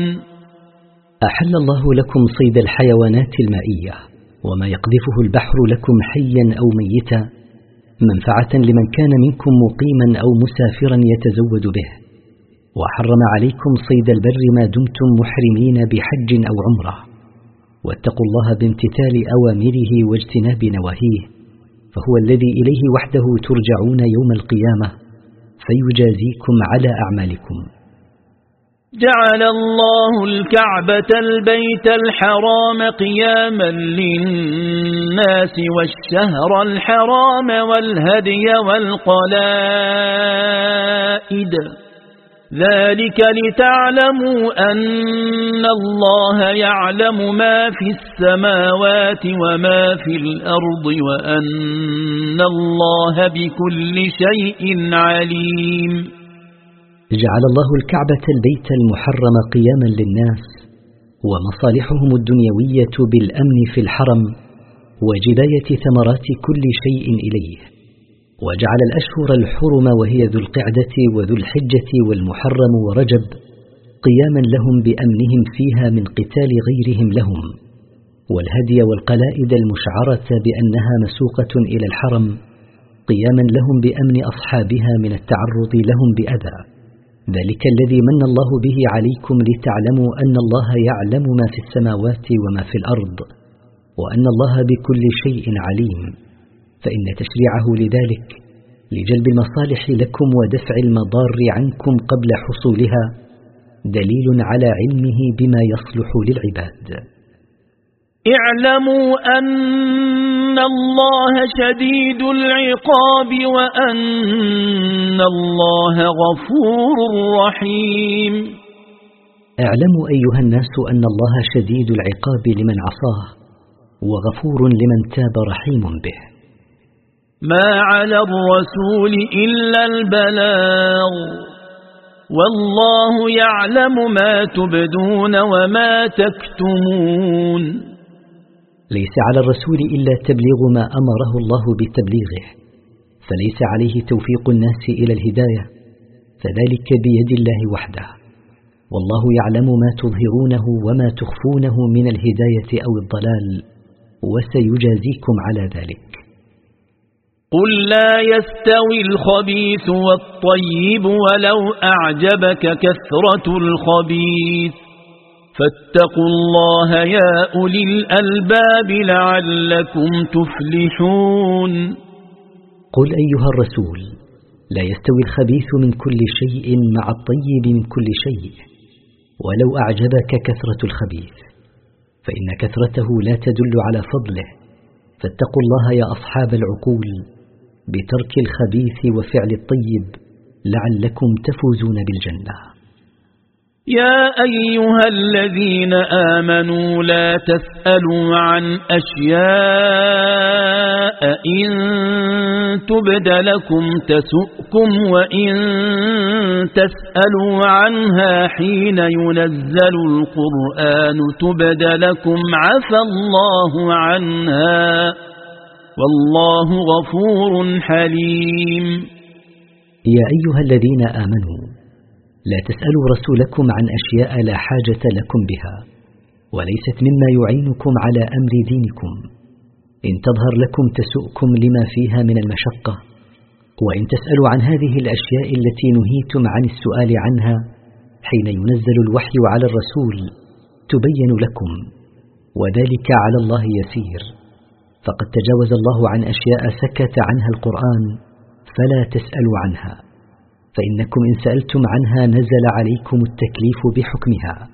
S1: أحل الله لكم صيد الحيوانات المائية وما يقذفه البحر لكم حيا أو ميتا منفعة لمن كان منكم مقيما أو مسافرا يتزود به وحرم عليكم صيد البر ما دمتم محرمين بحج أو عمره واتقوا الله بامتثال أوامره واجتناب نواهيه فهو الذي إليه وحده ترجعون يوم القيامة فيجازيكم على أعمالكم
S2: جعل الله الكعبة البيت الحرام قياما للناس والشهر الحرام والهدي والقلائد ذلك لتعلموا أن الله يعلم ما في السماوات وما في الأرض وأن الله بكل شيء عليم
S1: جعل الله الكعبة البيت المحرم قياما للناس ومصالحهم الدنيوية بالأمن في الحرم وجداية ثمرات كل شيء إليه وجعل الأشهر الحرم وهي ذو القعدة وذو الحجة والمحرم ورجب قياما لهم بأمنهم فيها من قتال غيرهم لهم والهدي والقلائد المشعرة بأنها مسوقة إلى الحرم قياما لهم بأمن أصحابها من التعرض لهم بأذى ذلك الذي من الله به عليكم لتعلموا أن الله يعلم ما في السماوات وما في الأرض وأن الله بكل شيء عليم فإن تشريعه لذلك لجلب المصالح لكم ودفع المضار عنكم قبل حصولها دليل على علمه بما يصلح للعباد
S2: اعلموا أن الله شديد العقاب وأن الله غفور رحيم
S1: اعلموا أيها الناس أن الله شديد العقاب لمن عصاه وغفور لمن تاب رحيم به
S2: ما على الرسول إلا البلاغ والله يعلم ما تبدون وما
S1: تكتمون ليس على الرسول إلا تبليغ ما أمره الله بتبليغه فليس عليه توفيق الناس إلى الهداية فذلك بيد الله وحده والله يعلم ما تظهرونه وما تخفونه من الهداية أو الضلال وسيجازيكم على ذلك
S2: قل لا يستوي الخبيث والطيب ولو أعجبك كثرة الخبيث فاتقوا الله يا أولي الألباب
S1: لعلكم تفلحون قل أيها الرسول لا يستوي الخبيث من كل شيء مع الطيب من كل شيء ولو أعجبك كثرة الخبيث فإن كثرته لا تدل على فضله فاتقوا الله يا أصحاب العقول بترك الخبيث وفعل الطيب لعلكم تفوزون بالجنة
S2: يا أيها الذين آمنوا لا تسألوا عن أشياء إن تبد لكم تسؤكم وإن تسألوا عنها حين ينزل القرآن تبد لكم عفى الله عنها والله غفور حليم
S1: يا أيها الذين آمنوا لا تسألوا رسولكم عن أشياء لا حاجة لكم بها وليست مما يعينكم على أمر دينكم إن تظهر لكم تسؤكم لما فيها من المشقة وإن تسألوا عن هذه الأشياء التي نهيتم عن السؤال عنها حين ينزل الوحي على الرسول تبين لكم وذلك على الله يسير فقد تجاوز الله عن أشياء سكت عنها القرآن فلا تسألوا عنها فإنكم إن سألتم عنها نزل عليكم التكليف بحكمها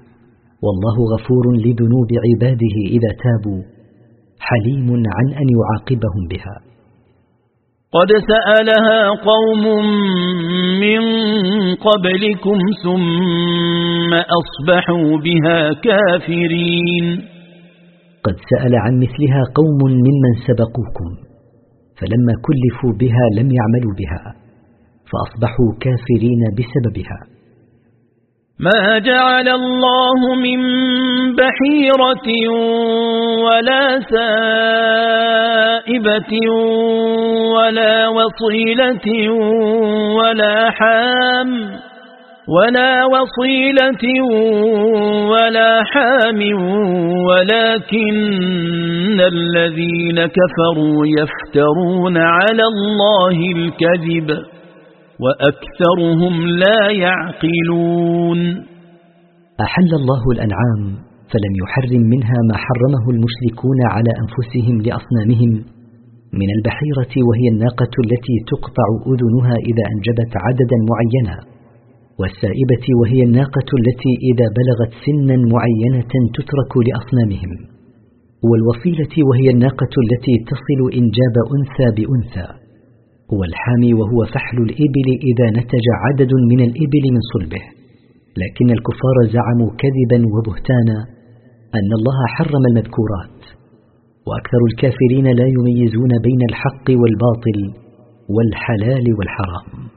S1: والله غفور لذنوب عباده إذا تابوا حليم عن أن يعاقبهم بها
S2: قد سألها قوم من قبلكم ثم أصبحوا بها كافرين
S1: قد سأل عن مثلها قوم ممن سبقوكم فلما كلفوا بها لم يعملوا بها فأصبحوا كافرين بسببها
S2: ما جعل الله من بحيرة ولا سائبة ولا وصيلة ولا حام ولا وصيلة ولا حام ولكن الذين كفروا يفترون على الله الكذب وأكثرهم لا يعقلون
S1: أحل الله الأنعام فلم يحرم منها ما حرمه المشركون على أنفسهم لأصنامهم من البحيرة وهي الناقة التي تقطع أذنها إذا أنجبت عددا معينا والسائبة وهي الناقة التي إذا بلغت سنا معينة تترك لأصنامهم والوصيلة وهي الناقة التي تصل إنجاب أنثى بأنثى والحامي وهو فحل الإبل إذا نتج عدد من الإبل من صلبه لكن الكفار زعموا كذبا وبهتانا أن الله حرم المذكورات وأكثر الكافرين لا يميزون بين الحق والباطل والحلال والحرام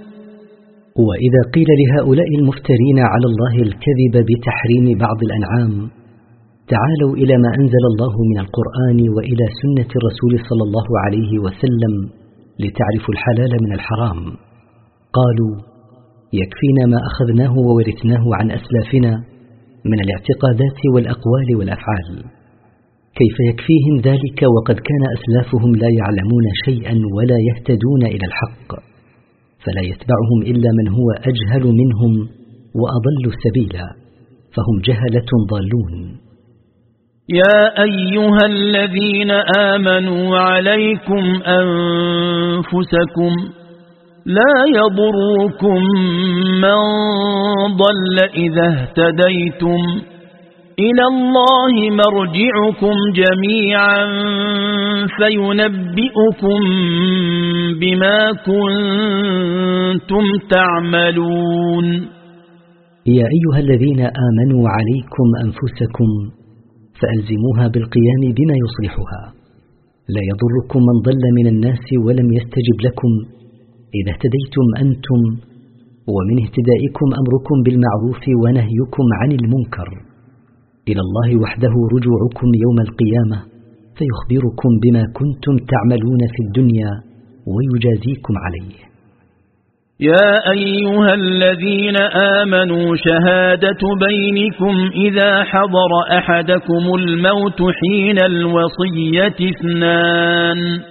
S1: وإذا قيل لهؤلاء المفترين على الله الكذب بتحريم بعض الأنعام تعالوا إلى ما أنزل الله من القرآن وإلى سنة الرسول صلى الله عليه وسلم لتعرفوا الحلال من الحرام قالوا يكفينا ما أخذناه وورثناه عن أسلافنا من الاعتقادات والأقوال والأفعال كيف يكفيهم ذلك وقد كان أسلافهم لا يعلمون شيئا ولا يهتدون إلى الحق فلا يتبعهم إلا من هو أجهل منهم وأضل سبيلا فهم جهلة ضالون
S2: يا أيها الذين آمنوا عليكم أنفسكم لا يضركم من ضل إذا اهتديتم إلى الله مرجعكم جميعا فينبئكم بما كنتم تعملون
S1: يا أيها الذين آمنوا عليكم أنفسكم فألزموها بالقيام بما يصلحها لا يضركم من ضل من الناس ولم يستجب لكم إذا اهتديتم أنتم ومن اهتدائكم أمركم بالمعروف ونهيكم عن المنكر إلى الله وحده رجوعكم يوم القيامة فيخبركم بما كنتم تعملون في الدنيا ويجازيكم عليه
S2: يا أيها الذين آمنوا شهادة بينكم إذا حضر أحدكم الموت حين الوصية اثنان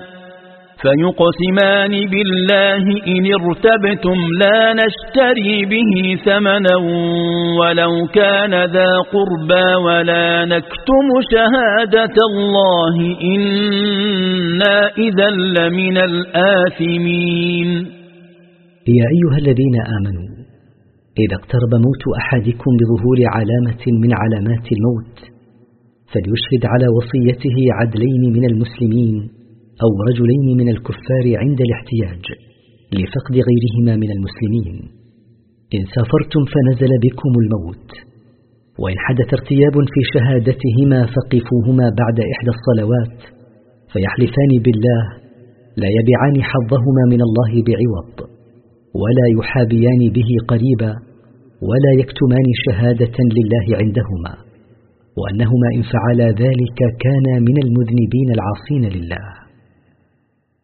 S2: فيقسمان بالله إن ارتبتم لا نشتري به ثمنا ولو كان ذا قربى ولا نكتم شهادة الله إنا إذا لمن الآثمين
S1: يا أيها الذين آمنوا إذا اقترب موت أحدكم بظهور علامة من علامات الموت فليشهد على وصيته عدلين من المسلمين أو رجلين من الكفار عند الاحتياج لفقد غيرهما من المسلمين إن سافرتم فنزل بكم الموت وإن حدث ارتياب في شهادتهما فقفوهما بعد إحدى الصلوات فيحلفان بالله لا يبيعان حظهما من الله بعوض ولا يحابيان به قريبا ولا يكتمان شهادة لله عندهما وأنهما إن فعلا ذلك كانا من المذنبين العاصين لله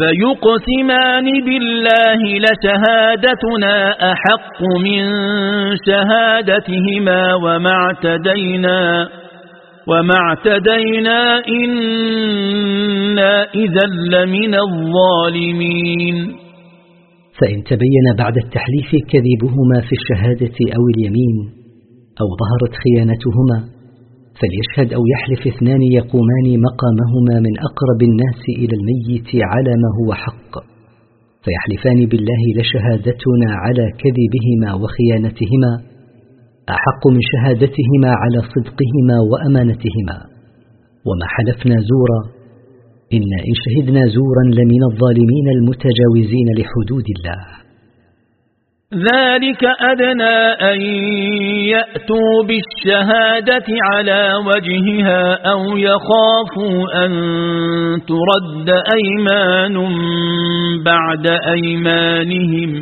S2: فيقسمان بالله لشهادتنا أحق من شهادتهما وما اعتدينا وما اعتدينا إنا إذا لمن الظالمين
S1: فإن تبين بعد التحليف كذبهما في الشهادة أو اليمين أو ظهرت خيانتهما فليشهد أو يحلف اثنان يقومان مقامهما من أقرب الناس إلى الميت على ما هو حق فيحلفان بالله لشهادتنا على كذبهما وخيانتهما أحق من شهادتهما على صدقهما وأمانتهما وما حلفنا زورا إن إن شهدنا زورا لمن الظالمين المتجاوزين لحدود الله
S2: ذلك أدنى أن يأتوا بالشهادة على وجهها أو يخافوا أن ترد أيمان بعد أيمانهم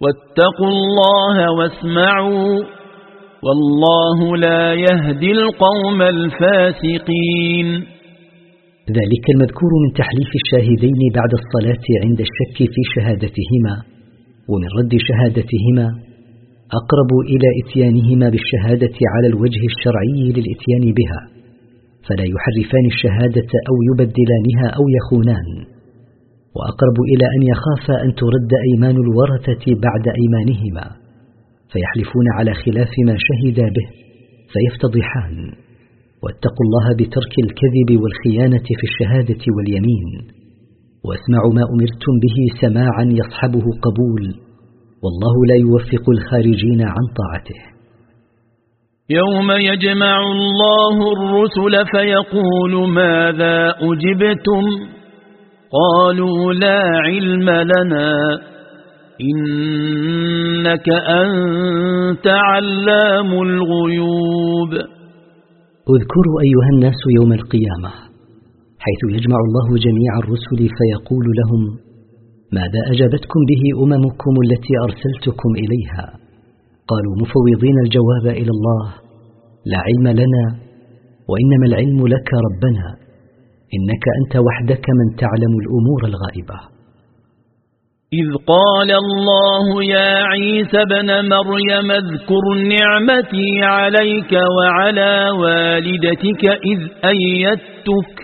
S2: واتقوا الله واسمعوا والله لا يهدي القوم الفاسقين
S1: ذلك المذكور من تحليف الشاهدين بعد الصلاة عند الشك في شهادتهما ومن رد شهادتهما أقرب إلى إتيانهما بالشهادة على الوجه الشرعي للإتيان بها فلا يحرفان الشهادة أو يبدلانها أو يخونان وأقرب إلى أن يخاف أن ترد أيمان الورثة بعد أيمانهما فيحلفون على خلاف ما شهدا به فيفتضحان واتقوا الله بترك الكذب والخيانة في الشهادة واليمين واسمعوا ما أمرتم به سماعا يصحبه قبول والله لا يوفق الخارجين عن طاعته
S2: يوم يجمع الله الرسل فيقول ماذا أجبتم قالوا لا علم لنا إنك أنت علام الغيوب
S1: اذكروا أيها الناس يوم القيامة حيث يجمع الله جميع الرسل فيقول لهم ماذا أجابتكم به أممكم التي أرسلتكم إليها قالوا مفوضين الجواب إلى الله لا علم لنا وإنما العلم لك ربنا إنك أنت وحدك من تعلم الأمور الغائبة
S2: إذ قال الله يا عيسى بن مريم اذكر نعمتي عليك وعلى والدتك إذ أيدتك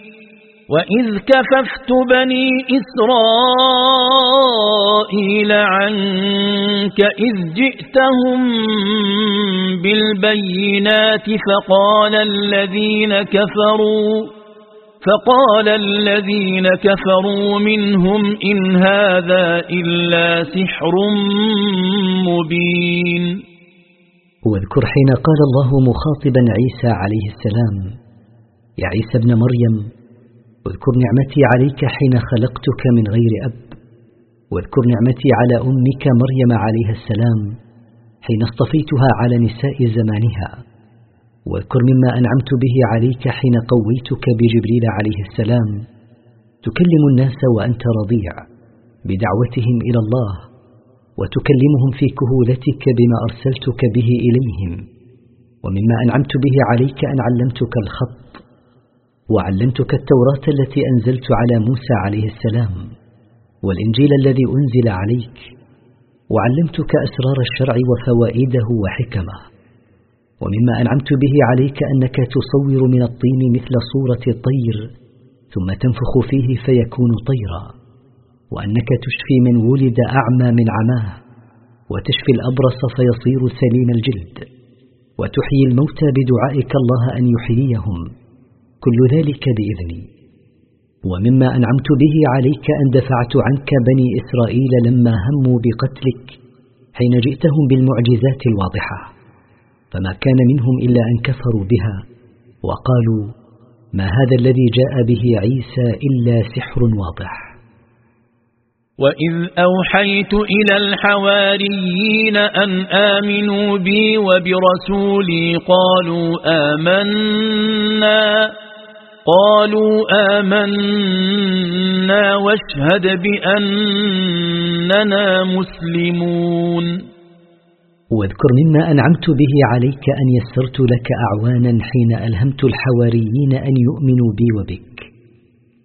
S2: وإذ كففت بني إسرائيل عنك إذ جئتهم بالبينات فقال الذين كفروا فقال الذين كفروا منهم إن هذا إلا سحر
S1: مبين واذكر حين قال الله مخاطبا عيسى عليه السلام يا عيسى ابن مريم واذكر نعمتي عليك حين خلقتك من غير أب واذكر نعمتي على أمك مريم عليها السلام حين اصطفيتها على نساء زمانها واذكر مما أنعمت به عليك حين قويتك بجبريل عليه السلام تكلم الناس وأنت رضيع بدعوتهم إلى الله وتكلمهم في كهولتك بما أرسلتك به إليهم ومما أنعمت به عليك أن علمتك الخط وعلمتك التوراة التي أنزلت على موسى عليه السلام والإنجيل الذي أنزل عليك وعلمتك أسرار الشرع وفوائده وحكمه ومما أنعمت به عليك أنك تصور من الطين مثل صورة الطير ثم تنفخ فيه فيكون طيرا وأنك تشفي من ولد أعمى من عماه وتشفي الأبرص فيصير سليم الجلد وتحيي الموتى بدعائك الله أن يحييهم كل ذلك بإذني ومما أنعمت به عليك أن دفعت عنك بني إسرائيل لما هموا بقتلك حين جئتهم بالمعجزات الواضحة فما كان منهم إلا أن كفروا بها وقالوا ما هذا الذي جاء به عيسى إلا سحر واضح
S2: وإذ أوحيت إلى الحواريين أن آمنوا بي وبرسولي قالوا آمنا قالوا آمنا واشهد بأننا
S1: مسلمون واذكر مما أنعمت به عليك أن يسرت لك أعوانا حين ألهمت الحواريين أن يؤمنوا بي وبك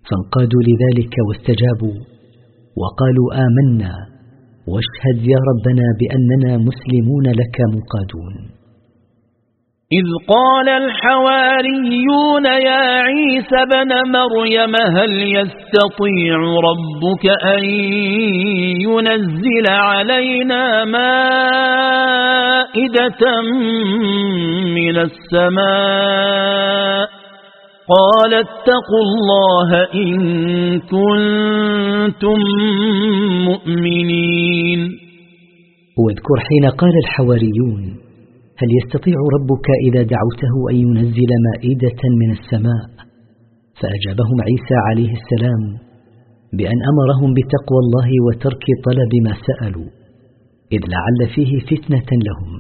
S1: فانقادوا لذلك واستجابوا وقالوا آمنا واشهد يا ربنا بأننا مسلمون لك مقادون
S2: إذ قال الحواريون يا عيسى بن مريم هل يستطيع ربك أن ينزل علينا مائدة من السماء قال اتقوا الله إن كنتم مؤمنين
S1: واذكر حين قال الحواريون هل يستطيع ربك إذا دعوته أن ينزل مائدة من السماء فأجابهم عيسى عليه السلام بأن أمرهم بتقوى الله وترك طلب ما سألوا إذ لعل فيه فتنة لهم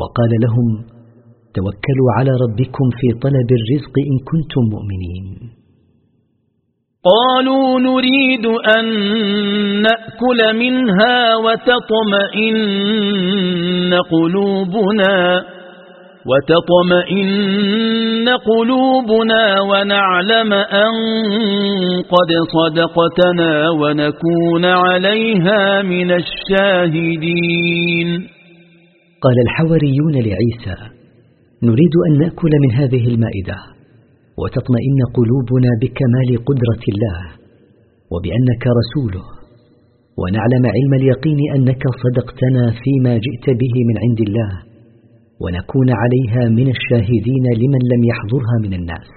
S1: وقال لهم توكلوا على ربكم في طلب الرزق إن كنتم مؤمنين
S2: قالوا نريد أن نأكل منها وتطمئن قلوبنا وتطمئن قلوبنا ونعلم أن قد صدقتنا ونكون عليها من الشاهدين
S1: قال الحواريون لعيسى نريد أن نأكل من هذه المائدة وتطمئن قلوبنا بكمال قدرة الله وبأنك رسوله ونعلم علم اليقين أنك صدقتنا فيما جئت به من عند الله ونكون عليها من الشاهدين لمن لم يحضرها من الناس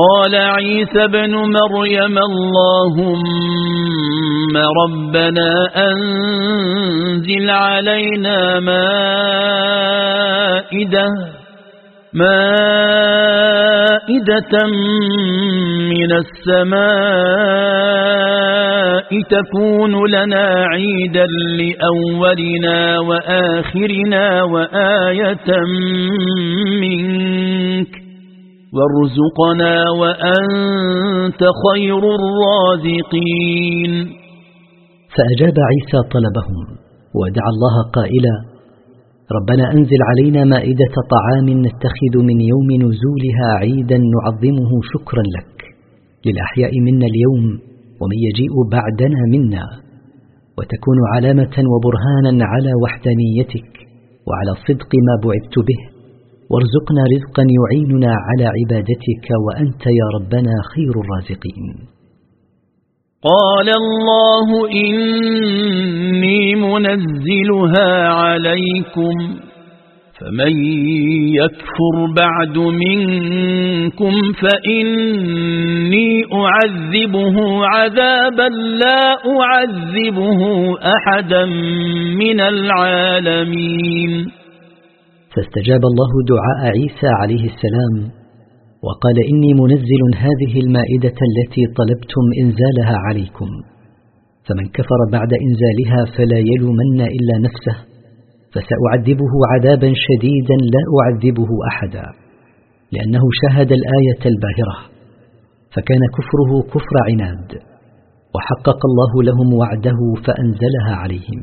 S2: قال عيسى بن مريم اللهم ربنا أنزل علينا مائده مائدة من السماء تكون لنا عيدا لأولنا وآخرنا وآية منك وارزقنا وأنت خير الرازقين
S1: فأجاب عيسى طلبهم ودعا الله قائلا ربنا أنزل علينا مائدة طعام نتخذ من يوم نزولها عيدا نعظمه شكرا لك للأحياء منا اليوم ومن يجيء بعدنا منا وتكون علامة وبرهانا على وحدانيتك وعلى صدق ما بعثت به وارزقنا رزقا يعيننا على عبادتك وأنت يا ربنا خير الرازقين
S2: قال الله إني منزلها عليكم فمن يكفر بعد منكم فإني أعذبه عذابا لا أعذبه أحدا من العالمين
S1: فاستجاب الله دعاء عيسى عليه السلام وقال إني منزل هذه المائدة التي طلبتم إنزالها عليكم فمن كفر بعد إنزالها فلا يلومن إلا نفسه فسأعذبه عذابا شديدا لا أعذبه أحدا لأنه شهد الآية الباهرة فكان كفره كفر عناد وحقق الله لهم وعده فأنزلها عليهم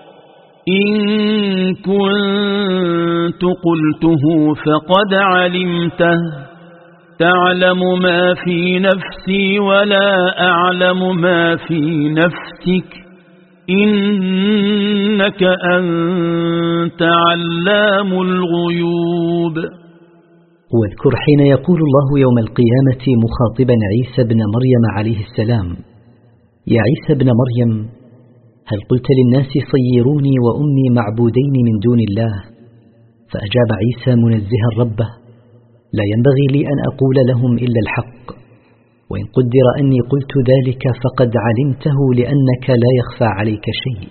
S2: إن كنت قلته فقد علمته تعلم ما في نفسي ولا أعلم ما في نفسك إنك أنت علام الغيوب
S1: واذكر حين يقول الله يوم القيامة مخاطبا عيسى بن مريم عليه السلام يا عيسى بن مريم هل قلت للناس صيروني وأمي معبودين من دون الله فأجاب عيسى منزها ربه لا ينبغي لي أن أقول لهم إلا الحق وإن قدر أني قلت ذلك فقد علمته لأنك لا يخفى عليك شيء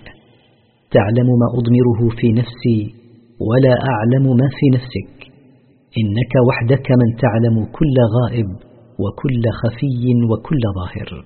S1: تعلم ما أضمره في نفسي ولا أعلم ما في نفسك إنك وحدك من تعلم كل غائب وكل خفي وكل ظاهر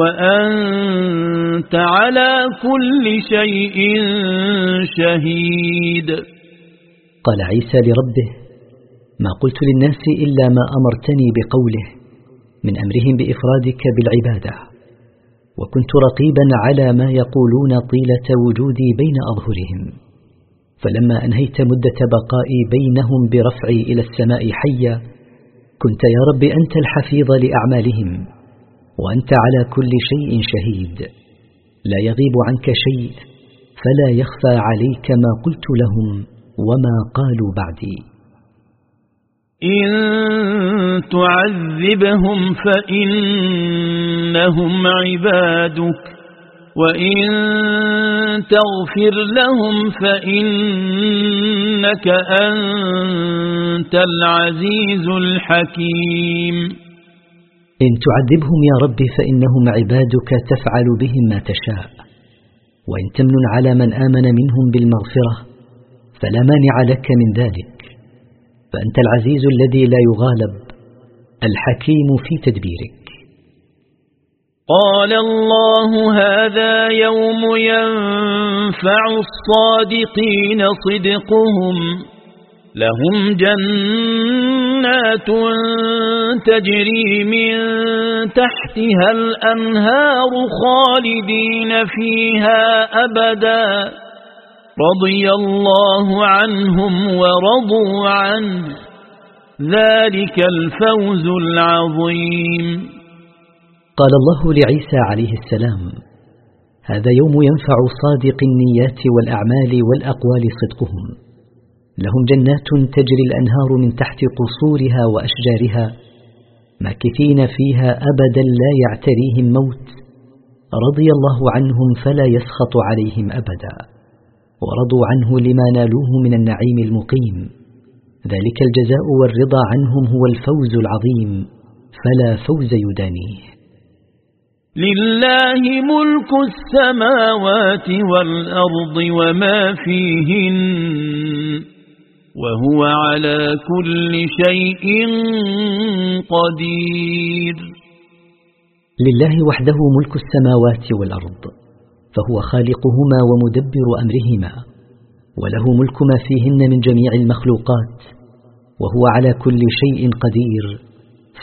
S2: وأنت على كل شيء شهيد
S1: قال عيسى لربه ما قلت للناس إلا ما أمرتني بقوله من أمرهم بإفرادك بالعبادة وكنت رقيبا على ما يقولون طيلة وجودي بين أظهرهم فلما أنهيت مدة بقائي بينهم برفعي إلى السماء حيا كنت يا رب أنت الحفيظ لأعمالهم وأنت على كل شيء شهيد لا يغيب عنك شيء فلا يخفى عليك ما قلت لهم وما قالوا بعدي
S2: إن تعذبهم فإنهم عبادك وإن تغفر لهم فإنك أنت العزيز الحكيم
S1: إن تعذبهم يا رب فإنهم عبادك تفعل بهم ما تشاء وإن تمن على من آمن منهم بالمغفرة فلا مانع لك من ذلك فأنت العزيز الذي لا يغالب الحكيم في تدبيرك
S2: قال الله هذا يوم ينفع الصادقين صدقهم لهم جنات تجري من تحتها الأنهار خالدين فيها أبدا رضي الله عنهم ورضوا عنه ذلك الفوز العظيم
S1: قال الله لعيسى عليه السلام هذا يوم ينفع صادق النيات والأعمال والأقوال صدقهم لهم جنات تجري الأنهار من تحت قصورها وأشجارها ماكثين فيها أبدا لا يعتريهم موت رضي الله عنهم فلا يسخط عليهم أبدا ورضوا عنه لما نالوه من النعيم المقيم ذلك الجزاء والرضا عنهم هو الفوز العظيم فلا فوز يدانيه
S2: لله ملك السماوات والأرض وما فيهن وهو على كل شيء قدير
S1: لله وحده ملك السماوات والأرض فهو خالقهما ومدبر أمرهما وله ملك ما فيهن من جميع المخلوقات وهو على كل شيء قدير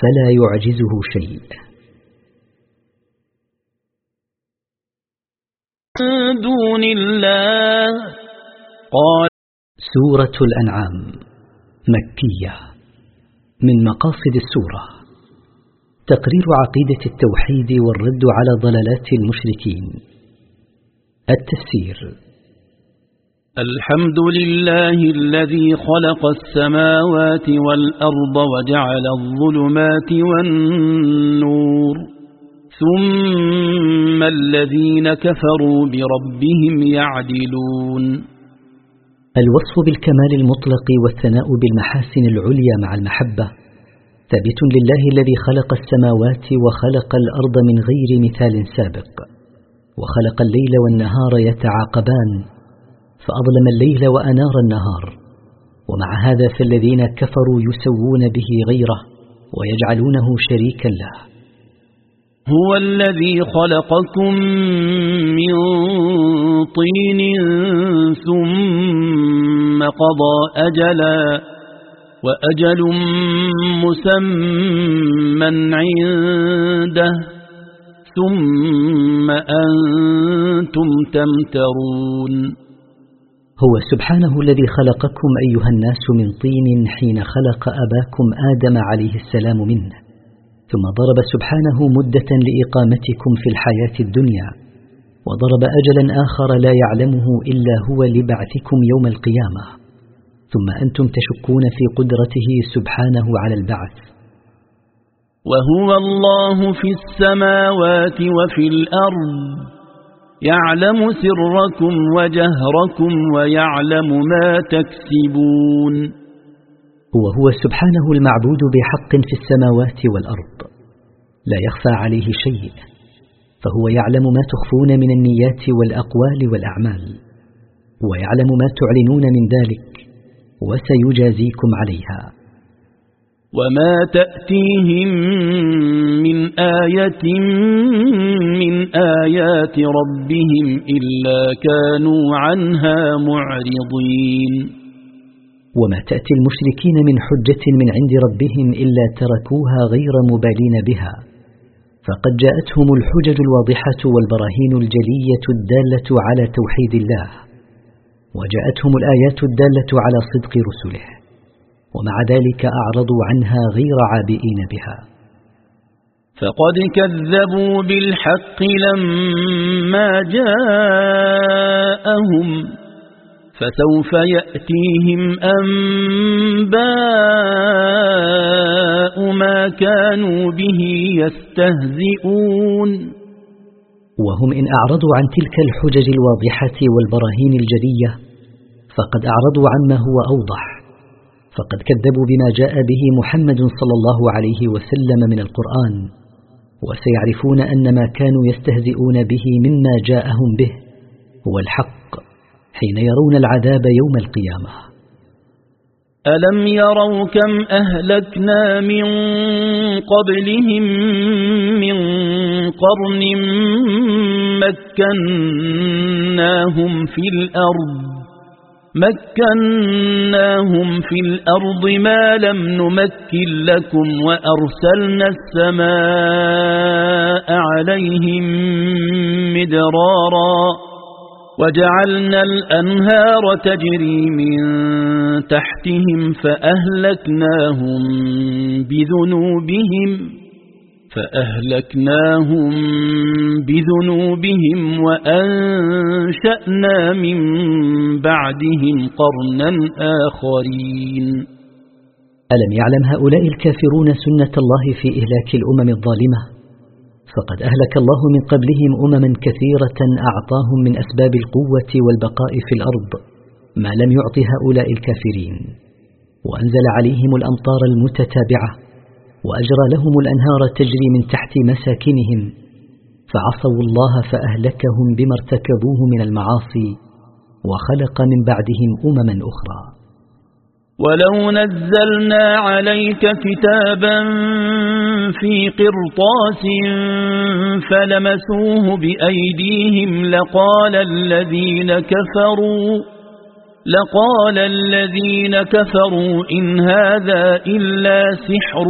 S1: فلا يعجزه شيء
S2: دون الله
S1: قال سورة الأنعام مكية من مقاصد السورة تقرير عقيدة التوحيد والرد على ضلالات المشركين التفسير
S2: الحمد لله الذي خلق السماوات والأرض وجعل الظلمات والنور ثم الذين كفروا بربهم يعدلون
S1: الوصف بالكمال المطلق والثناء بالمحاسن العليا مع المحبة ثابت لله الذي خلق السماوات وخلق الأرض من غير مثال سابق وخلق الليل والنهار يتعاقبان فأظلم الليل وأنار النهار ومع هذا فالذين كفروا يسوون به غيره ويجعلونه شريكا له
S2: هو الذي خلقكم من طين ثم قضى أجلا وأجل مسمى عنده ثم أنتم تمترون
S1: هو سبحانه الذي خلقكم أيها الناس من طين حين خلق أباكم آدم عليه السلام منه ثم ضرب سبحانه مدة لإقامتكم في الحياة الدنيا وضرب أجلا آخر لا يعلمه إلا هو لبعثكم يوم القيامة ثم أنتم تشكون في قدرته سبحانه على البعث
S2: وهو الله في السماوات وفي الأرض يعلم سركم وجهركم ويعلم ما تكسبون
S1: وهو سبحانه المعبود بحق في السماوات والأرض لا يخفى عليه شيء فهو يعلم ما تخفون من النيات والأقوال والأعمال ويعلم ما تعلنون من ذلك وسيجازيكم عليها
S2: وما تأتيهم من آية من آيات ربهم إلا كانوا عنها معرضين
S1: وما تأتي المشركين من حجة من عند ربهم إلا تركوها غير مبالين بها فقد جاءتهم الحجج الواضحة والبراهين الجلية الدالة على توحيد الله وجاءتهم الآيات الدالة على صدق رسله ومع ذلك أعرضوا عنها غير عابئين بها
S2: فقد كذبوا بالحق لما جاءهم فسوف يأتيهم أنباء ما كانوا به يستهزئون
S1: وهم إن أعرضوا عن تلك الحجج الواضحة والبراهين الجلية فقد أعرضوا عما هو أوضح فقد كذبوا بما جاء به محمد صلى الله عليه وسلم من القرآن وسيعرفون أن ما كانوا يستهزئون به مما جاءهم به هو الحق حين يرون العذاب يوم القيامة
S2: ألم يروا كم أهلكنا من قبلهم من قرن مكناهم في الأرض مكناهم في الأرض ما لم نمكن لكم وأرسلنا السماء عليهم مدراراً وجعلنا الأنهار تجري من تحتهم فأهلكناهم بذنوبهم فأهلكناهم بذنوبهم وأنشأنا من بعدهم قرنا آخرين
S1: ألم يعلم هؤلاء الكافرون سنة الله في إهلاك الأمم الظالمة فقد أهلك الله من قبلهم أمما كثيرة أعطاهم من أسباب القوة والبقاء في الأرض ما لم يعط هؤلاء الكافرين وأنزل عليهم الأمطار المتتابعة وأجرى لهم الأنهار تجري من تحت مساكنهم فعصوا الله فأهلكهم بما ارتكبوه من المعاصي وخلق من بعدهم أمما أخرى
S2: ولو نزلنا عليك كتابا في قرطاس فلمسوه بأيديهم لقال الذين كفروا لقال الذين كفروا إن هذا إلا سحر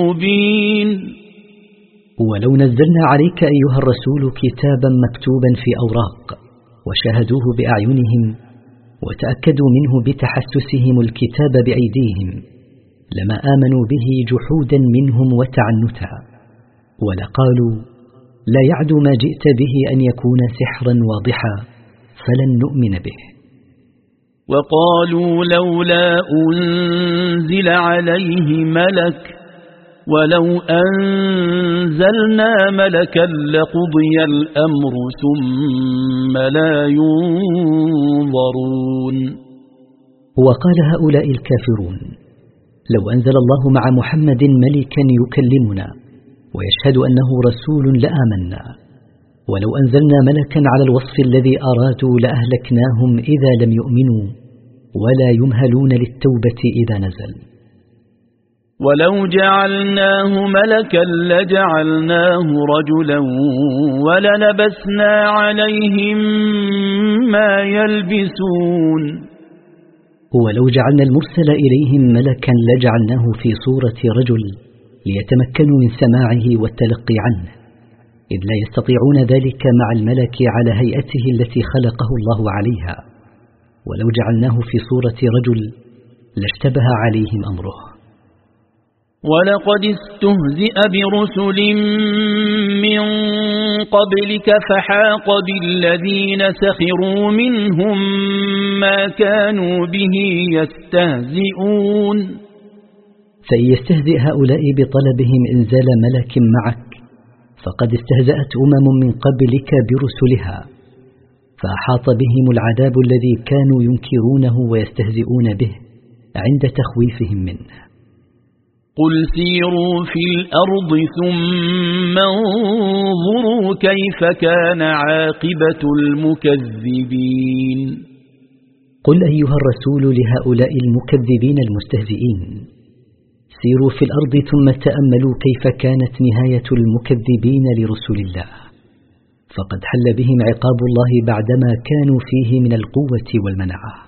S2: مبين
S1: ولو نزلنا عليك أيها الرسول كتابا مكتوبا في أوراق وشاهدوه بأعينهم وتأكدوا منه بتحسسهم الكتاب بأيديهم لما آمنوا به جحودا منهم وتعنتا ولقالوا لا يعد ما جئت به أن يكون سحرا واضحا فلن نؤمن به
S2: وقالوا لولا أنزل عليه ملك ولو أنزلنا ملكا لقضي الأمر ثم لا
S1: ينظرون وقال هؤلاء الكافرون لو أنزل الله مع محمد ملكا يكلمنا ويشهد أنه رسول لآمنا ولو أنزلنا ملكا على الوصف الذي أرادوا لأهلكناهم إذا لم يؤمنوا ولا يمهلون للتوبة إذا نزل
S2: ولو جعلناه ملكا لجعلناه رجلا وللبسنا عليهم ما
S1: يلبسون ولو جعلنا المرسل إليهم ملكا لجعلناه في صورة رجل ليتمكنوا من سماعه والتلقي عنه إذ لا يستطيعون ذلك مع الملك على هيئته التي خلقه الله عليها ولو جعلناه في صورة رجل لاشتبه عليهم أمره
S2: ولقد استهزئ برسل من قبلك فحاق بالذين سخروا منهم ما كانوا به يستهزئون
S1: فيستهزئ هؤلاء بطلبهم إنزال ملك معك فقد استهزأت أمم من قبلك برسلها فأحاط بهم العذاب الذي كانوا ينكرونه ويستهزئون به عند تخويفهم منه
S2: قل سيروا في الأرض ثم انظروا كيف كان عاقبة المكذبين
S1: قل أيها الرسول لهؤلاء المكذبين المستهزئين سيروا في الأرض ثم تأملوا كيف كانت نهاية المكذبين لرسول الله فقد حل بهم عقاب الله بعدما كانوا فيه من القوة والمنعه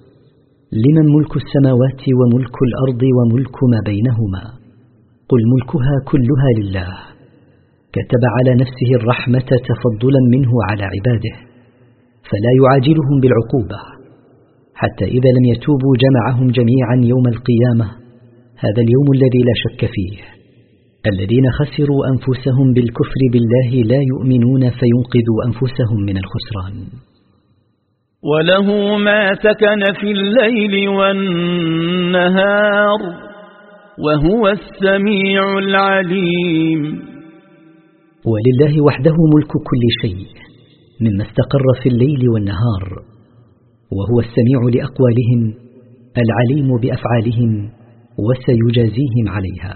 S1: لمن ملك السماوات وملك الأرض وملك ما بينهما قل ملكها كلها لله كتب على نفسه الرحمة تفضلا منه على عباده فلا يعاجلهم بالعقوبة حتى إذا لم يتوبوا جمعهم جميعا يوم القيامة هذا اليوم الذي لا شك فيه الذين خسروا أنفسهم بالكفر بالله لا يؤمنون فينقذوا أنفسهم من الخسران
S2: وله ما سكن في الليل والنهار وهو السميع العليم
S1: ولله وحده ملك كل شيء مما استقر في الليل والنهار وهو السميع لأقوالهم العليم بأفعالهم وسيجازيهم عليها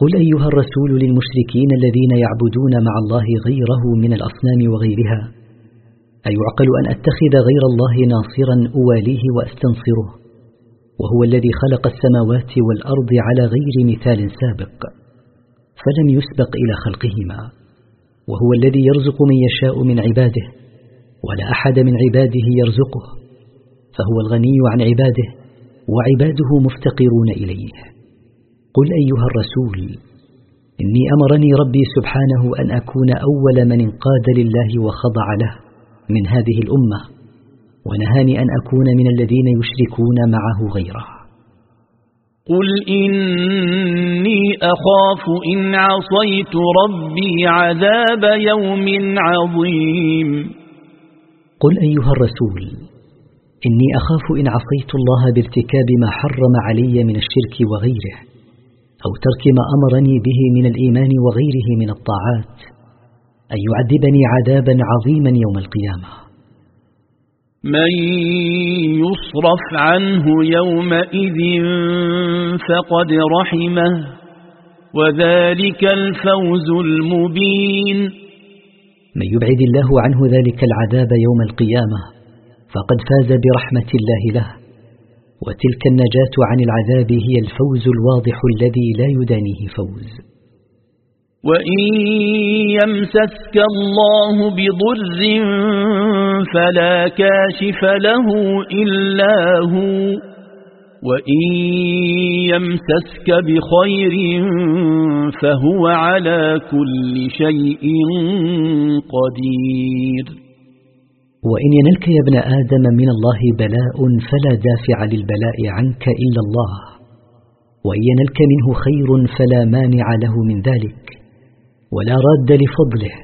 S1: قل أيها الرسول للمشركين الذين يعبدون مع الله غيره من الأصنام وغيرها أيعقل أن أتخذ غير الله ناصرا أواليه وأستنصره وهو الذي خلق السماوات والأرض على غير مثال سابق فلم يسبق إلى خلقهما وهو الذي يرزق من يشاء من عباده ولا أحد من عباده يرزقه فهو الغني عن عباده وعباده مفتقرون إليه قل أيها الرسول إني أمرني ربي سبحانه أن أكون أول من انقاد لله وخضع له من هذه الأمة ونهاني أن أكون من الذين يشركون معه غيره
S2: قل إني أخاف إن عصيت ربي عذاب يوم عظيم
S1: قل أيها الرسول إني أخاف إن عصيت الله بارتكاب ما حرم علي من الشرك وغيره أو ترك ما أمرني به من الإيمان وغيره من الطاعات أن يعذبني عذابا عظيما يوم القيامة
S2: من يصرف عنه يومئذ فقد رحمه وذلك الفوز المبين
S1: من يبعد الله عنه ذلك العذاب يوم القيامة فقد فاز برحمة الله له وتلك النجاة عن العذاب هي الفوز الواضح الذي لا يدانيه فوز
S2: وإن يمسسك الله بضر فلا كاشف له إلا هو وإن يمسسك بخير فهو على كل شيء قدير
S1: وإن ينلك يا ابن آدم من الله بلاء فلا دافع للبلاء عنك إلا الله وإن ينلك منه خير فلا مانع له من ذلك ولا راد لفضله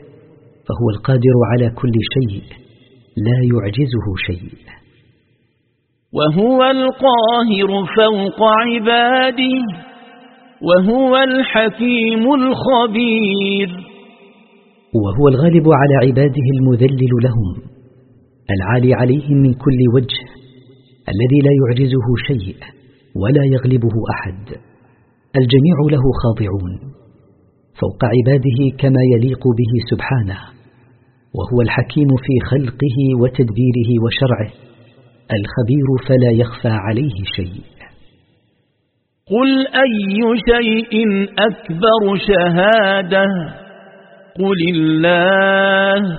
S1: فهو القادر على كل شيء لا يعجزه شيء
S2: وهو القاهر فوق عباده وهو الحكيم الخبير
S1: وهو الغالب على عباده المذلل لهم العالي عليهم من كل وجه الذي لا يعجزه شيء ولا يغلبه أحد الجميع له خاضعون فوق عباده كما يليق به سبحانه وهو الحكيم في خلقه وتدبيره وشرعه الخبير فلا يخفى عليه شيء
S2: قل أي شيء أكبر شهادة قل الله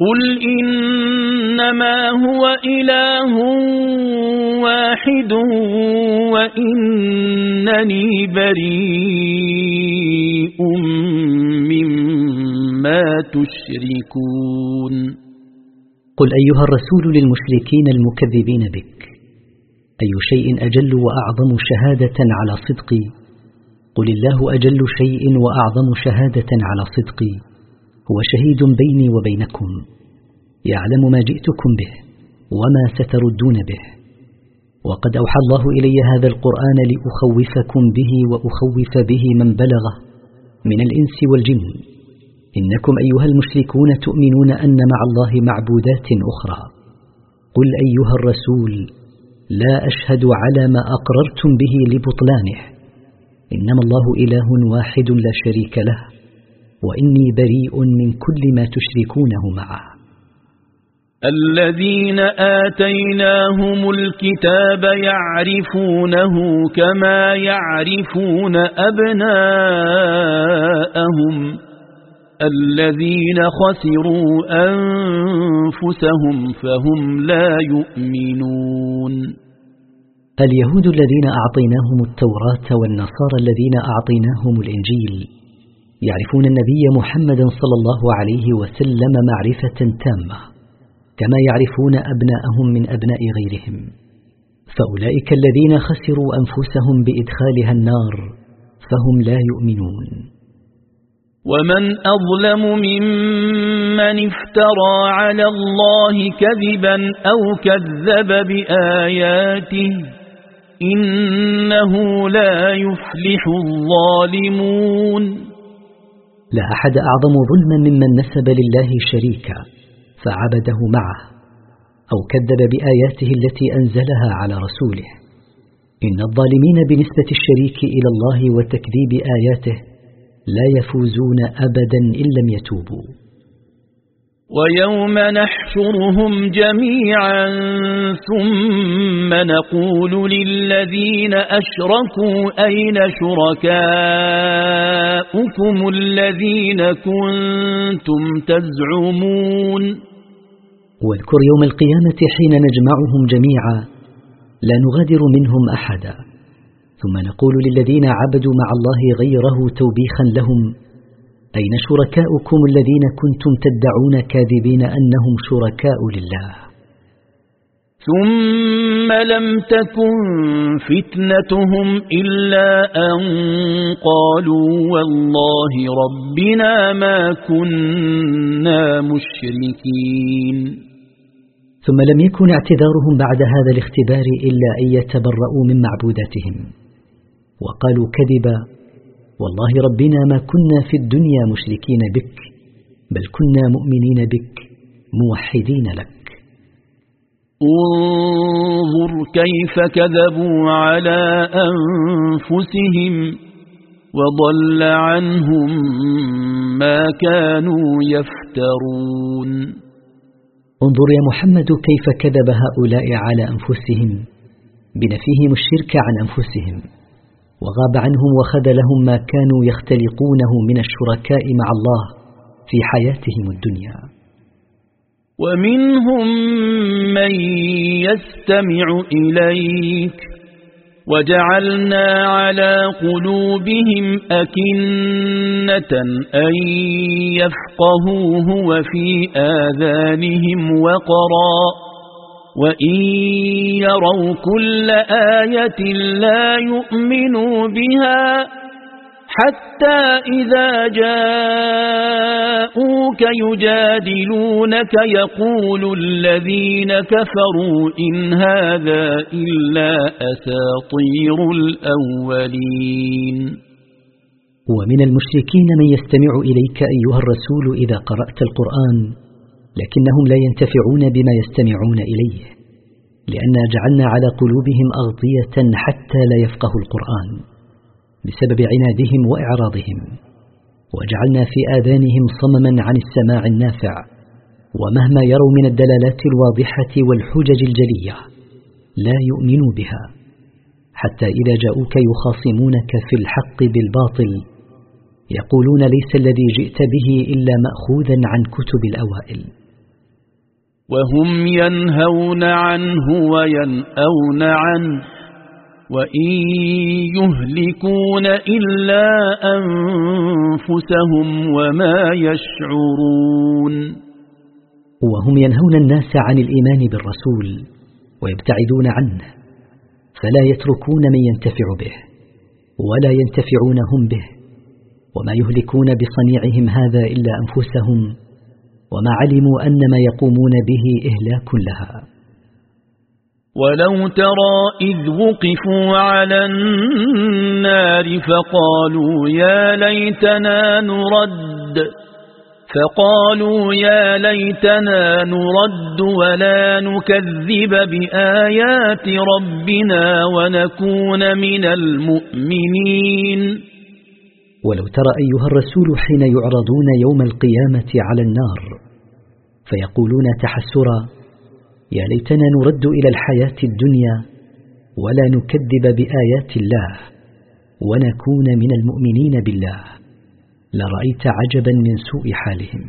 S2: قل إنما هو إله واحد وإنني بريء مما تشركون
S1: قل أيها الرسول للمشركين المكذبين بك أي شيء أجل وأعظم شهادة على صدقي قل الله أجل شيء وأعظم شهادة على صدقي هو شهيد بيني وبينكم يعلم ما جئتكم به وما ستردون به وقد أوحى الله إلي هذا القرآن لأخوفكم به وأخوف به من بلغه من الإنس والجن إنكم أيها المشركون تؤمنون أن مع الله معبودات أخرى قل أيها الرسول لا أشهد على ما أقررتم به لبطلانه إنما الله إله واحد لا شريك له وإني بريء من كل ما تشركونه معه
S2: الذين آتيناهم الكتاب يعرفونه كما يعرفون أبناءهم الذين خسروا أنفسهم فهم
S1: لا يؤمنون اليهود الذين أعطيناهم التوراة والنصارى الذين أعطيناهم الإنجيل يعرفون النبي محمد صلى الله عليه وسلم معرفة تامة كما يعرفون أبناءهم من أبناء غيرهم فأولئك الذين خسروا أنفسهم بإدخالها النار فهم لا يؤمنون
S2: ومن أظلم ممن افترى على الله كذبا أو كذب بآياته إنه لا يفلح الظالمون
S1: لا أحد أعظم ظلما ممن نسب لله شريكا فعبده معه أو كذب بآياته التي أنزلها على رسوله إن الظالمين بنسبة الشريك إلى الله وتكذيب آياته لا يفوزون أبدا إن لم يتوبوا
S2: ويوم نحشرهم جميعا ثم نقول للذين أشركوا أين شركاؤكم الذين
S1: كنتم
S2: تزعمون
S1: واذكر يوم القيامة حين نجمعهم جميعا لا نغادر منهم أحدا ثم نقول للذين عبدوا مع الله غيره توبيخا لهم أين شركاؤكم الذين كنتم تدعون كاذبين أنهم شركاء لله
S2: ثم لم تكن فتنتهم إلا أن قالوا والله ربنا ما كنا مشركين
S1: ثم لم يكن اعتذارهم بعد هذا الاختبار إلا أن يتبرؤوا من معبوداتهم وقالوا كذبا والله ربنا ما كنا في الدنيا مشركين بك بل كنا مؤمنين بك موحدين لك
S2: انظر كيف كذبوا على أنفسهم وضل عنهم ما كانوا يفترون
S1: انظر يا محمد كيف كذب هؤلاء على أنفسهم بنفيهم الشرك عن أنفسهم وغاب عنهم وخذلهم ما كانوا يختلقونه من الشركاء مع الله في حياتهم الدنيا
S2: ومنهم من يستمع إليك وجعلنا على قلوبهم أكنة أن يفقهوه وفي آذانهم وقرا وَإِن يَرَوْا كُلَّ آيَةٍ لَّا يُؤْمِنُوا بِهَا حَتَّى إِذَا جَاءُوكَ يُجَادِلُونَكَ يَقُولُ الَّذِينَ كَفَرُوا إِنْ هَذَا إِلَّا أَسَاطِيرُ الْأَوَّلِينَ
S1: ومن المشركين من يستمع إليك أيها الرسول إذا قرأت القرآن لكنهم لا ينتفعون بما يستمعون إليه لأن جعلنا على قلوبهم أغطية حتى لا يفقهوا القرآن بسبب عنادهم وإعراضهم وجعلنا في آذانهم صمما عن السماع النافع ومهما يروا من الدلالات الواضحة والحجج الجلية لا يؤمنوا بها حتى إذا جاءوك يخاصمونك في الحق بالباطل يقولون ليس الذي جئت به إلا مأخوذا عن كتب الأوائل
S2: وهم ينهون عنه وينأون عنه وإن يهلكون إلا أنفسهم وما يشعرون
S1: وهم ينهون الناس عن الإيمان بالرسول ويبتعدون عنه فلا يتركون من ينتفع به ولا ينتفعون هم به وما يهلكون بصنيعهم هذا إلا أنفسهم وما علموا أن ما يقومون به إهلاك لها
S2: ولو ترى إذ وقفوا على النار فقالوا يا ليتنا نرد فقالوا يا ليتنا نرد ولا نكذب بآيات ربنا ونكون من
S1: المؤمنين ولو ترى أيها الرسول حين يعرضون يوم القيامة على النار فيقولون تحسرا يا ليتنا نرد إلى الحياة الدنيا ولا نكذب بآيات الله ونكون من المؤمنين بالله لرأيت عجبا من سوء حالهم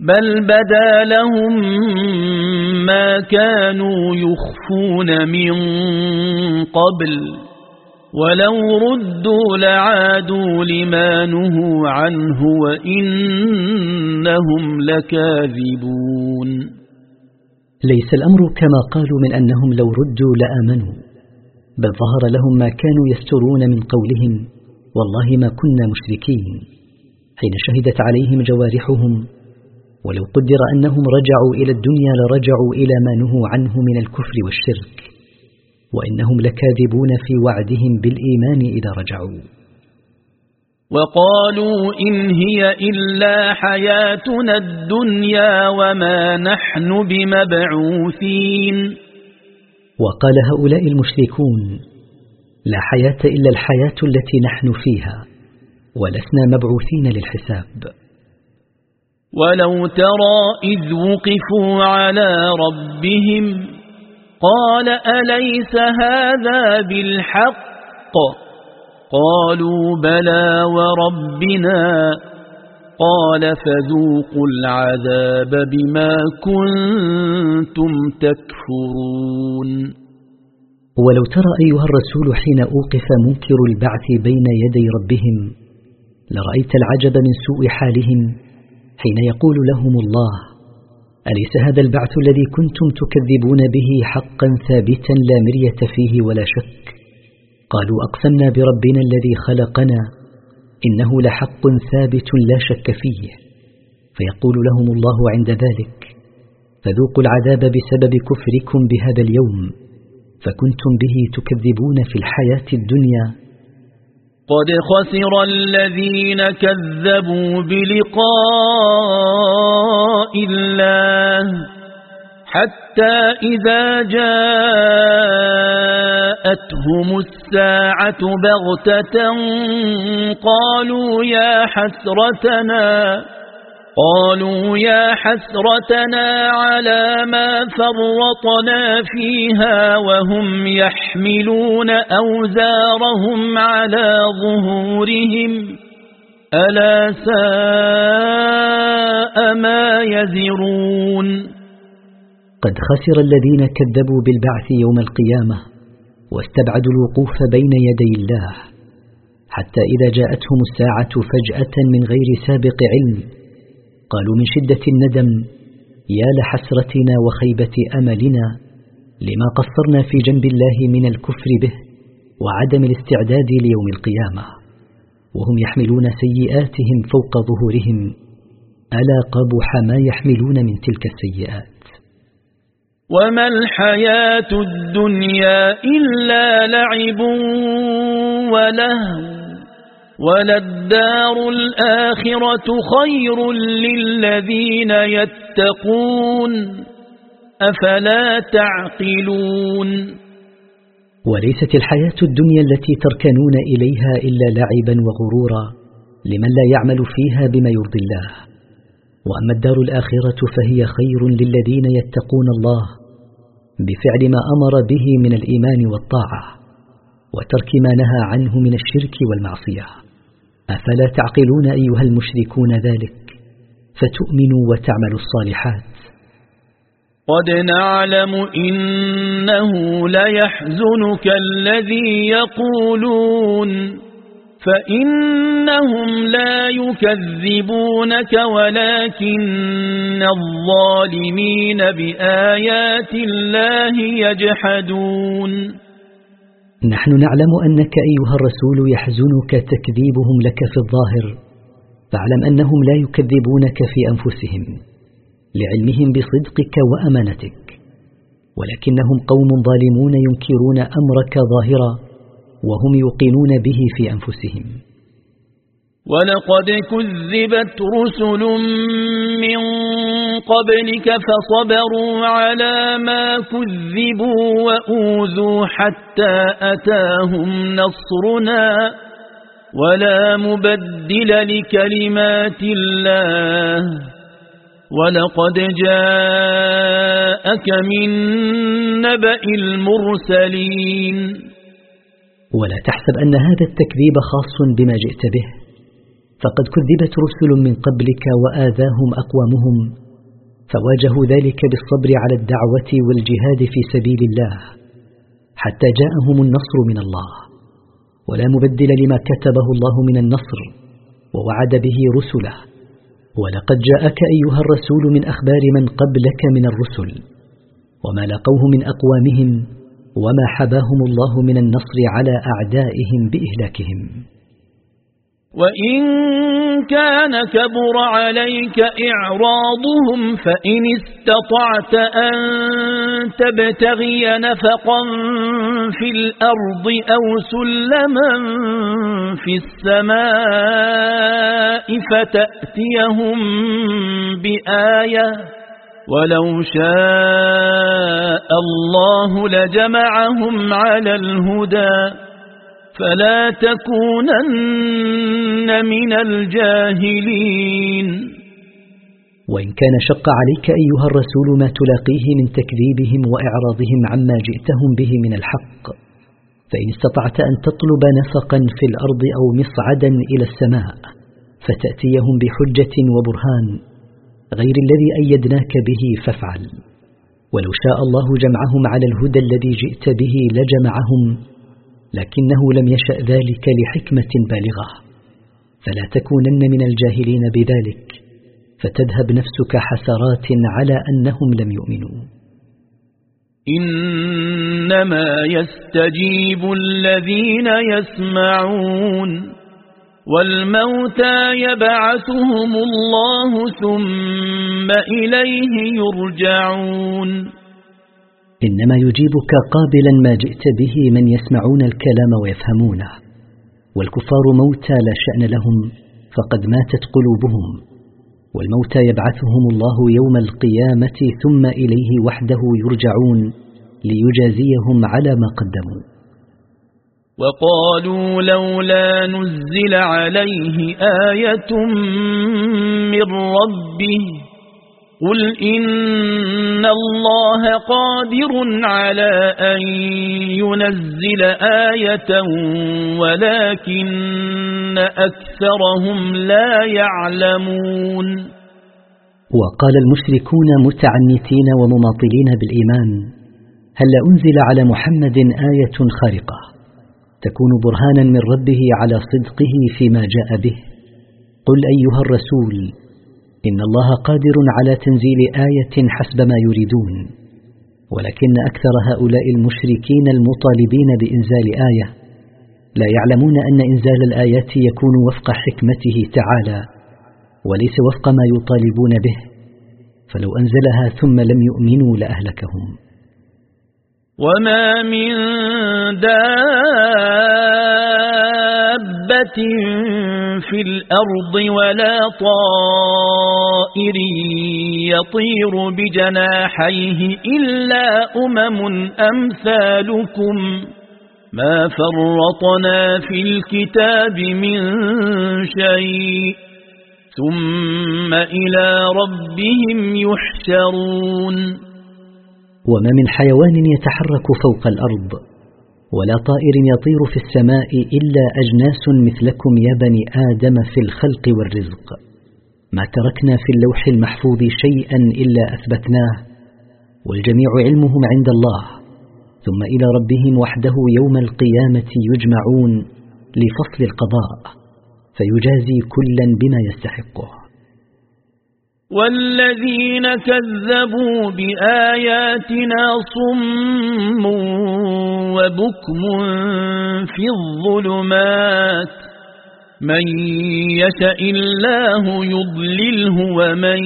S2: بل بدا لهم ما كانوا يخفون من قبل ولو ردوا لعادوا لما نهوا عنه وإنهم لكاذبون
S1: ليس الأمر كما قالوا من أنهم لو ردوا لآمنوا بل ظهر لهم ما كانوا يسترون من قولهم والله ما كنا مشركين حين شهدت عليهم جوارحهم ولو قدر أنهم رجعوا إلى الدنيا لرجعوا إلى ما نهوا عنه من الكفر والشرك وإنهم لكاذبون في وعدهم بالإيمان إذا رجعوا
S2: وقالوا إن هي إلا حياتنا الدنيا وما نحن بمبعوثين
S1: وقال هؤلاء المشركون لا حياة إلا الحياة التي نحن فيها ولسنا مبعوثين للحساب
S2: ولو ترى إذ وقفوا على ربهم قال أليس هذا بالحق قالوا بلى وربنا قال فذوقوا العذاب بما كنتم تكفرون
S1: ولو ترى أيها الرسول حين أوقف منكر البعث بين يدي ربهم لرأيت العجب من سوء حالهم حين يقول لهم الله أليس هذا البعث الذي كنتم تكذبون به حقا ثابتا لا مرية فيه ولا شك قالوا أقسمنا بربنا الذي خلقنا إنه لحق ثابت لا شك فيه فيقول لهم الله عند ذلك فذوقوا العذاب بسبب كفركم بهذا اليوم فكنتم به تكذبون في الحياة الدنيا
S2: قد خسر الذين كذبوا بلقاء الله حتى إذا جاءتهم الساعة بغتة قالوا يا حسرتنا قالوا يا حسرتنا على ما فرطنا فيها وهم يحملون أوزارهم على ظهورهم ألا ساء ما يزرون
S1: قد خسر الذين كذبوا بالبعث يوم القيامة واستبعدوا الوقوف بين يدي الله حتى إذا جاءتهم الساعة فجأة من غير سابق علم قالوا من شدة الندم يا لحسرتنا وخيبة أملنا لما قصرنا في جنب الله من الكفر به وعدم الاستعداد ليوم القيامه وهم يحملون سيئاتهم فوق ظهورهم ألا قبح ما يحملون من تلك السيئات
S2: وما الحياة الدنيا إلا لعب ولهو وللدار الآخرة خير للذين يتقون أفلا تعقلون
S1: وليست الحياة الدنيا التي تركنون إليها إلا لعبا وغرورا لمن لا يعمل فيها بما يرضي الله وأما الدار الآخرة فهي خير للذين يتقون الله بفعل ما أمر به من الإيمان والطاعة وترك ما نهى عنه من الشرك والمعصية أفلا تعقلون أيها المشركون ذلك فتؤمنوا وتعملوا الصالحات
S2: قد نعلم إنه ليحزنك الذي يقولون فإنهم لا يكذبونك ولكن الظالمين بآيات الله يجحدون
S1: نحن نعلم أنك أيها الرسول يحزنك تكذيبهم لك في الظاهر فاعلم أنهم لا يكذبونك في أنفسهم لعلمهم بصدقك وأمانتك ولكنهم قوم ظالمون ينكرون أمرك ظاهرا وهم يوقنون به في أنفسهم
S2: ولقد كذبت رسل من قبلك فصبروا على ما كذبوا وأوذوا حتى أتاهم نصرنا ولا مبدل لكلمات الله ولقد جاءك من نبأ المرسلين
S1: ولا تحسب أن هذا التكذيب خاص بما جئت به فقد كذبت رسل من قبلك وآذاهم أقوامهم فواجهوا ذلك بالصبر على الدعوة والجهاد في سبيل الله حتى جاءهم النصر من الله ولا مبدل لما كتبه الله من النصر ووعد به رسله ولقد جاءك أيها الرسول من أخبار من قبلك من الرسل وما لقوه من أقوامهم وما حباهم الله من النصر على أعدائهم بإهلاكهم
S2: وإن كان كبر عليك إعراضهم فإن استطعت أن تبتغي نفقا في الأرض أو سلما في السماء فتأتيهم بآية ولو شاء الله لجمعهم على الهدى فلا تكونن من الجاهلين
S1: وإن كان شق عليك أيها الرسول ما تلاقيه من تكذيبهم وإعراضهم عما جئتهم به من الحق فإن استطعت أن تطلب نفقا في الأرض أو مصعدا إلى السماء فتأتيهم بحجة وبرهان غير الذي أيدناك به فافعل ولو شاء الله جمعهم على الهدى الذي جئت به لجمعهم لكنه لم يشأ ذلك لحكمة بالغة فلا تكونن من الجاهلين بذلك فتذهب نفسك حسرات على أنهم لم يؤمنوا
S2: إنما يستجيب الذين يسمعون والموتى يبعثهم الله ثم إليه يرجعون
S1: إنما يجيبك قابلا ما جئت به من يسمعون الكلام ويفهمونه والكفار موتى لا شأن لهم فقد ماتت قلوبهم والموتى يبعثهم الله يوم القيامة ثم إليه وحده يرجعون ليجازيهم على ما قدموا
S2: وقالوا لولا نزل عليه آية من ربه قل إن الله قادر على أن ينزل آية ولكن أكثرهم لا يعلمون
S1: وقال المشركون متعنتين ومماطلين بالإيمان هل أنزل على محمد آية خارقة تكون برهانا من ربه على صدقه فيما جاء به قل أيها الرسول إن الله قادر على تنزيل آية حسب ما يريدون ولكن أكثر هؤلاء المشركين المطالبين بإنزال آية لا يعلمون أن إنزال الآيات يكون وفق حكمته تعالى وليس وفق ما يطالبون به فلو أنزلها ثم لم يؤمنوا لأهلكهم
S2: وما من دار دابة في الأرض ولا طائر يطير بجناحيه إلا أمم أمثالكم ما فرطنا في الكتاب من شيء ثم إلى ربهم يحشرون
S1: وما من حيوان يتحرك فوق الأرض ولا طائر يطير في السماء إلا أجناس مثلكم يا بني آدم في الخلق والرزق ما تركنا في اللوح المحفوظ شيئا إلا أثبتناه والجميع علمهم عند الله ثم إلى ربهم وحده يوم القيامة يجمعون لفصل القضاء فيجازي كلا بما يستحقه
S2: والذين كذبوا بآياتنا صم وبكم في الظلمات من يشأ الله يضلله ومن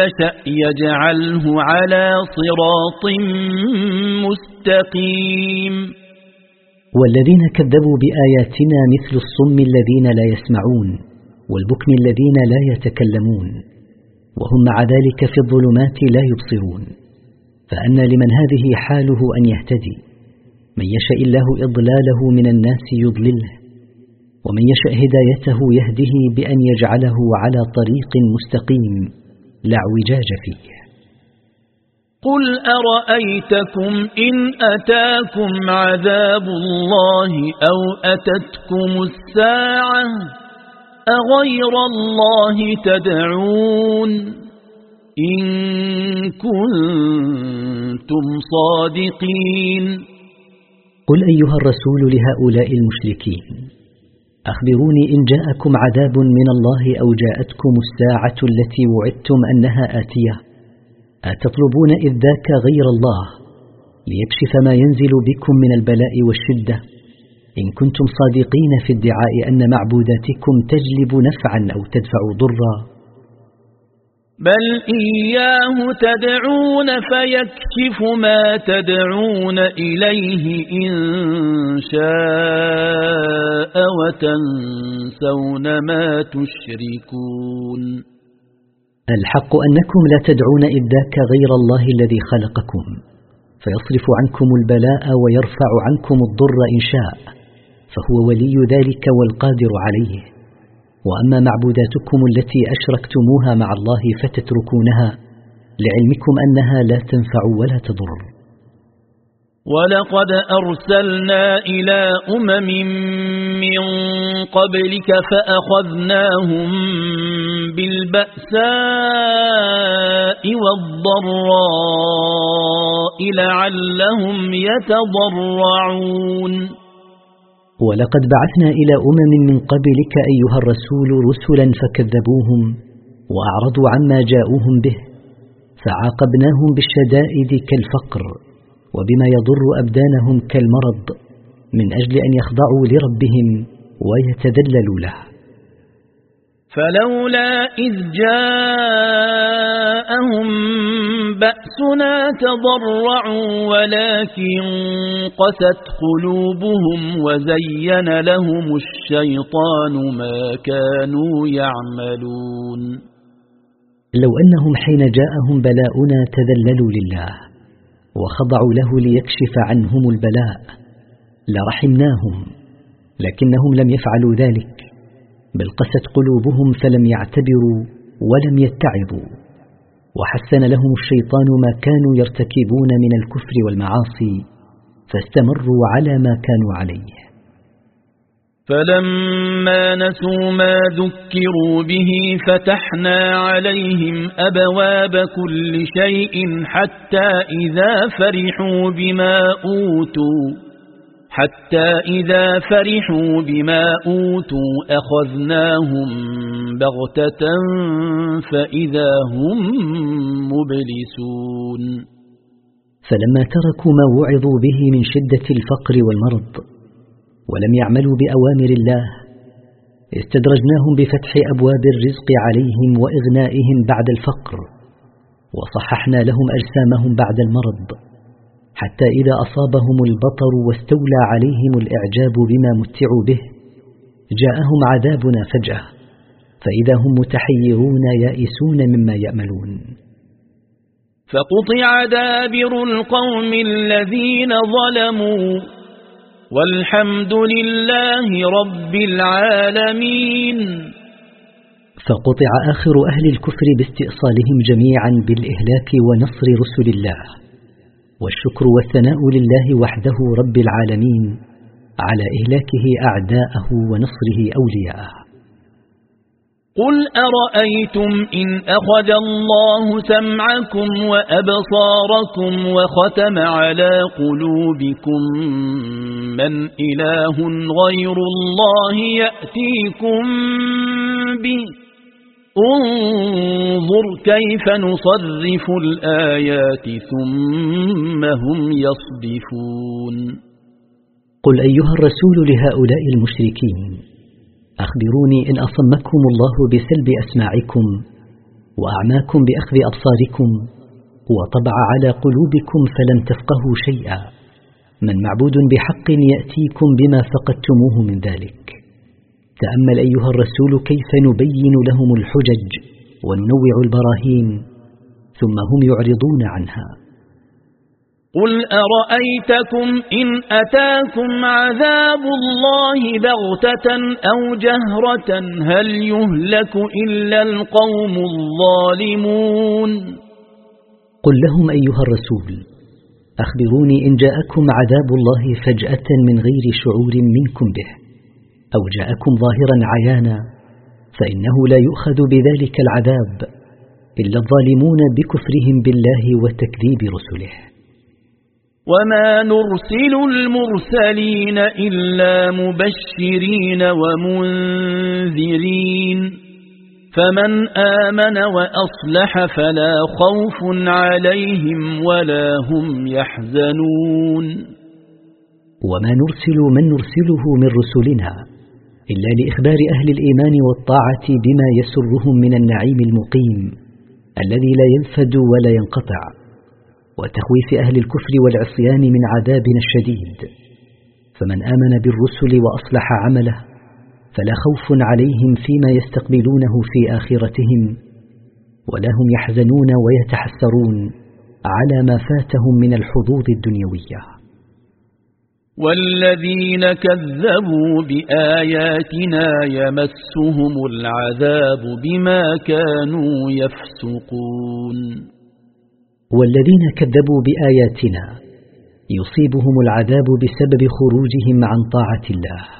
S2: يشأ يجعله على صراط مستقيم
S1: والذين كذبوا بآياتنا مثل الصم الذين لا يسمعون والبكم الذين لا يتكلمون وهم مع ذلك في الظلمات لا يبصرون فأن لمن هذه حاله أن يهتدي من يشاء الله إضلاله من الناس يضلله ومن يشاء هدايته يهده بأن يجعله على طريق مستقيم لا اعوجاج فيه
S2: قل أرأيتكم إن أتاكم عذاب الله أو أتتكم الساعة أغير الله تدعون إن كنتم صادقين
S1: قل أيها الرسول لهؤلاء المشركين أخبروني إن جاءكم عذاب من الله أو جاءتكم الساعة التي وعدتم أنها آتية أتطلبون إذ ذاك غير الله ليكشف ما ينزل بكم من البلاء والشدة إن كنتم صادقين في ادعاء أن معبوداتكم تجلب نفعا أو تدفع ضرا
S2: بل إياه تدعون فيكشف ما تدعون إليه إن شاء وتنسون ما تشركون
S1: الحق أنكم لا تدعون إذ ذاك غير الله الذي خلقكم فيصرف عنكم البلاء ويرفع عنكم الضر إن شاء فهو ولي ذلك والقادر عليه وأما معبوداتكم التي أشركتموها مع الله فتتركونها لعلمكم أنها لا تنفع ولا تضر
S2: ولقد أرسلنا إلى أمم من قبلك فأخذناهم بالبأساء والضراء لعلهم يتضرعون
S1: ولقد بعثنا إلى أمم من قبلك أيها الرسول رسلا فكذبوهم وأعرضوا عما جاءوهم به فعاقبناهم بالشدائد كالفقر وبما يضر أبدانهم كالمرض من أجل أن يخضعوا لربهم ويتذللوا له
S2: فلولا إذ جاءهم بأسنا تضرعوا ولكن قست قلوبهم وزين لهم الشيطان ما كانوا يعملون
S1: لو أنهم حين جاءهم بلاؤنا تذللوا لله وخضعوا له ليكشف عنهم البلاء لرحمناهم لكنهم لم يفعلوا ذلك بل قست قلوبهم فلم يعتبروا ولم يتعبوا وحسن لهم الشيطان ما كانوا يرتكبون من الكفر والمعاصي فاستمروا على ما كانوا عليه
S2: فلما نسوا ما ذكروا به فتحنا عليهم أبواب كل شيء حتى إذا فرحوا بما أوتوا حتى إذا فرحوا بما أوتوا أخذناهم بغتة فإذا هم مبلسون
S1: فلما تركوا ما وعظوا به من شدة الفقر والمرض ولم يعملوا بأوامر الله استدرجناهم بفتح أبواب الرزق عليهم وإغنائهم بعد الفقر وصححنا لهم أجسامهم بعد المرض حتى إذا أصابهم البطر واستولى عليهم الإعجاب بما متعوا به جاءهم عذابنا فجأة فإذا هم متحيرون يائسون مما يأملون
S2: فقطع دابر القوم الذين ظلموا والحمد لله رب العالمين
S1: فقطع آخر أهل الكفر باستئصالهم جميعا بالإهلاك ونصر رسل الله والشكر والثناء لله وحده رب العالمين على إهلاكه أعداءه ونصره أولياءه
S2: قل أرأيتم إن أخذ الله سمعكم وأبصاركم وختم على قلوبكم من إله غير الله يأتيكم به انظر كيف نصرف الآيات ثم هم يصدفون
S1: قل أيها الرسول لهؤلاء المشركين أخبروني إن أصمكم الله بسلب أسماعكم وأعماكم بأخذ أبصاركم وطبع على قلوبكم فلم تفقهوا شيئا من معبود بحق يأتيكم بما فقدتموه من ذلك تأمل أيها الرسول كيف نبين لهم الحجج وننوع البراهين ثم هم يعرضون عنها
S2: قل أرأيتكم إن أتاكم عذاب الله بغتة أو جهرة هل يهلك إلا القوم الظالمون
S1: قل لهم أيها الرسول أخبروني إن جاءكم عذاب الله فجأة من غير شعور منكم به أو جاءكم ظاهرا عيانا فإنه لا يؤخذ بذلك العذاب إلا الظالمون بكفرهم بالله وتكذيب رسله
S2: وما نرسل المرسلين إلا مبشرين ومنذرين فمن آمن وأصلح فلا خوف عليهم ولا هم يحزنون
S1: وما نرسل من نرسله من رسلنا إلا لإخبار أهل الإيمان والطاعة بما يسرهم من النعيم المقيم الذي لا ينفد ولا ينقطع وتخويف أهل الكفر والعصيان من عذابنا الشديد فمن آمن بالرسل وأصلح عمله فلا خوف عليهم فيما يستقبلونه في آخرتهم ولا هم يحزنون ويتحسرون على ما فاتهم من الحظوظ الدنيويه
S2: والذين كذبوا بآياتنا يمسهم العذاب بما كانوا
S1: يفسقون والذين كذبوا بآياتنا يصيبهم العذاب بسبب خروجهم عن طاعة الله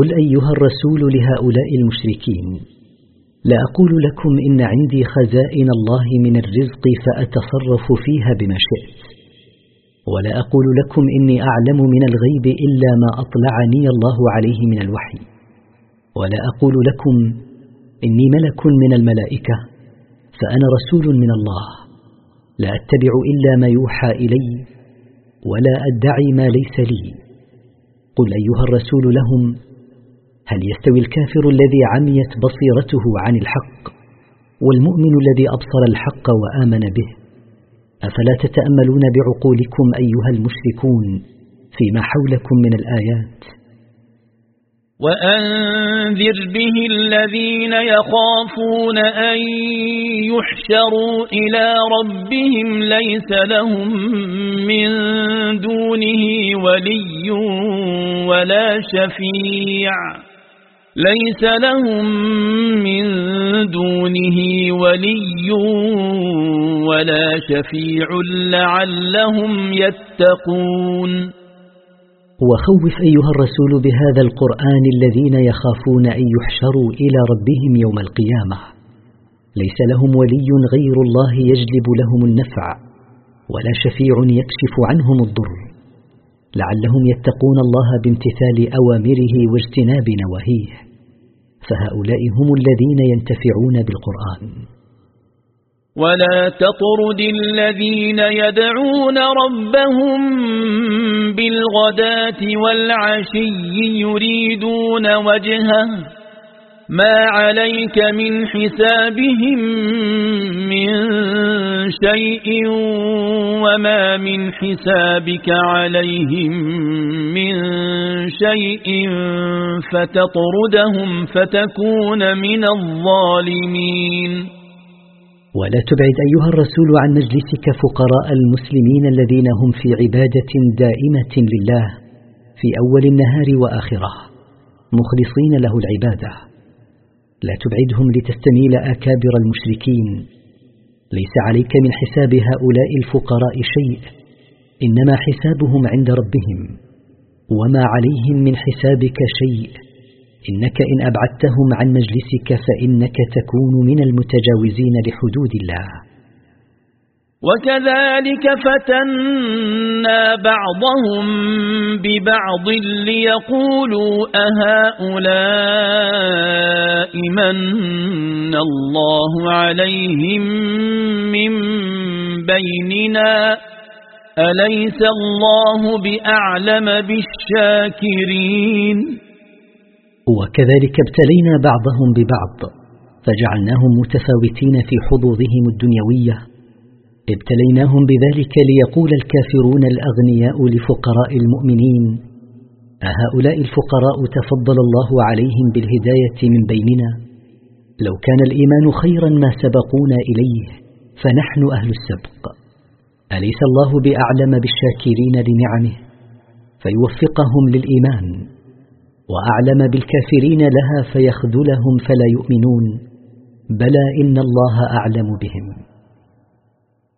S1: قل أيها الرسول لهؤلاء المشركين لا أقول لكم إن عندي خزائن الله من الرزق فأتصرف فيها بما شئت ولا أقول لكم إني أعلم من الغيب إلا ما أطلعني الله عليه من الوحي ولا أقول لكم إني ملك من الملائكة فأنا رسول من الله لا أتبع إلا ما يوحى إلي ولا أدعي ما ليس لي قل أيها الرسول لهم هل يستوي الكافر الذي عميت بصيرته عن الحق والمؤمن الذي أبصر الحق وآمن به أفلا تتأملون بعقولكم أيها المشركون فيما حولكم من الآيات
S2: وأنذر به الذين يخافون أن يحشروا إلى ربهم ليس لهم من دونه ولي ولا شفيع ليس لهم من دونه ولي ولا شفيع لعلهم يتقون
S1: وخوف أيها الرسول بهذا القرآن الذين يخافون أن يحشروا إلى ربهم يوم القيامة ليس لهم ولي غير الله يجلب لهم النفع ولا شفيع يكشف عنهم الضر لعلهم يتقون الله بامتثال أوامره واجتناب نواهيه فهؤلاء هم الذين ينتفعون بالقرآن
S2: ولا تطرد الذين يدعون ربهم بالغداة والعشي يريدون وجهه ما عليك من حسابهم من شيء وما من حسابك عليهم من شيء فتطردهم فتكون من الظالمين
S1: ولا تبعد أيها الرسول عن مجلسك فقراء المسلمين الذين هم في عبادة دائمة لله في أول النهار وآخره مخلصين له العباده لا تبعدهم لتستميل أكابر المشركين ليس عليك من حساب هؤلاء الفقراء شيء إنما حسابهم عند ربهم وما عليهم من حسابك شيء إنك إن أبعدتهم عن مجلسك فإنك تكون من المتجاوزين لحدود الله
S2: وكذلك فتنا بعضهم ببعض ليقولوا أهؤلاء من الله عليهم من بيننا أليس الله بأعلم بالشاكرين
S1: وكذلك ابتلينا بعضهم ببعض فجعلناهم متفاوتين في حظوظهم الدنيويه ابتليناهم بذلك ليقول الكافرون الأغنياء لفقراء المؤمنين أهؤلاء الفقراء تفضل الله عليهم بالهداية من بيننا لو كان الإيمان خيرا ما سبقونا إليه فنحن أهل السبق أليس الله بأعلم بالشاكرين لنعمه فيوفقهم للإيمان وأعلم بالكافرين لها فيخذلهم فلا يؤمنون بلى إن الله أعلم بهم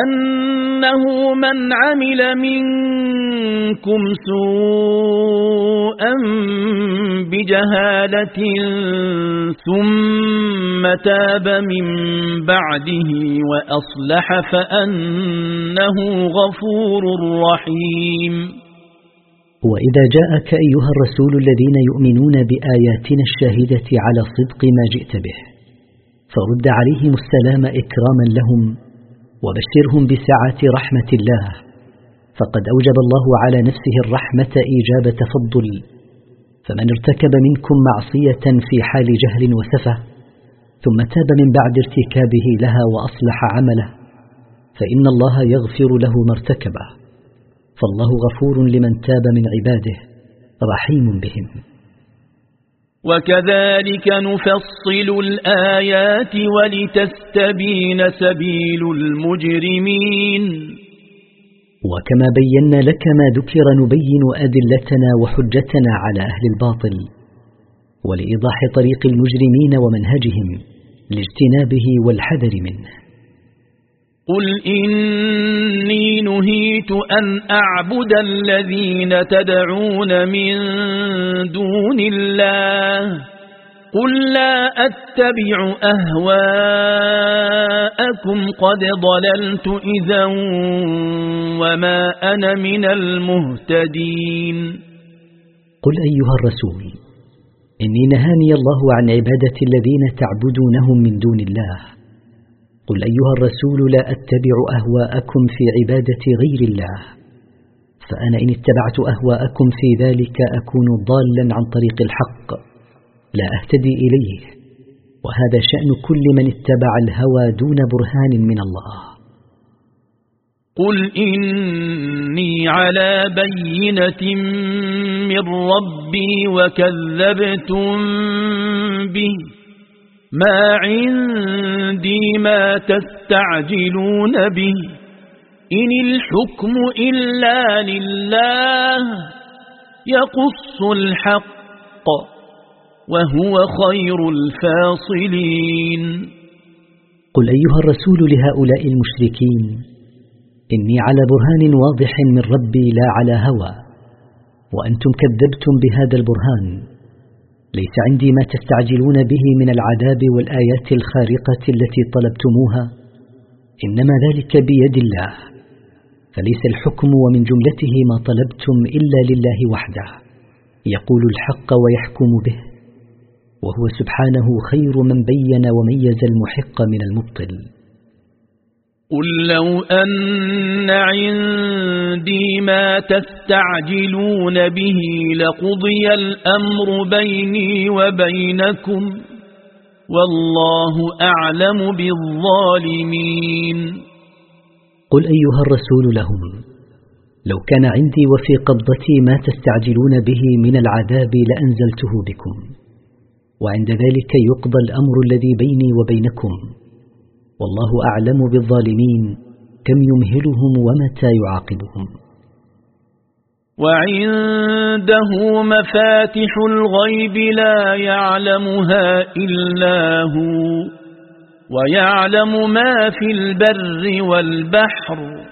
S2: أنه من عمل منكم سوءا بجهالة ثم تاب من بعده وأصلح فأنه غفور رحيم
S1: وإذا جاءك أيها الرسول الذين يؤمنون بآياتنا الشاهدة على صدق ما جئت به فرد عليهم السلام إكراما لهم وبشرهم بسعة رحمة الله فقد أوجب الله على نفسه الرحمة إيجاب تفضل فمن ارتكب منكم معصية في حال جهل وسفة ثم تاب من بعد ارتكابه لها وأصلح عمله فإن الله يغفر له ما ارتكبه فالله غفور لمن تاب من عباده رحيم بهم
S2: وكذلك نفصل الآيات ولتستبين سبيل المجرمين
S1: وكما بينا لك ما ذكر نبين أدلتنا وحجتنا على أهل الباطل ولإيضاح طريق المجرمين ومنهجهم لاجتنابه والحذر منه
S2: قل إني نهيت أن أعبد الذين تدعون من دون الله قل لا أتبع أهواءكم قد ضللت إذا وما أنا من المهتدين
S1: قل أيها الرسول إني نهاني الله عن عبادة الذين تعبدونهم من دون الله قل أيها الرسول لا أتبع أهواءكم في عبادة غير الله فأنا إن اتبعت أهواءكم في ذلك أكون ضالا عن طريق الحق لا أهتدي إليه وهذا شأن كل من اتبع الهوى دون برهان من الله
S2: قل إني على بينة من ربي وكذبتم به ما عندي ما تستعجلون به إن الحكم إلا لله يقص الحق وهو خير الفاصلين
S1: قل أيها الرسول لهؤلاء المشركين إني على برهان واضح من ربي لا على هوى وأنتم كذبتم بهذا البرهان ليس عندي ما تستعجلون به من العذاب والآيات الخارقة التي طلبتموها إنما ذلك بيد الله فليس الحكم ومن جملته ما طلبتم إلا لله وحده يقول الحق ويحكم به وهو سبحانه خير من بين وميز المحق من المبطل
S2: قل لو أن عندي ما تستعجلون به لقضي الأمر بيني وبينكم والله أعلم بالظالمين
S1: قل أيها الرسول لهم لو كان عندي وفي قبضتي ما تستعجلون به من العذاب لأنزلته بكم وعند ذلك يقضى الأمر الذي بيني وبينكم والله أعلم بالظالمين كم يمهلهم ومتى يعاقبهم
S2: وعنده مفاتح الغيب لا يعلمها إلا هو ويعلم ما في البر والبحر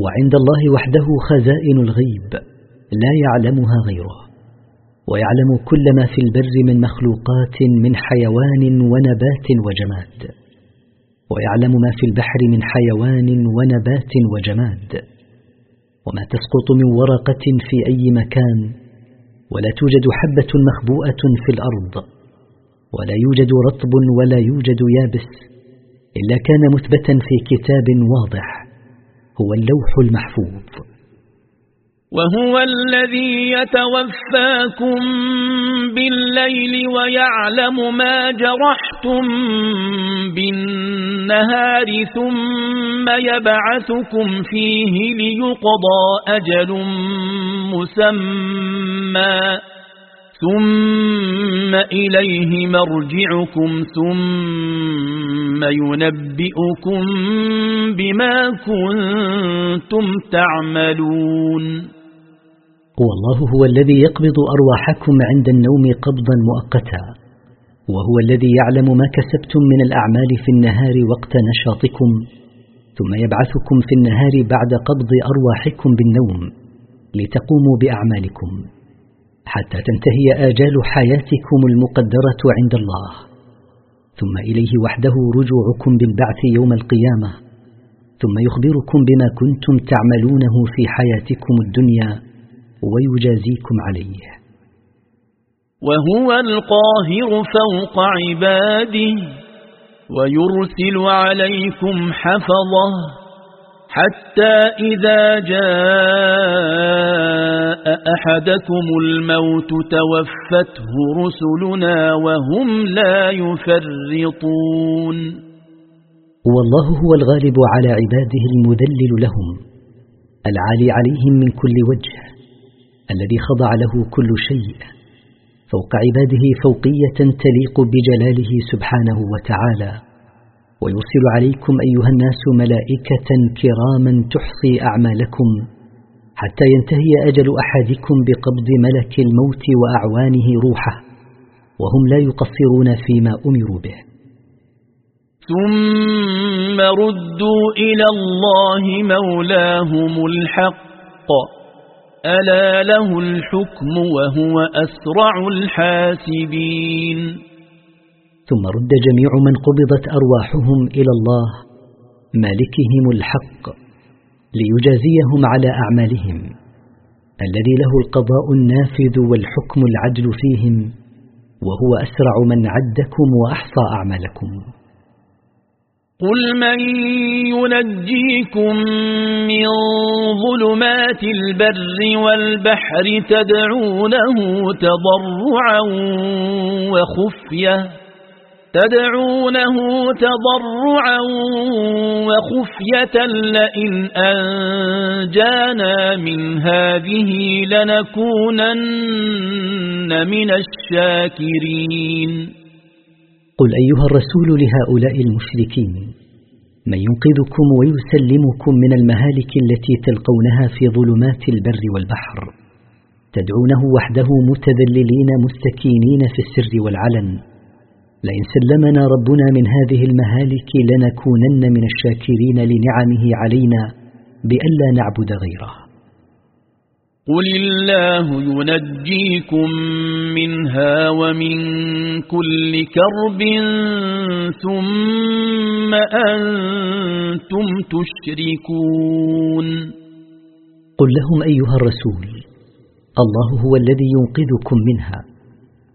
S1: وعند الله وحده خزائن الغيب لا يعلمها غيره ويعلم كل ما في البر من مخلوقات من حيوان ونبات وجماد ويعلم ما في البحر من حيوان ونبات وجماد وما تسقط من ورقة في أي مكان ولا توجد حبة مخبوءة في الأرض ولا يوجد رطب ولا يوجد يابس إلا كان مثبتا في كتاب واضح هو اللوح المحفوظ
S2: وهو الذي يتوفاكم بالليل ويعلم ما جرحتم بالنهار ثم يبعثكم فيه ليقضى أجل مسمى ثم إليه مرجعكم ثم ينبئكم بما كنتم تعملون
S1: والله هو الذي يقبض أرواحكم عند النوم قبضا مؤقتا وهو الذي يعلم ما كسبتم من الأعمال في النهار وقت نشاطكم ثم يبعثكم في النهار بعد قبض أرواحكم بالنوم لتقوموا بأعمالكم حتى تنتهي آجال حياتكم المقدرة عند الله ثم إليه وحده رجوعكم بالبعث يوم القيامة ثم يخبركم بما كنتم تعملونه في حياتكم الدنيا ويجازيكم عليه
S2: وهو القاهر فوق عباده ويرسل عليكم حفظه حتى إذا جاء أحدكم الموت توفته رسلنا وهم لا يفرطون
S1: والله هو الغالب على عباده المدلل لهم العالي عليهم من كل وجه الذي خضع له كل شيء فوق عباده فوقية تليق بجلاله سبحانه وتعالى ويرسل عليكم أيها الناس ملائكة كراما تحصي أعمالكم حتى ينتهي أجل أحدكم بقبض ملك الموت وأعوانه روحه وهم لا يقصرون فيما أمروا به
S2: ثم ردوا إلى الله مولاهم الحق ألا له الحكم وهو أسرع الحاسبين
S1: ثم رد جميع من قبضت أرواحهم إلى الله مالكهم الحق ليجازيهم على أعمالهم الذي له القضاء النافذ والحكم العدل فيهم وهو أسرع من عدكم وأحصى أعمالكم
S2: قل من ينجيكم من ظلمات البر والبحر تدعونه تضرعا وخفيه تدعونه تضرعا وخفية لئن أنجانا من هذه لنكونن من الشاكرين
S1: قل أيها الرسول لهؤلاء المشركين من ينقذكم ويسلمكم من المهالك التي تلقونها في ظلمات البر والبحر تدعونه وحده متذللين مستكينين في السر والعلن لئن سلمنا ربنا من هذه المهالك لنكونن من الشاكرين لنعمه علينا بألا نعبد غيره
S2: قل الله ينجيكم منها ومن كل كرب ثم أنتم تشركون
S1: قل لهم أيها الرسول الله هو الذي ينقذكم منها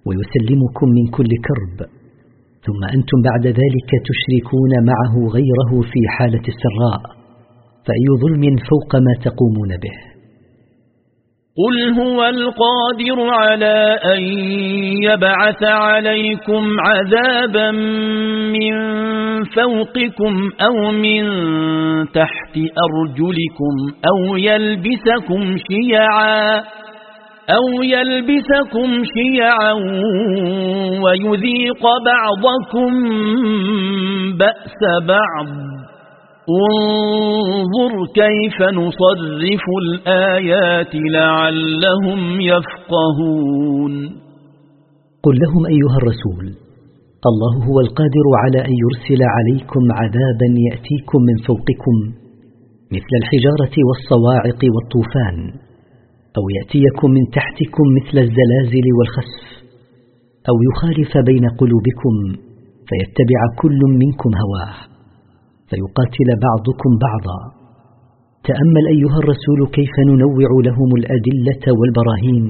S1: ويسلمكم من كل كرب ثم أنتم بعد ذلك تشركون معه غيره في حالة السراء فأي ظلم فوق ما تقومون به
S2: قل هو القادر على أن يبعث عليكم عذابا من فوقكم أو من تحت أرجلكم أو يلبسكم شيعاً أو يلبسكم شيعا ويذيق بعضكم بأس بعض انظر كيف نصرف الآيات لعلهم يفقهون
S1: قل لهم أيها الرسول الله هو القادر على أن يرسل عليكم عذابا يأتيكم من فوقكم مثل الحجارة والصواعق والطوفان أو يأتيكم من تحتكم مثل الزلازل والخسف أو يخالف بين قلوبكم فيتبع كل منكم هواه فيقاتل بعضكم بعضا تأمل أيها الرسول كيف ننوع لهم الأدلة والبراهين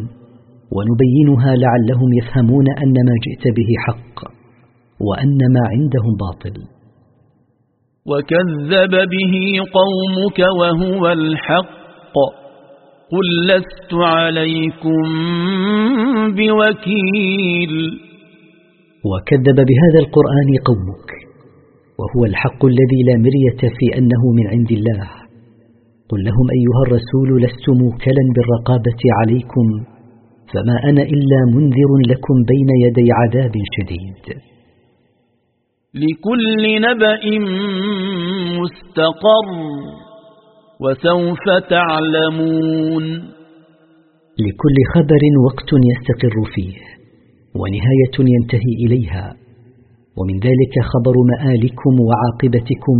S1: ونبينها لعلهم يفهمون أن ما جئت به حق وأن ما عندهم باطل
S2: وكذب به قومك وهو الحق قل لست عليكم
S1: بوكيل وكذب بهذا القرآن قومك وهو الحق الذي لا مرية في أنه من عند الله قل لهم أيها الرسول لست موكلا بالرقابة عليكم فما أنا إلا منذر لكم بين يدي عذاب شديد
S2: لكل نبأ مستقر وسوف تعلمون
S1: لكل خبر وقت يستقر فيه ونهاية ينتهي إليها ومن ذلك خبر مآلكم وعاقبتكم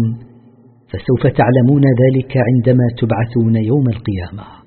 S1: فسوف تعلمون ذلك عندما تبعثون يوم القيامه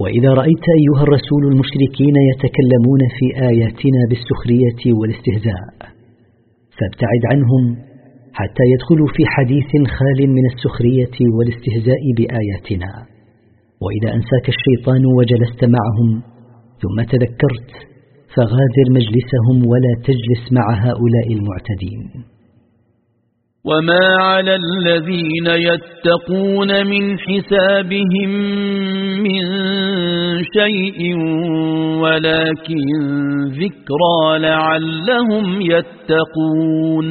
S1: وإذا رأيت أيها الرسول المشركين يتكلمون في آياتنا بالسخرية والاستهزاء فابتعد عنهم حتى يدخلوا في حديث خال من السخرية والاستهزاء بآياتنا وإذا أنساك الشيطان وجلست معهم ثم تذكرت فغادر مجلسهم ولا تجلس مع هؤلاء المعتدين
S2: وما على الذين يتقون من حسابهم من شيء ولكن ذكرى لعلهم يتقون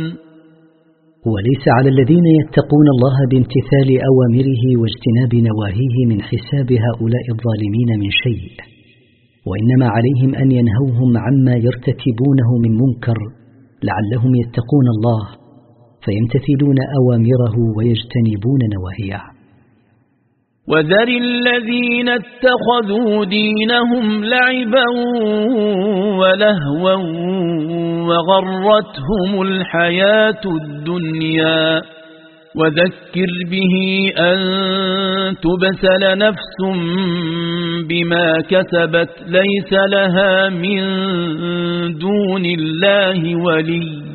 S1: وليس على الذين يتقون الله بامتثال أوامره واجتناب نواهيه من حساب هؤلاء الظالمين من شيء وإنما عليهم أن ينهوهم عما يرتكبونه من منكر لعلهم يتقون الله فيمتثلون أوامره ويجتنبون نواهيه
S2: وذر الذين اتخذوا دينهم لعبا ولهوا وغرتهم الحياة الدنيا وذكر به أن تبسل نفس بما كسبت ليس لها من دون الله ولي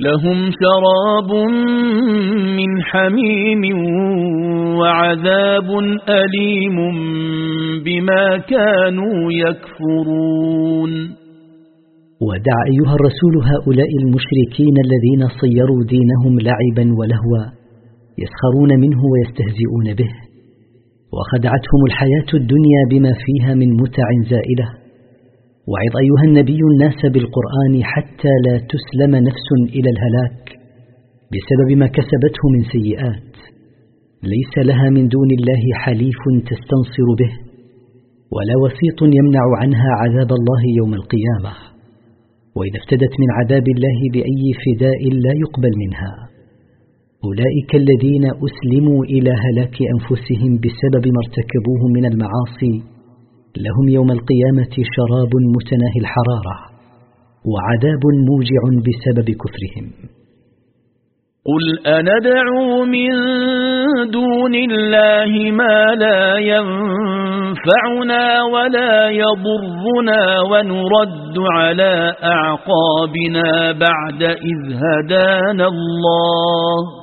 S2: لهم شراب من حميم وعذاب أليم بما كانوا يكفرون
S1: ودع أيها الرسول هؤلاء المشركين الذين صيروا دينهم لعبا ولهوا يسخرون منه ويستهزئون به وخدعتهم الحياة الدنيا بما فيها من متع زائله وعظ أيها النبي الناس بالقرآن حتى لا تسلم نفس إلى الهلاك بسبب ما كسبته من سيئات ليس لها من دون الله حليف تستنصر به ولا وسيط يمنع عنها عذاب الله يوم القيامة وإذا افتدت من عذاب الله بأي فداء لا يقبل منها أولئك الذين أسلموا إلى هلاك أنفسهم بسبب ما ارتكبوه من المعاصي لهم يوم القيامة شراب متناهي الحرارة وعذاب موجع بسبب كفرهم
S2: قل أندعو من دون الله ما لا ينفعنا ولا يضرنا ونرد على أعقابنا بعد إذ هدانا الله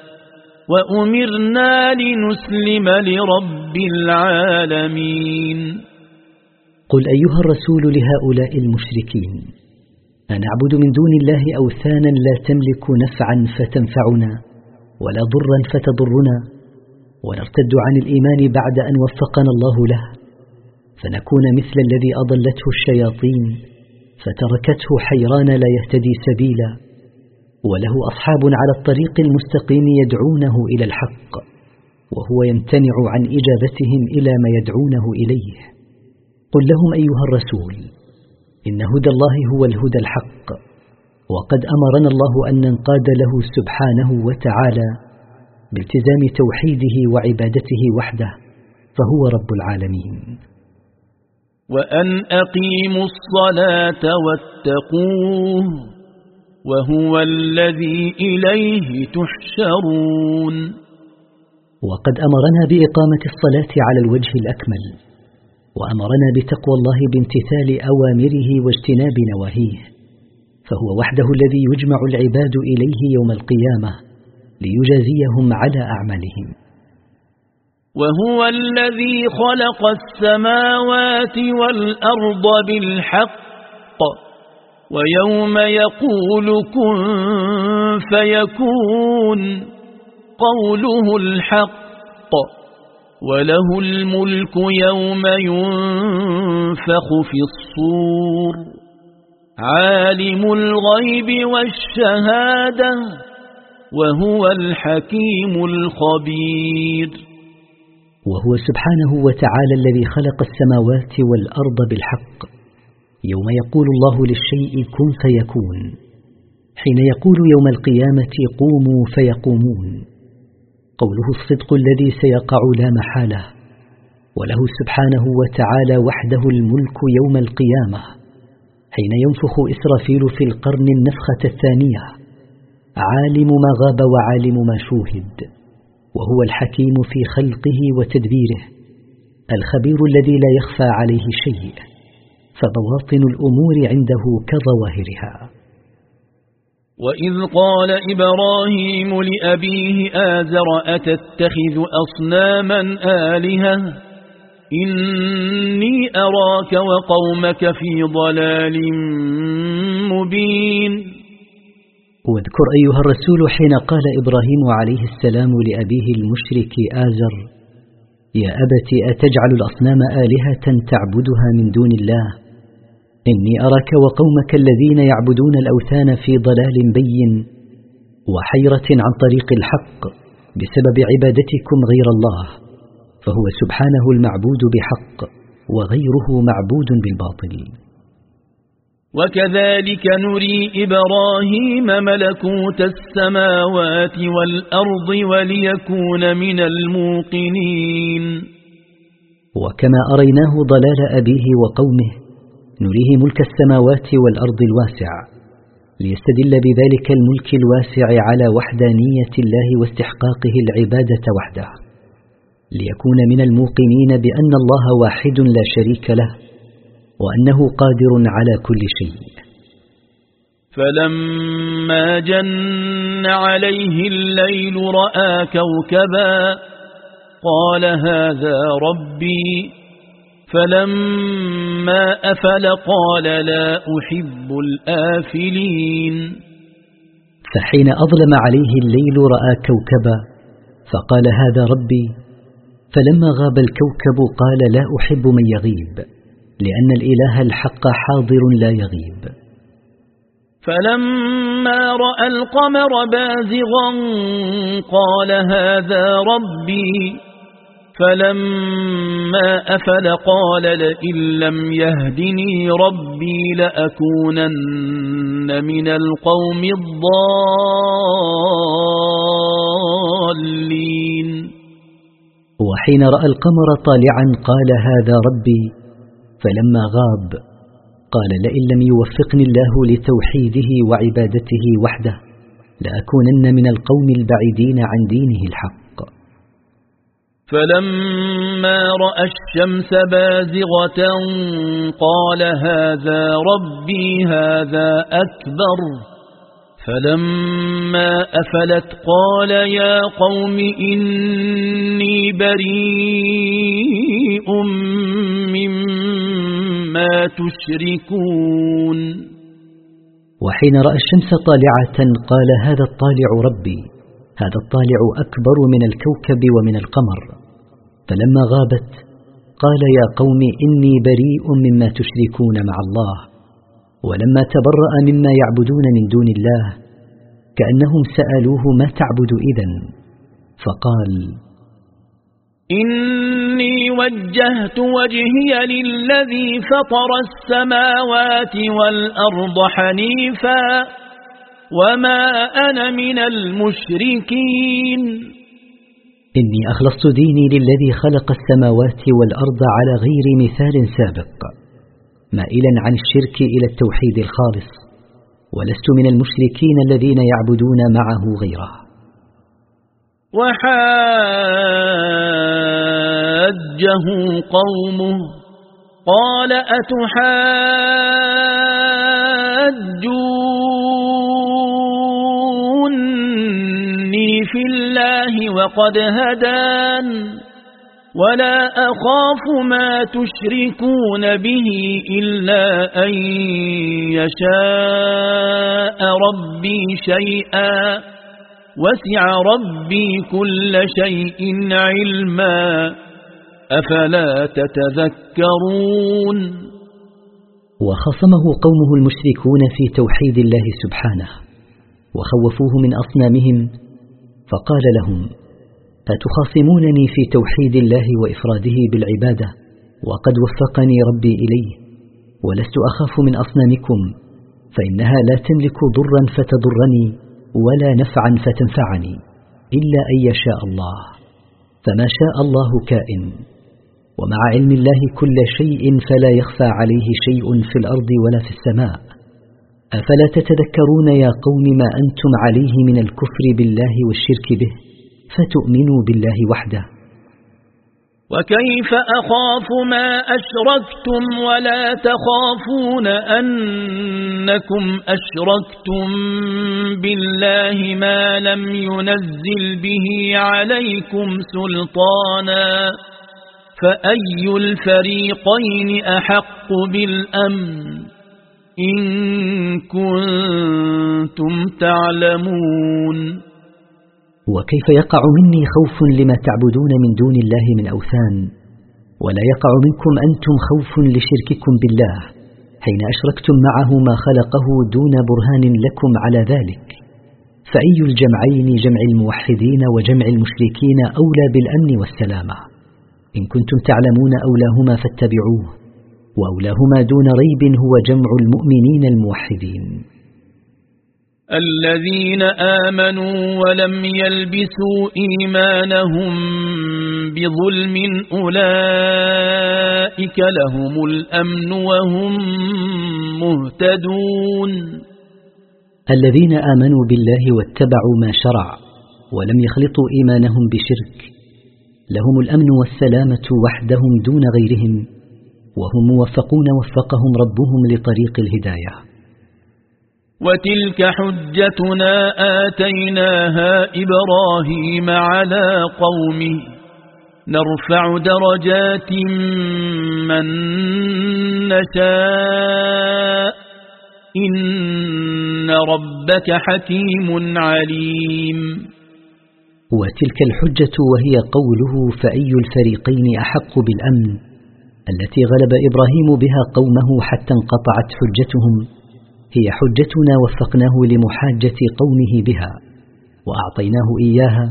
S2: وأمرنا لنسلم لرب العالمين
S1: قل أيها الرسول لهؤلاء المشركين أنعبد من دون الله أوثانا لا تملك نفعا فتنفعنا ولا ضرا فتضرنا ونرتد عن الإيمان بعد أن وفقنا الله له فنكون مثل الذي أضلته الشياطين فتركته حيران لا يهتدي سبيلا وله أصحاب على الطريق المستقيم يدعونه إلى الحق وهو يمتنع عن إجابتهم إلى ما يدعونه إليه قل لهم أيها الرسول إن هدى الله هو الهدى الحق وقد أمرنا الله أن ننقاد له سبحانه وتعالى بالتزام توحيده وعبادته وحده فهو رب العالمين
S2: وأن أقيموا الصلاة واتقوه وهو الذي إليه تحشرون
S1: وقد أمرنا بإقامة الصلاة على الوجه الأكمل وأمرنا بتقوى الله بامتثال أوامره واجتناب نواهيه فهو وحده الذي يجمع العباد إليه يوم القيامة ليجازيهم على أعمالهم
S2: وهو الذي خلق السماوات والأرض بالحق ويوم يقول كن فيكون قوله الحق وله الملك يوم ينفخ في الصور عالم الغيب والشهادة وهو الحكيم الخبير
S1: وهو سبحانه وتعالى الذي خلق السماوات والأرض بالحق يوم يقول الله للشيء كن فيكون حين يقول يوم القيامة قوموا فيقومون قوله الصدق الذي سيقع لا محالة وله سبحانه وتعالى وحده الملك يوم القيامة حين ينفخ إسرافيل في القرن النفخة الثانية عالم ما غاب وعالم ما شوهد وهو الحكيم في خلقه وتدبيره الخبير الذي لا يخفى عليه شيء فبواطن الأمور عنده كظواهرها
S2: وإذ قال إبراهيم لأبيه آزر أتتخذ أصناما آلهة إني أراك وقومك في ضلال مبين
S1: واذكر أيها الرسول حين قال إبراهيم عليه السلام لأبيه المشرك آزر يا أبت أتجعل الأصنام آلهة تعبدها من دون الله إني أراك وقومك الذين يعبدون الأوثان في ضلال بين وحيرة عن طريق الحق بسبب عبادتكم غير الله فهو سبحانه المعبود بحق وغيره معبود بالباطل
S2: وكذلك نري إبراهيم ملكوت السماوات والأرض وليكون من الموقنين
S1: وكما أريناه ضلال أبيه وقومه نريه ملك السماوات والأرض الواسع ليستدل بذلك الملك الواسع على وحدانية الله واستحقاقه العبادة وحده ليكون من الموقنين بأن الله واحد لا شريك له وأنه قادر على كل شيء
S2: فلما جن عليه الليل رأى كوكبا قال هذا ربي فلما أفل قال لا أحب الآفلين
S1: فحين أظلم عليه الليل رأى كوكبا فقال هذا ربي فلما غاب الكوكب قال لا أحب من يغيب لأن الإله الحق حاضر لا يغيب
S2: فلما رأى القمر بازغا قال هذا ربي فلما أفل قال لئن لم يهدني ربي لأكونن من القوم الضالين
S1: وحين رأى القمر طالعا قال هذا ربي فلما غاب قال لئن لم يوفقني الله لتوحيده وعبادته وحده لأكونن من القوم البعيدين عن دينه الحق
S2: فلما رأى الشمس بازغة قال هذا ربي هذا أكبر فلما أفلت قال يا قوم إني بريء مما تشركون
S1: وحين رأى الشمس طالعة قال هذا الطالع ربي هذا الطالع أكبر من الكوكب ومن القمر فلما غابت قال يا قوم إني بريء مما تشركون مع الله ولما تبرأ مما يعبدون من دون الله كأنهم سألوه ما تعبد إذن فقال
S2: إني وجهت وجهي للذي فطر السماوات والأرض حنيفا وما أنا من المشركين
S1: إني أخلصت ديني للذي خلق السماوات والأرض على غير مثال سابق مائلا عن الشرك إلى التوحيد الخالص ولست من المشركين الذين يعبدون معه غيره
S2: وحاجه قومه قال أتحاجوني في الله وقد هدان ولا أخاف ما تشركون به إلا أن يشاء ربي شيئا وسع ربي كل شيء علما أفلا تتذكرون
S1: وخصمه قومه المشركون في توحيد الله سبحانه وخوفوه من أصنامهم فقال لهم أتخاصمونني في توحيد الله وإفراده بالعبادة وقد وفقني ربي إليه ولست أخاف من أصنامكم فإنها لا تملك ضرا فتضرني ولا نفعا فتنفعني إلا أن يشاء الله فما شاء الله كائن ومع علم الله كل شيء فلا يخفى عليه شيء في الأرض ولا في السماء أفلا تتذكرون يا قوم ما أنتم عليه من الكفر بالله والشرك به فتؤمنوا بالله وحده
S2: وكيف أخاف ما أشركتم ولا تخافون أنكم أشركتم بالله ما لم ينزل به عليكم سلطانا فأي الفريقين أحق بالأمن إن كنتم تعلمون
S1: وكيف يقع مني خوف لما تعبدون من دون الله من أوثان ولا يقع منكم أنتم خوف لشرككم بالله حين أشركتم معه ما خلقه دون برهان لكم على ذلك فأي الجمعين جمع الموحدين وجمع المشركين أولى بالأمن والسلامة إن كنتم تعلمون أولاهما فاتبعوه وأولاهما دون ريب هو جمع المؤمنين الموحدين
S2: الذين آمنوا ولم يلبسوا إيمانهم بظلم أولئك لهم الأمن وهم مهتدون
S1: الذين آمنوا بالله واتبعوا ما شرع ولم يخلطوا إيمانهم بشرك لهم الأمن والسلامة وحدهم دون غيرهم وهم موفقون وفقهم ربهم لطريق الهداية
S2: وتلك حجتنا آتيناها إبراهيم على قومه نرفع درجات من نشاء إن ربك حكيم عليم
S1: وتلك الحجة وهي قوله فأي الفريقين أحق بالأمن التي غلب إبراهيم بها قومه حتى انقطعت حجتهم هي حجتنا وفقناه لمحاجة قومه بها وأعطيناه إياها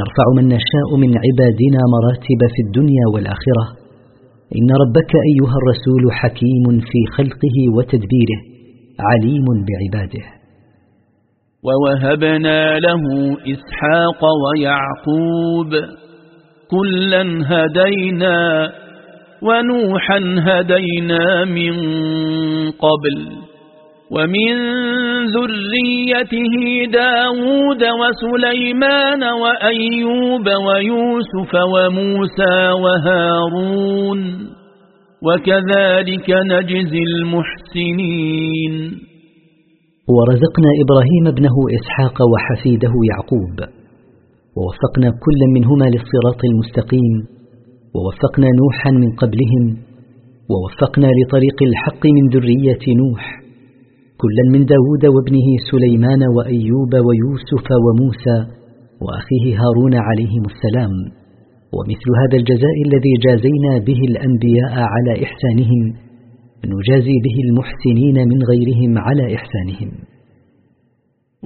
S1: نرفع من نشاء من عبادنا مراتب في الدنيا والآخرة إن ربك أيها الرسول حكيم في خلقه وتدبيره عليم بعباده
S2: ووهبنا له إسحاق ويعقوب كلا هدينا ونوحا هدينا من قبل ومن ذريته داود وسليمان وأيوب ويوسف وموسى وهارون وكذلك نجزي المحسنين
S1: ورزقنا إبراهيم ابنه إسحاق وحفيده يعقوب ووفقنا كل منهما للصراط المستقيم ووفقنا نوحا من قبلهم ووفقنا لطريق الحق من ذرية نوح كلا من داود وابنه سليمان وأيوب ويوسف وموسى وأخيه هارون عليهم السلام ومثل هذا الجزاء الذي جازينا به الأنبياء على إحسانهم نجازي به المحسنين من غيرهم على إحسانهم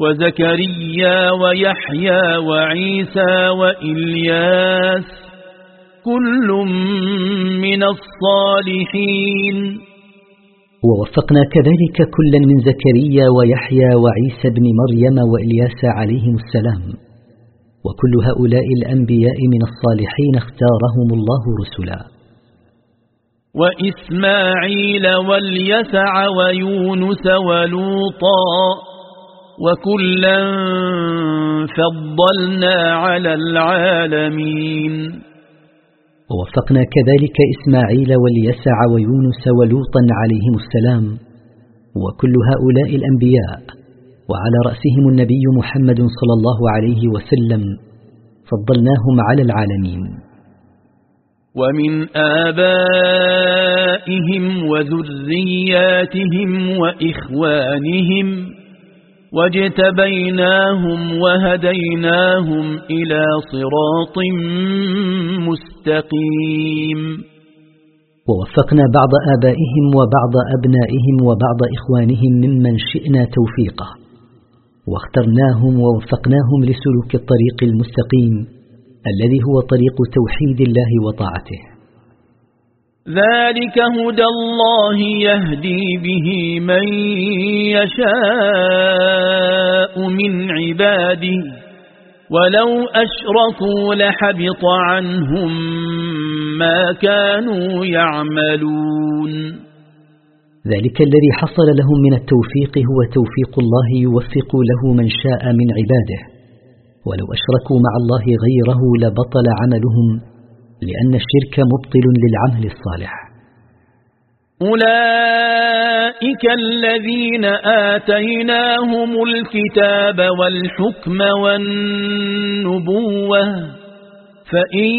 S2: وزكريا ويحيى وعيسى وإلياس كل من الصالحين
S1: ووفقنا كذلك كلا من زكريا ويحيى وعيسى بن مريم وإلياس عليهم السلام وكل هؤلاء الأنبياء من الصالحين اختارهم الله رسلاً
S2: وإسماعيل واليسع ويونس ولوطا وكلا فضلنا على العالمين
S1: ووفقنا كذلك إسماعيل واليسع ويونس ولوطا عليهم السلام وكل هؤلاء الأنبياء وعلى رأسهم النبي محمد صلى الله عليه وسلم فضلناهم على العالمين
S2: ومن آبائهم وذرياتهم وإخوانهم واجتبيناهم وهديناهم إلى صراط مستقيم مستقيم
S1: ووفقنا بعض آبائهم وبعض أبنائهم وبعض إخوانهم ممن شئنا توفيقه واخترناهم ووفقناهم لسلوك الطريق المستقيم الذي هو طريق توحيد الله وطاعته
S2: ذلك هدى الله يهدي به من يشاء من عباده ولو أشركوا لحبط عنهم ما كانوا يعملون
S1: ذلك الذي حصل لهم من التوفيق هو توفيق الله يوفق له من شاء من عباده ولو أشركوا مع الله غيره لبطل عملهم لأن الشرك مبطل للعمل الصالح
S2: أولئك الذين آتيناهم الكتاب والحكم والنبوة فإن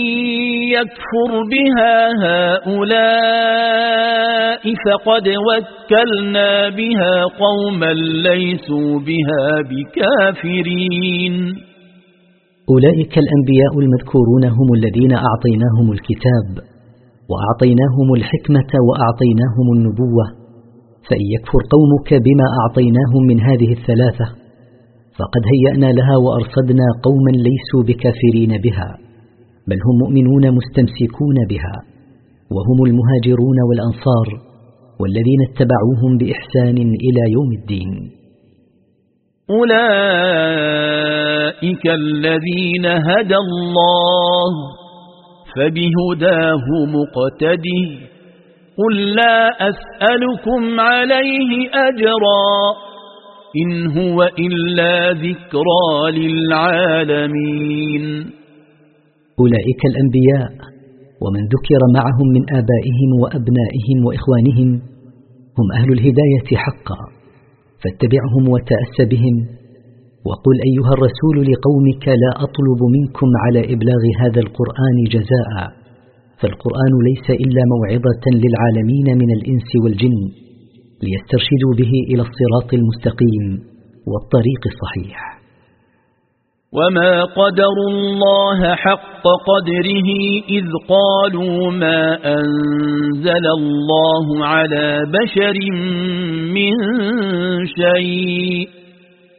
S2: يكفر بها هؤلاء فقد وكلنا بها قوما ليسوا بها بكافرين
S1: أولئك الأنبياء المذكورون هم الذين أعطيناهم الكتاب وأعطيناهم الحكمة وأعطيناهم النبوة فإن يكفر قومك بما أعطيناهم من هذه الثلاثة فقد هيأنا لها وأرصدنا قوما ليسوا بكافرين بها بل هم مؤمنون مستمسكون بها وهم المهاجرون والأنصار والذين اتبعوهم بإحسان إلى يوم الدين
S2: أولئك الذين هدى الله فبهداه مقتدي قل لا أسألكم عليه أجرا إن هو إلا ذكرى للعالمين
S1: أولئك الأنبياء ومن ذكر معهم من آبائهم وأبنائهم وإخوانهم هم أهل الهداية حقا فاتبعهم وتأس بهم وقل أيها الرسول لقومك لا أطلب منكم على إبلاغ هذا القرآن جزاء فالقرآن ليس إلا موعظة للعالمين من الإنس والجن ليسترشدوا به إلى الصراط المستقيم والطريق الصحيح
S2: وما قدروا الله حق قدره إذ قالوا ما أنزل الله على بشر من شيء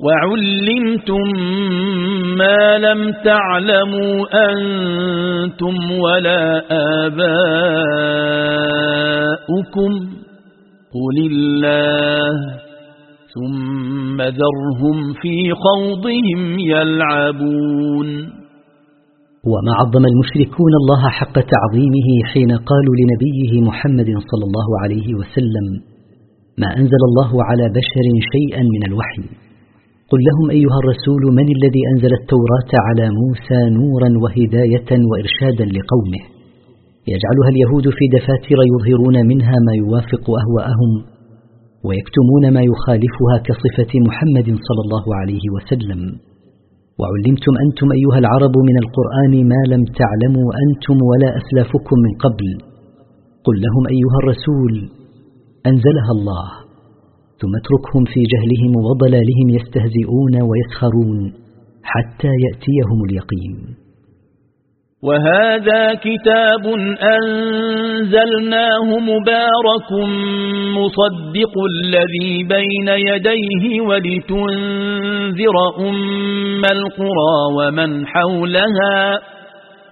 S2: وعلمتم ما لم تعلموا أنتم ولا آباؤكم قل الله ثم ذرهم في خوضهم يلعبون
S1: وما عظم المشركون الله حق تعظيمه حين قالوا لنبيه محمد صلى الله عليه وسلم ما أنزل الله على بشر شيئا من الوحي قل لهم أيها الرسول من الذي أنزل التوراة على موسى نورا وهداية وإرشادا لقومه يجعلها اليهود في دفاتر يظهرون منها ما يوافق أهواءهم ويكتمون ما يخالفها كصفة محمد صلى الله عليه وسلم وعلمتم أنتم أيها العرب من القرآن ما لم تعلموا أنتم ولا أسلافكم من قبل قل لهم أيها الرسول أنزلها الله ثم اتركهم في جهلهم وضلالهم يستهزئون ويسخرون حتى يأتيهم اليقين
S2: وهذا كتاب أنزلناه مبارك مصدق الذي بين يديه ولتنذر أم القرى ومن حولها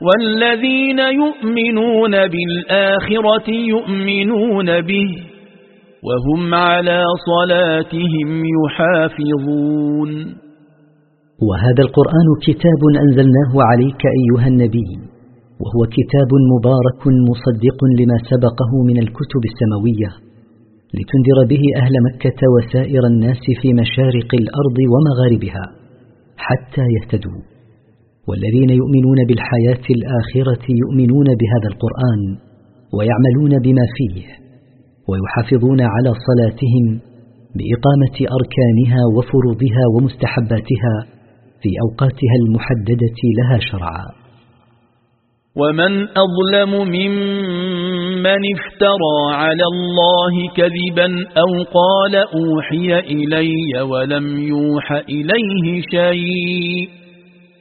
S2: والذين يؤمنون بالآخرة يؤمنون به وهم على صلاتهم يحافظون
S1: وهذا القرآن كتاب أنزلناه عليك أيها النبي وهو كتاب مبارك مصدق لما سبقه من الكتب السماوية لتنذر به أهل مكة وسائر الناس في مشارق الأرض ومغاربها حتى يهتدوا والذين يؤمنون بالحياة الآخرة يؤمنون بهذا القرآن ويعملون بما فيه ويحافظون على صلاتهم بإقامة أركانها وفروضها ومستحباتها في أوقاتها المحددة لها شرعا
S2: ومن أظلم ممن افترى على الله كذبا أو قال أوحي إلي ولم يوح إليه شيء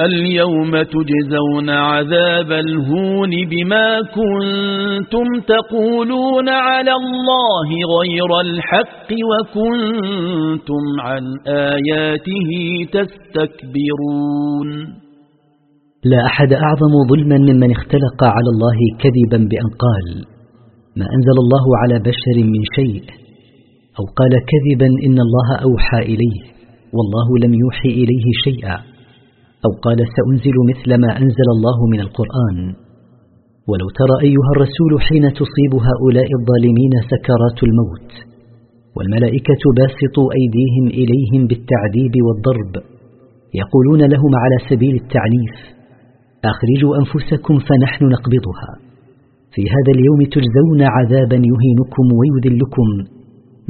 S2: اليوم تجزون عذاب الهون بما كنتم تقولون على الله غير الحق وكنتم عن آياته تستكبرون
S1: لا أحد أعظم ظلما ممن اختلق على الله كذبا بأن قال ما أنزل الله على بشر من شيء أو قال كذبا إن الله أوحى إليه والله لم يوحي إليه شيئا أو قال سأنزل مثل ما أنزل الله من القرآن ولو ترى أيها الرسول حين تصيب هؤلاء الظالمين سكرات الموت والملائكة باسطوا أيديهم إليهم بالتعذيب والضرب يقولون لهم على سبيل التعنيف أخرجوا أنفسكم فنحن نقبضها في هذا اليوم تجزون عذابا يهينكم ويذلكم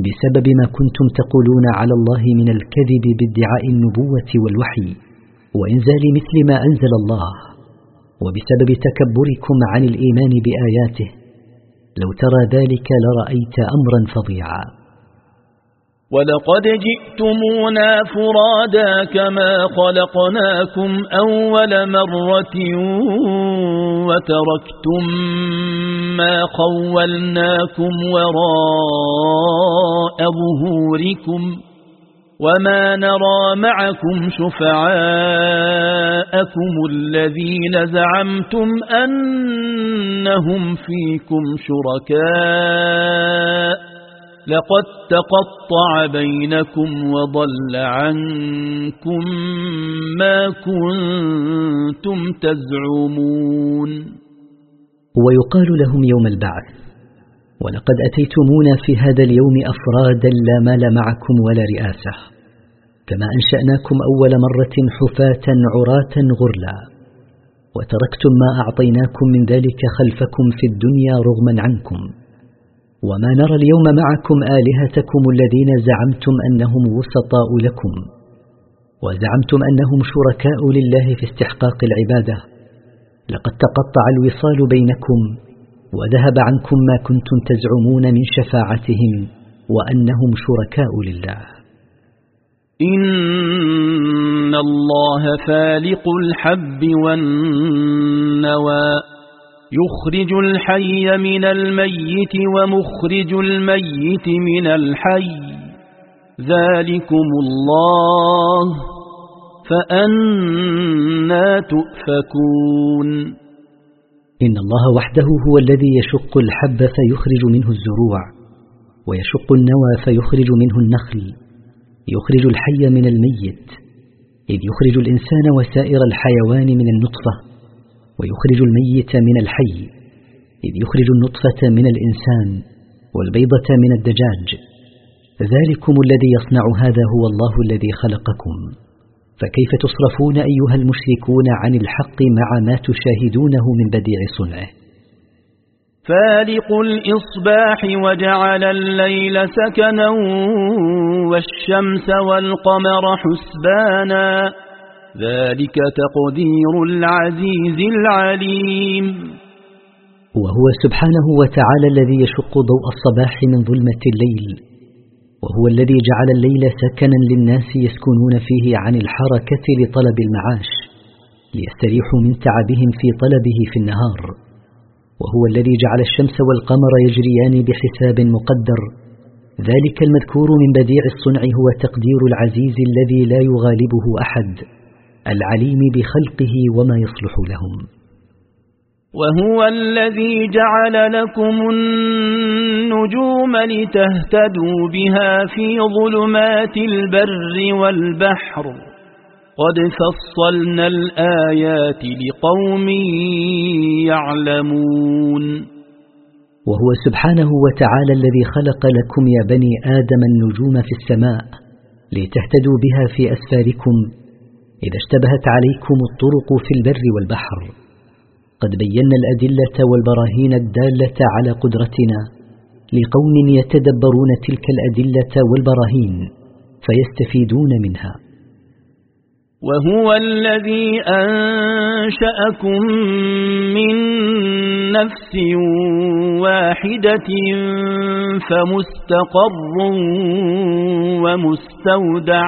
S1: بسبب ما كنتم تقولون على الله من الكذب بادعاء النبوة والوحي وإنزال مثل ما أنزل الله وبسبب تكبركم عن الإيمان بآياته لو ترى ذلك لرأيت أمرا فظيعا
S2: ولقد جئتمونا فرادا كما خلقناكم أول مرة وتركتم ما خولناكم وراء ظهوركم وما نرى معكم شفعاءكم الذين زعمتم أنهم فيكم شركاء لقد تقطع بينكم وضل عنكم ما كنتم تزعمون
S1: ويقال لهم يوم البعث ولقد أتيتمونا في هذا اليوم أفرادا لا مال معكم ولا رئاسة كما أنشأناكم أول مرة حفاة عراة غرلا وتركتم ما أعطيناكم من ذلك خلفكم في الدنيا رغما عنكم وما نرى اليوم معكم آلهتكم الذين زعمتم أنهم وسطاء لكم وزعمتم أنهم شركاء لله في استحقاق العبادة لقد تقطع الوصال بينكم وذهب عنكم ما كنتم تزعمون من شفاعتهم وأنهم شركاء لله
S2: إن الله فالق الحب والنوى يخرج الحي من الميت ومخرج الميت من الحي ذلكم الله فأنا تؤفكون
S1: إن الله وحده هو الذي يشق الحب فيخرج منه الزروع ويشق النوى فيخرج منه النخل يخرج الحي من الميت إذ يخرج الإنسان وسائر الحيوان من النطفة ويخرج الميت من الحي إذ يخرج النطفة من الإنسان والبيضة من الدجاج ذلكم الذي يصنع هذا هو الله الذي خلقكم فكيف تصرفون أيها المشركون عن الحق مع ما تشاهدونه من بديع صنعه
S2: فالق الإصباح وجعل الليل سكنا والشمس والقمر حسبانا ذلك تقدير العزيز العليم
S1: وهو سبحانه وتعالى الذي يشق ضوء الصباح من ظلمة الليل وهو الذي جعل الليل سكنا للناس يسكنون فيه عن الحركة لطلب المعاش ليستريحوا من تعبهم في طلبه في النهار وهو الذي جعل الشمس والقمر يجريان بحساب مقدر ذلك المذكور من بديع الصنع هو تقدير العزيز الذي لا يغالبه أحد العليم بخلقه وما يصلح لهم
S2: وهو الذي جعل لكم النجوم لتهتدوا بها في ظلمات البر والبحر قد فصلنا الآيات لقوم يعلمون
S1: وهو سبحانه وتعالى الذي خلق لكم يا بني آدم النجوم في السماء لتهتدوا بها في أسفاركم إذا اشتبهت عليكم الطرق في البر والبحر قد بينا الأدلة والبراهين الدالة على قدرتنا لقوم يتدبرون تلك الأدلة والبراهين فيستفيدون منها
S2: وهو الذي أنشأكم من نفس واحدة فمستقر ومستودع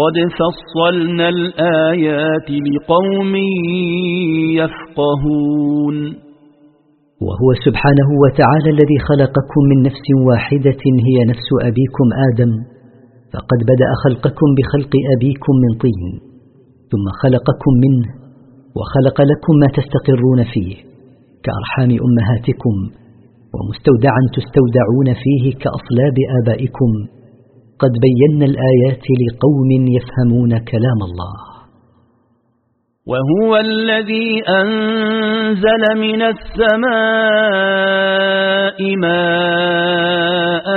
S2: قد فصلنا الآيات لقوم يفقهون
S1: وهو سبحانه وتعالى الذي خلقكم من نفس واحدة هي نفس أبيكم آدم فقد بدأ خلقكم بخلق أبيكم من طين ثم خلقكم منه وخلق لكم ما تستقرون فيه كأرحام أمهاتكم ومستودعا تستودعون فيه كأصلاب آبائكم قد بينا الآيات لقوم يفهمون كلام الله
S2: وهو الذي أنزل من السماء ماء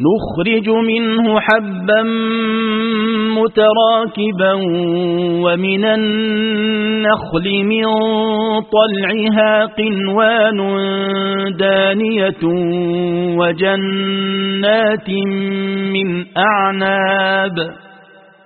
S2: نخرج منه حبا متراكبا ومن النخل من طلعها قنوان دانية وجنات من أعناب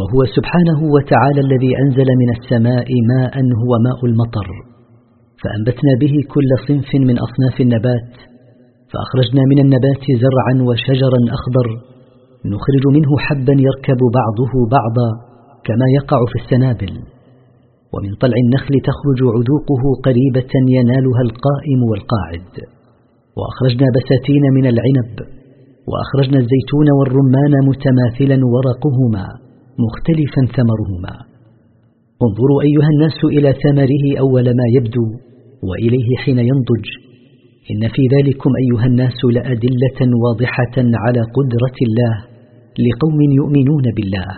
S1: وهو سبحانه وتعالى الذي أنزل من السماء ماء هو ماء المطر فأنبتنا به كل صنف من أصناف النبات فأخرجنا من النبات زرعا وشجرا أخضر نخرج منه حبا يركب بعضه بعضا كما يقع في السنابل ومن طلع النخل تخرج عذوقه قريبة ينالها القائم والقاعد وأخرجنا بساتين من العنب وأخرجنا الزيتون والرمان متماثلا ورقهما مختلفا ثمرهما انظروا أيها الناس إلى ثمره أول ما يبدو وإليه حين ينضج إن في ذلكم أيها الناس لأدلة واضحة على قدرة الله لقوم يؤمنون بالله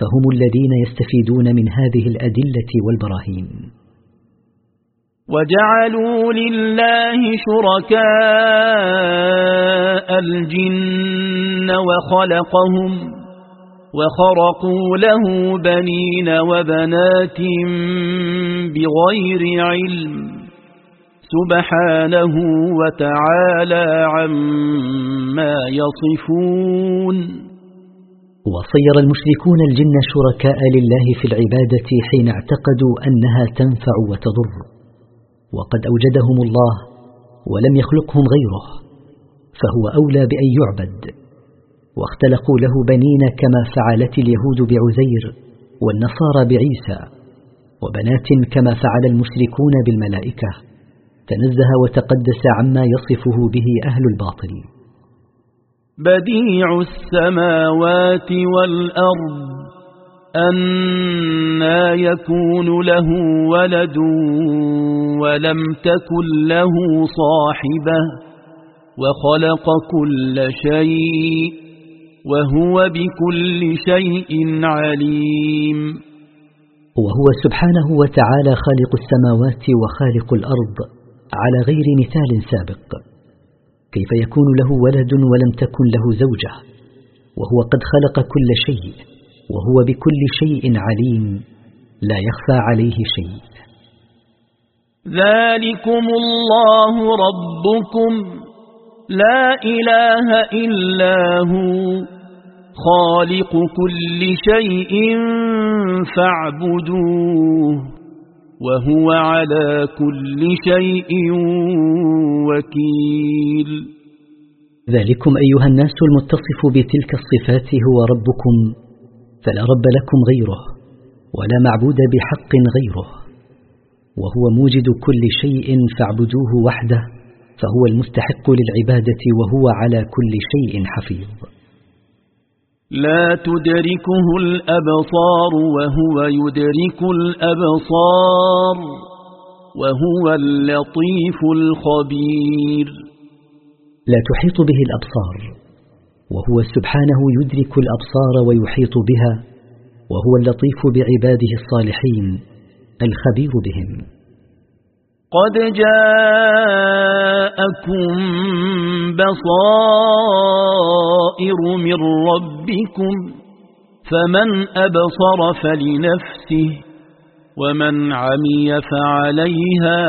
S1: فهم الذين يستفيدون من هذه الأدلة والبراهين
S2: وجعلوا لله شركاء الجن وخلقهم وخرقوا له بنين وبنات بغير علم سبحانه وتعالى عما
S1: يصفون وصير المشركون الجن شركاء لله في العبادة حين اعتقدوا أنها تنفع وتضر وقد أوجدهم الله ولم يخلقهم غيره فهو أولى بأن يعبد واختلقوا له بنين كما فعلت اليهود بعزير والنصارى بعيسى وبنات كما فعل المشركون بالملائكة تنزه وتقدس عما يصفه به أهل الباطل
S2: بديع السماوات والأرض أنا يكون له ولد ولم تكن له صاحبة وخلق كل شيء وهو بكل شيء عليم
S1: وهو سبحانه وتعالى خالق السماوات وخالق الأرض على غير مثال سابق كيف يكون له ولد ولم تكن له زوجة وهو قد خلق كل شيء وهو بكل شيء عليم لا يخفى عليه شيء
S2: ذلكم الله ربكم لا إله إلا هو خالق كل شيء فاعبدوه وهو على كل شيء وكيل
S1: ذلكم أيها الناس المتصف بتلك الصفات هو ربكم فلا رب لكم غيره ولا معبود بحق غيره وهو موجد كل شيء فاعبدوه وحده فهو المستحق للعبادة وهو على كل شيء حفيظ
S2: لا تدركه الأبصار وهو يدرك الأبصار وهو اللطيف الخبير
S1: لا تحيط به الأبصار وهو سبحانه يدرك الأبصار ويحيط بها وهو اللطيف بعباده الصالحين الخبير بهم
S2: قد جاءكم بصائر من ربكم فمن أبصر فلنفسه ومن عمي فعليها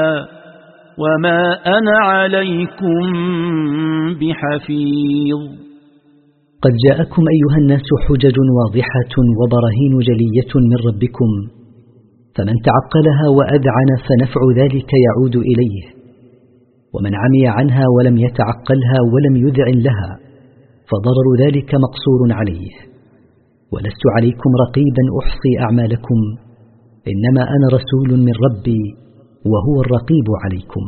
S2: وما أنا عليكم بحفيظ
S1: قد جاءكم أيها الناس حجج واضحة وبراهين جلية من ربكم فمن تعقلها وأذعن فنفع ذلك يعود إليه ومن عمي عنها ولم يتعقلها ولم يذعن لها فضرر ذلك مقصور عليه ولست عليكم رقيبا أحصي أعمالكم إنما أنا رسول من ربي وهو الرقيب عليكم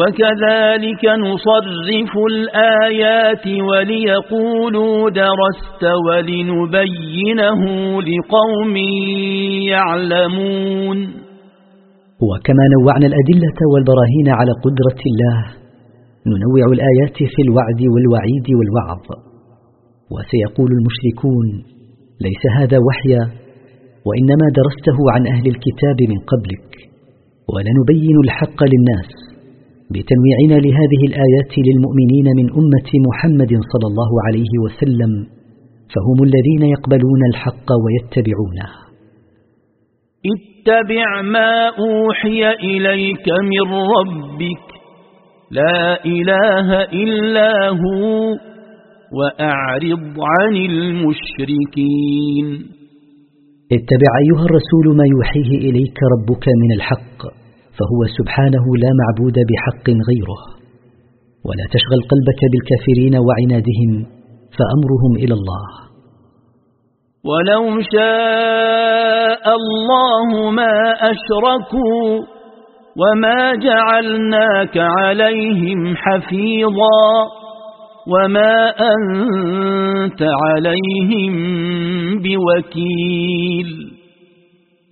S2: وكذلك نصرف الآيات وليقولوا درست ولنبينه لقوم يعلمون
S1: وكما نوعنا الأدلة والبراهين على قدرة الله ننوع الآيات في الوعد والوعيد والوعظ وسيقول المشركون ليس هذا وحيا وإنما درسته عن أهل الكتاب من قبلك ولنبين الحق للناس بتنويعنا لهذه الآيات للمؤمنين من أمة محمد صلى الله عليه وسلم فهم الذين يقبلون الحق ويتبعونه
S2: اتبع ما أوحي إليك من ربك لا إله إلا هو وأعرض عن المشركين
S1: اتبع أيها الرسول ما يوحيه إليك ربك من الحق فهو سبحانه لا معبود بحق غيره ولا تشغل قلبك بالكافرين وعنادهم فأمرهم إلى الله
S2: ولو شاء الله ما أشركوا وما جعلناك عليهم حفيظا وما أنت عليهم بوكيل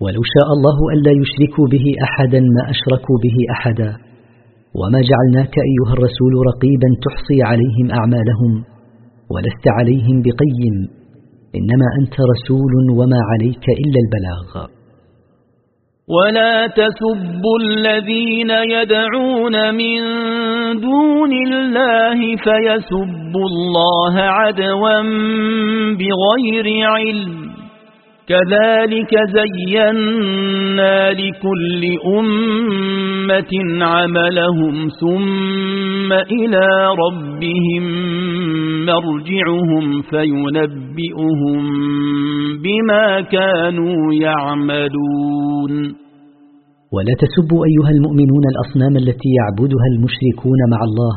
S1: ولو شاء الله ألا يشركوا به أحدا ما أشركوا به أحدا وما جعلناك أيها الرسول رقيبا تحصي عليهم أعمالهم ولست عليهم بقيم إنما أنت رسول وما عليك إلا البلاغ
S2: ولا تسبوا الذين يدعون من دون الله فيسبوا الله عدوا بغير علم كذلك زينا لكل أمة عملهم ثم إلى ربهم مرجعهم فينبئهم بما كانوا يعملون
S1: ولا تسبوا أيها المؤمنون الأصنام التي يعبدها المشركون مع الله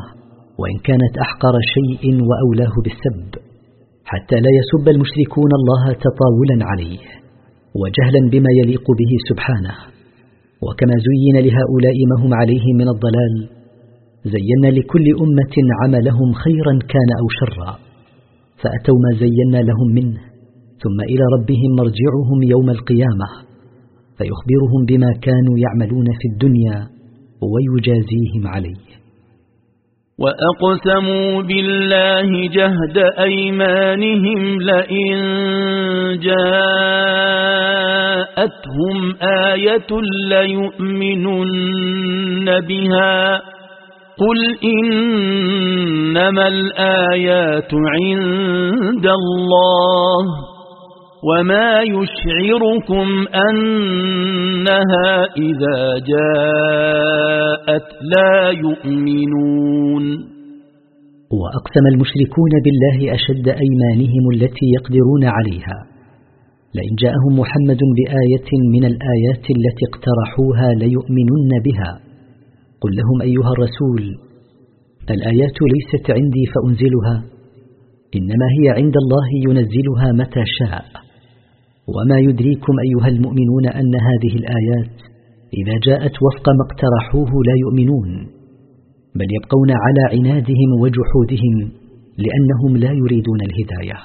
S1: وإن كانت أحقر شيء وأولاه بالسب حتى لا يسب المشركون الله تطاولا عليه وجهلا بما يليق به سبحانه وكما زين لهؤلاء ما هم عليه من الضلال زينا لكل أمة عملهم خيرا كان أو شرا فأتوا ما زينا لهم منه ثم إلى ربهم مرجعهم يوم القيامة فيخبرهم بما كانوا يعملون في الدنيا ويجازيهم عليه
S2: وأقسموا بالله جهد أيمانهم لئن جاءتهم آية ليؤمنن بها قل إنما الآيات عند الله وما يشعركم أنها إذا جاءت لا يؤمنون
S1: وأقسم المشركون بالله أشد أيمانهم التي يقدرون عليها لئن جاءهم محمد بآية من الآيات التي اقترحوها ليؤمنن بها قل لهم أيها الرسول الآيات ليست عندي فأنزلها إنما هي عند الله ينزلها متى شاء وما يدريكم أيها المؤمنون أن هذه الآيات إذا جاءت وفق ما اقترحوه لا يؤمنون بل يبقون على عنادهم وجحودهم لأنهم لا يريدون الهداية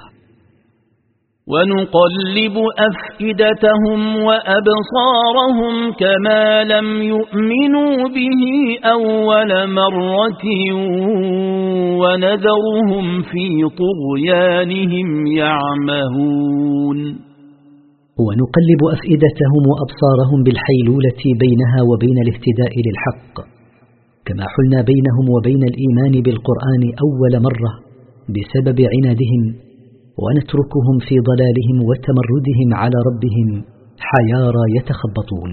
S2: ونقلب أفئدتهم وأبصارهم كما لم يؤمنوا به أول مرة ونذرهم في طغيانهم يعمهون
S1: ونقلب أفئدتهم وأبصارهم بالحيلولة بينها وبين الاهتداء للحق كما حلنا بينهم وبين الإيمان بالقرآن أول مرة بسبب عنادهم ونتركهم في ضلالهم وتمردهم على ربهم حيارى يتخبطون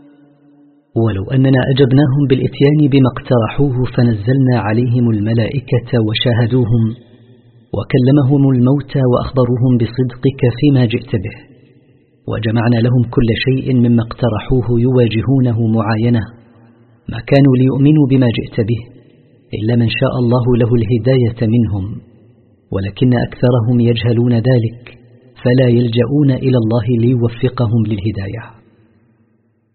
S1: ولو أننا أجبناهم بالإتيان بما اقترحوه فنزلنا عليهم الملائكة وشاهدوهم وكلمهم الموتى وأخبروهم بصدقك فيما جئت به وجمعنا لهم كل شيء مما اقترحوه يواجهونه معاينة ما كانوا ليؤمنوا بما جئت به إلا من شاء الله له الهداية منهم ولكن أكثرهم يجهلون ذلك فلا يلجؤون إلى الله ليوفقهم للهدايه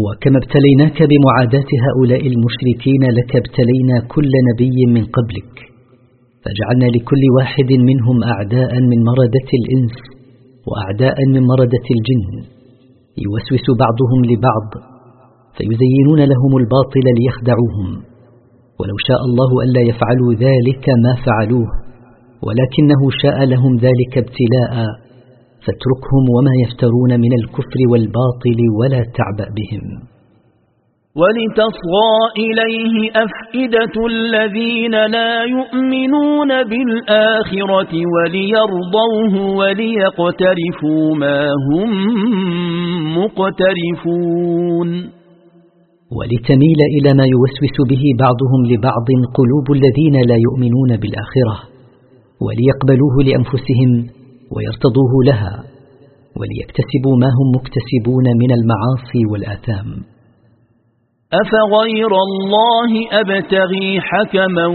S1: وكما ابتليناك بمعاداة هؤلاء المشركين لك ابتلينا كل نبي من قبلك فجعلنا لكل واحد منهم أعداء من مردة الإنس وأعداء من مردة الجن يوسوس بعضهم لبعض فيزينون لهم الباطل ليخدعوهم ولو شاء الله ألا يفعلوا ذلك ما فعلوه ولكنه شاء لهم ذلك ابتلاء فاتركهم وما يفترون من الكفر والباطل ولا تعبأ بهم
S2: ولتصغى إليه أفئدة الذين لا يؤمنون بالآخرة وليرضوه وليقترفوا ما هم مقترفون
S1: ولتميل إلى ما يوسوس به بعضهم لبعض قلوب الذين لا يؤمنون بالآخرة وليقبلوه لأنفسهم ويرتضوه لها وليكتسبوا ما هم مكتسبون من المعاصي والآثام
S2: أفغير الله أبتغي حكما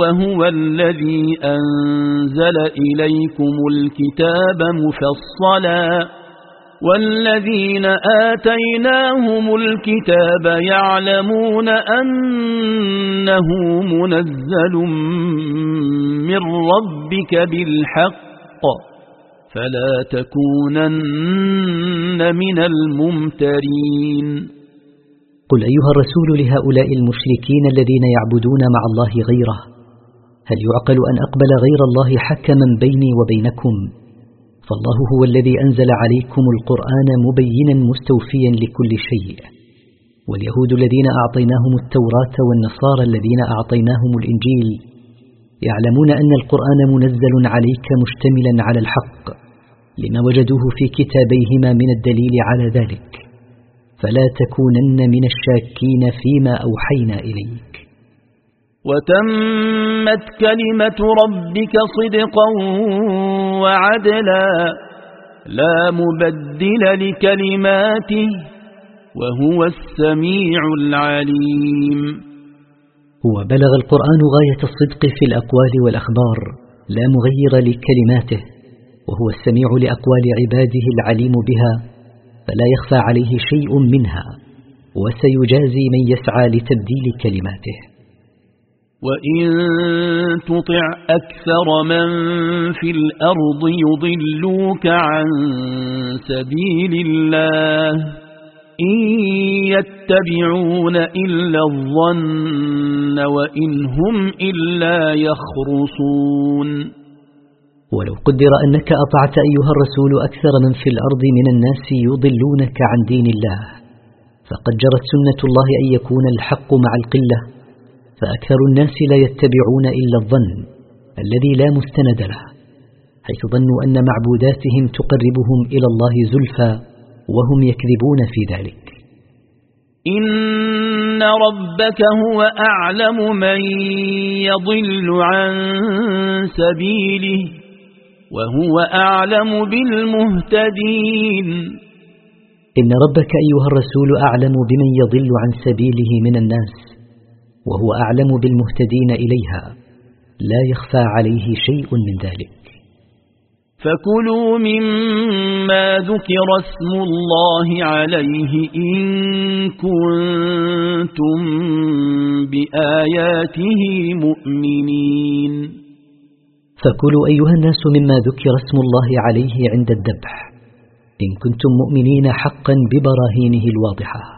S2: وهو الذي أنزل إليكم الكتاب مفصلا والذين آتيناهم الكتاب يعلمون أنه منزل من ربك بالحق الحق فلا تكونن من الممترين
S1: قل أيها الرسول لهؤلاء المشركين الذين يعبدون مع الله غيره هل يعقل أن أقبل غير الله حكما بيني وبينكم فالله هو الذي أنزل عليكم القرآن مبينا مستوفيا لكل شيء واليهود الذين أعطيناهم التوراة والنصارى الذين أعطيناهم الإنجيل يعلمون أن القرآن منزل عليك مشتملا على الحق لما وجدوه في كتابيهما من الدليل على ذلك فلا تكونن من الشاكين فيما أوحينا إليك
S2: وتمت كلمة ربك صدقا وعدلا لا مبدل لكلماته وهو السميع العليم
S1: وبلغ القرآن غاية الصدق في الأقوال والأخبار لا مغير لكلماته وهو السميع لأقوال عباده العليم بها فلا يخفى عليه شيء منها وسيجازي من يسعى لتبديل كلماته
S2: وإن تطع أكثر من في الأرض يضلوك عن سبيل الله إن يتبعون إلا الظن وإن هم إلا يخرصون
S1: ولو قدر أنك أطعت أيها الرسول أكثر من في الأرض من الناس يضلونك عن دين الله فقد جرت سنة الله أن يكون الحق مع القلة فأكثر الناس لا يتبعون إلا الظن الذي لا مستند له حيث ظنوا أن معبوداتهم تقربهم إلى الله زلفى وهم يكذبون في ذلك
S2: إن ربك هو أعلم من يضل عن سبيله وهو أعلم بالمهتدين
S1: إن ربك أيها الرسول أعلم بمن يضل عن سبيله من الناس وهو أعلم بالمهتدين إليها لا يخفى عليه شيء من ذلك
S2: فكلوا مما ذكر اسم الله عليه إن كنتم بآياته مؤمنين
S1: فكلوا أيها الناس مما ذكر اسم الله عليه عند الذبح إن كنتم مؤمنين حقا ببراهينه الواضحة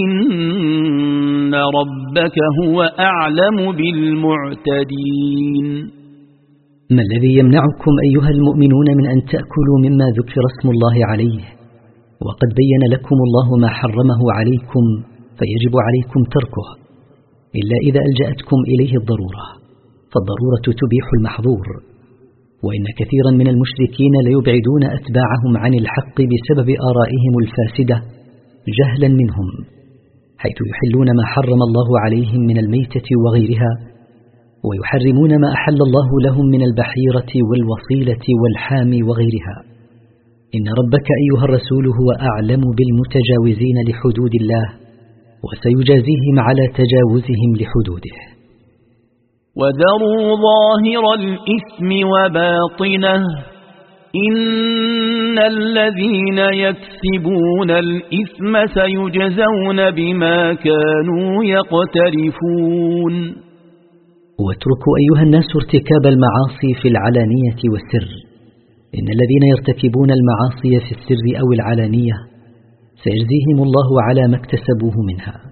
S2: إن ربك هو أعلم بالمعتدين
S1: ما الذي يمنعكم أيها المؤمنون من أن تأكلوا مما ذكر اسم الله عليه وقد بين لكم الله ما حرمه عليكم فيجب عليكم تركه إلا إذا ألجأتكم إليه الضرورة فالضرورة تبيح المحظور وإن كثيرا من المشركين ليبعدون أتباعهم عن الحق بسبب آرائهم الفاسدة جهلا منهم حيث يحلون ما حرم الله عليهم من الميتة وغيرها ويحرمون ما أحل الله لهم من البحيرة والوصيلة والحام وغيرها إن ربك أيها الرسول هو أعلم بالمتجاوزين لحدود الله وسيجازيهم على تجاوزهم لحدوده
S2: وذروا ظاهر الإثم وباطنه إن الذين يكسبون الإثم سيجزون بما كانوا يقترفون
S1: واتركوا أيها الناس ارتكاب المعاصي في العلانية والسر إن الذين يرتكبون المعاصي في السر أو العلانية سيجزيهم الله على ما اكتسبوه منها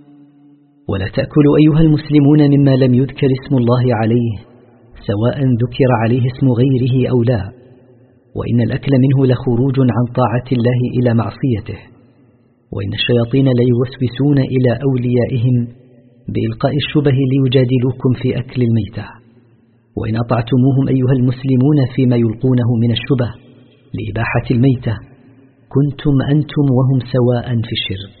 S1: ولا تأكلوا أيها المسلمون مما لم يذكر اسم الله عليه سواء ذكر عليه اسم غيره أو لا وإن الأكل منه لخروج عن طاعة الله إلى معصيته وإن الشياطين ليوسوسون إلى أوليائهم بإلقاء الشبه ليجادلوكم في أكل الميتة وإن أطعتموهم أيها المسلمون فيما يلقونه من الشبه لإباحة الميتة كنتم أنتم وهم سواء في الشرك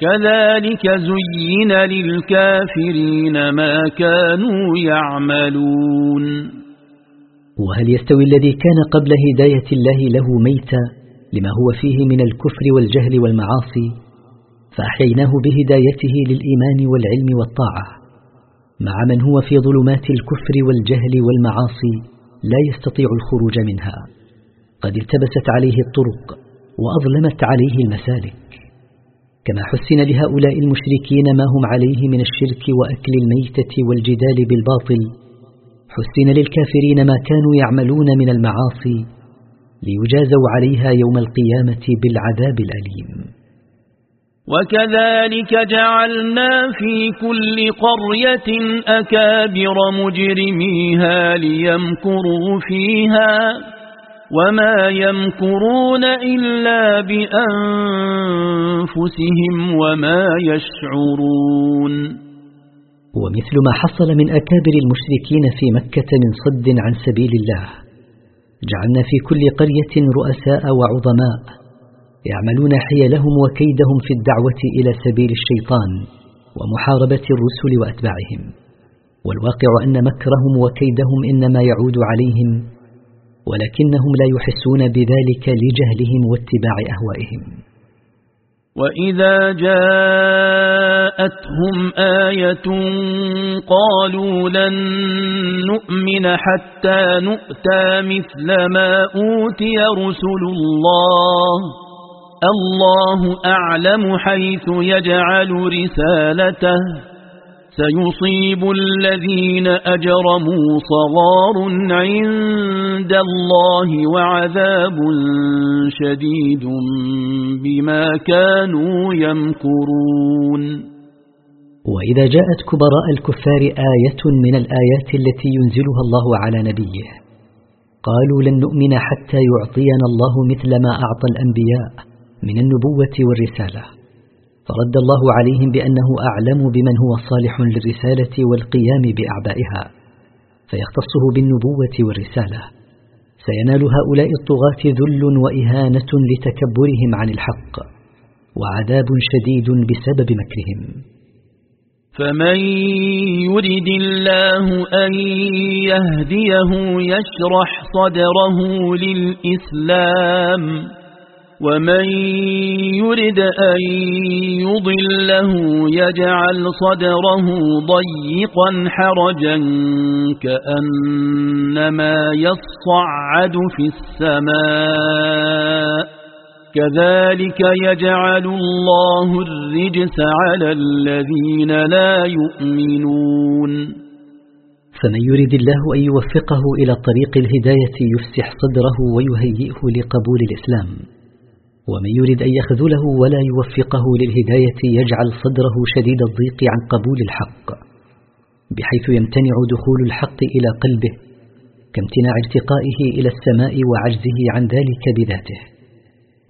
S2: كذلك زين للكافرين ما كانوا يعملون
S1: وهل يستوي الذي كان قبل هداية الله له ميتا لما هو فيه من الكفر والجهل والمعاصي فأحييناه بهدايته للإيمان والعلم والطاعة مع من هو في ظلمات الكفر والجهل والمعاصي لا يستطيع الخروج منها قد التبست عليه الطرق وأظلمت عليه المسالك كما حسن لهؤلاء المشركين ما هم عليه من الشرك وأكل الميتة والجدال بالباطل حسن للكافرين ما كانوا يعملون من المعاصي ليجازوا عليها يوم القيامة بالعذاب الأليم
S2: وكذلك جعلنا في كل قرية أكابر مجرميها ليمكروا فيها وما يمكرون إلا بأنفسهم وما يشعرون
S1: ومثل ما حصل من أكابر المشركين في مكة من صد عن سبيل الله جعلنا في كل قرية رؤساء وعظماء يعملون حيلهم وكيدهم في الدعوة إلى سبيل الشيطان ومحاربة الرسل وأتباعهم والواقع أن مكرهم وكيدهم إنما يعود عليهم ولكنهم لا يحسون بذلك لجهلهم واتباع أهوائهم
S2: وإذا جاءتهم آية قالوا لن نؤمن حتى نؤتى مثل ما أوتي رسل الله الله أعلم حيث يجعل رسالته سيصيب الذين أجرموا صغار عند الله وعذاب شديد بما كانوا يمكرون
S1: وإذا جاءت كبراء الكفار آية من الآيات التي ينزلها الله على نبيه قالوا لن نؤمن حتى يعطينا الله مثل ما أعطى الأنبياء من النبوة والرسالة فرد الله عليهم بأنه أعلم بمن هو صالح للرسالة والقيام بأعبائها فيختصه بالنبوة والرسالة سينال هؤلاء الطغاة ذل وإهانة لتكبرهم عن الحق وعذاب شديد بسبب مكرهم
S2: فمن يرد الله أن يهديه يشرح صدره للإسلام ومن يرد أن يضله يجعل صدره ضيقا حرجا كأنما يصعد في السماء كذلك يجعل الله الرجس على الذين لا يؤمنون
S1: فمن يرد الله أن يوفقه إلى طريق الهداية يفسح صدره ويهيئه لقبول الإسلام ومن يرد أن يخذله ولا يوفقه للهداية يجعل صدره شديد الضيق عن قبول الحق بحيث يمتنع دخول الحق إلى قلبه كامتناع ارتقائه إلى السماء وعجزه عن ذلك بذاته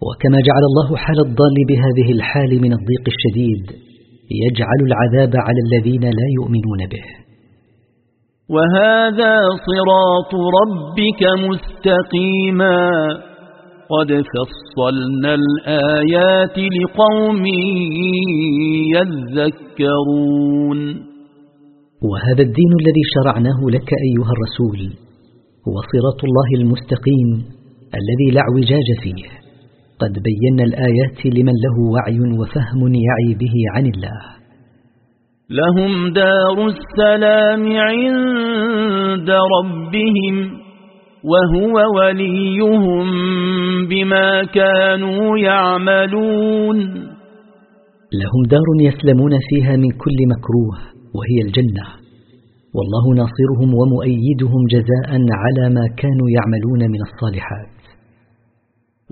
S1: وكما جعل الله حال الضال بهذه الحال من الضيق الشديد يجعل العذاب على الذين لا يؤمنون به
S2: وهذا صراط ربك مستقيماً قد فصلنا الآيات لقوم يذكرون
S1: وهذا الدين الذي شرعناه لك أيها الرسول هو صراط الله المستقيم الذي لا اعوجاج فيه قد بينا الآيات لمن له وعي وفهم يعي به عن الله
S2: لهم دار السلام عند ربهم وهو وليهم بما كانوا يعملون
S1: لهم دار يسلمون فيها من كل مكروه وهي الجنة والله ناصرهم ومؤيدهم جزاء على ما كانوا يعملون من الصالحات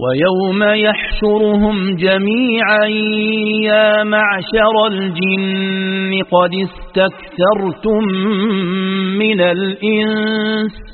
S2: ويوم يحشرهم جميعا يا معشر الجن قد استكثرتم من الإنس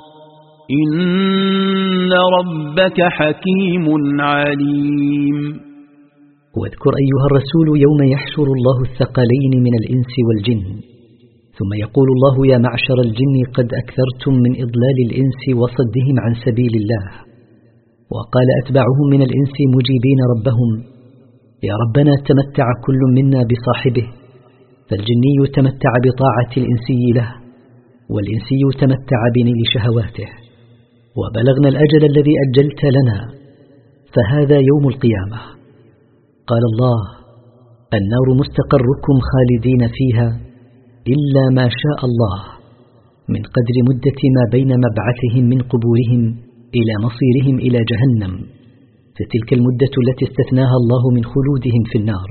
S2: إن ربك حكيم عليم
S1: واذكر أيها الرسول يوم يحشر الله الثقلين من الإنس والجن ثم يقول الله يا معشر الجن قد أكثرتم من إضلال الإنس وصدهم عن سبيل الله وقال أتبعهم من الإنس مجيبين ربهم يا ربنا تمتع كل منا بصاحبه فالجني تمتع بطاعة الإنسي له والإنسي تمتع بنيل شهواته وبلغنا الأجل الذي أجلت لنا فهذا يوم القيامة قال الله النار مستقركم خالدين فيها إلا ما شاء الله من قدر مدة ما بين مبعثهم من قبورهم إلى مصيرهم إلى جهنم فتلك المدة التي استثناها الله من خلودهم في النار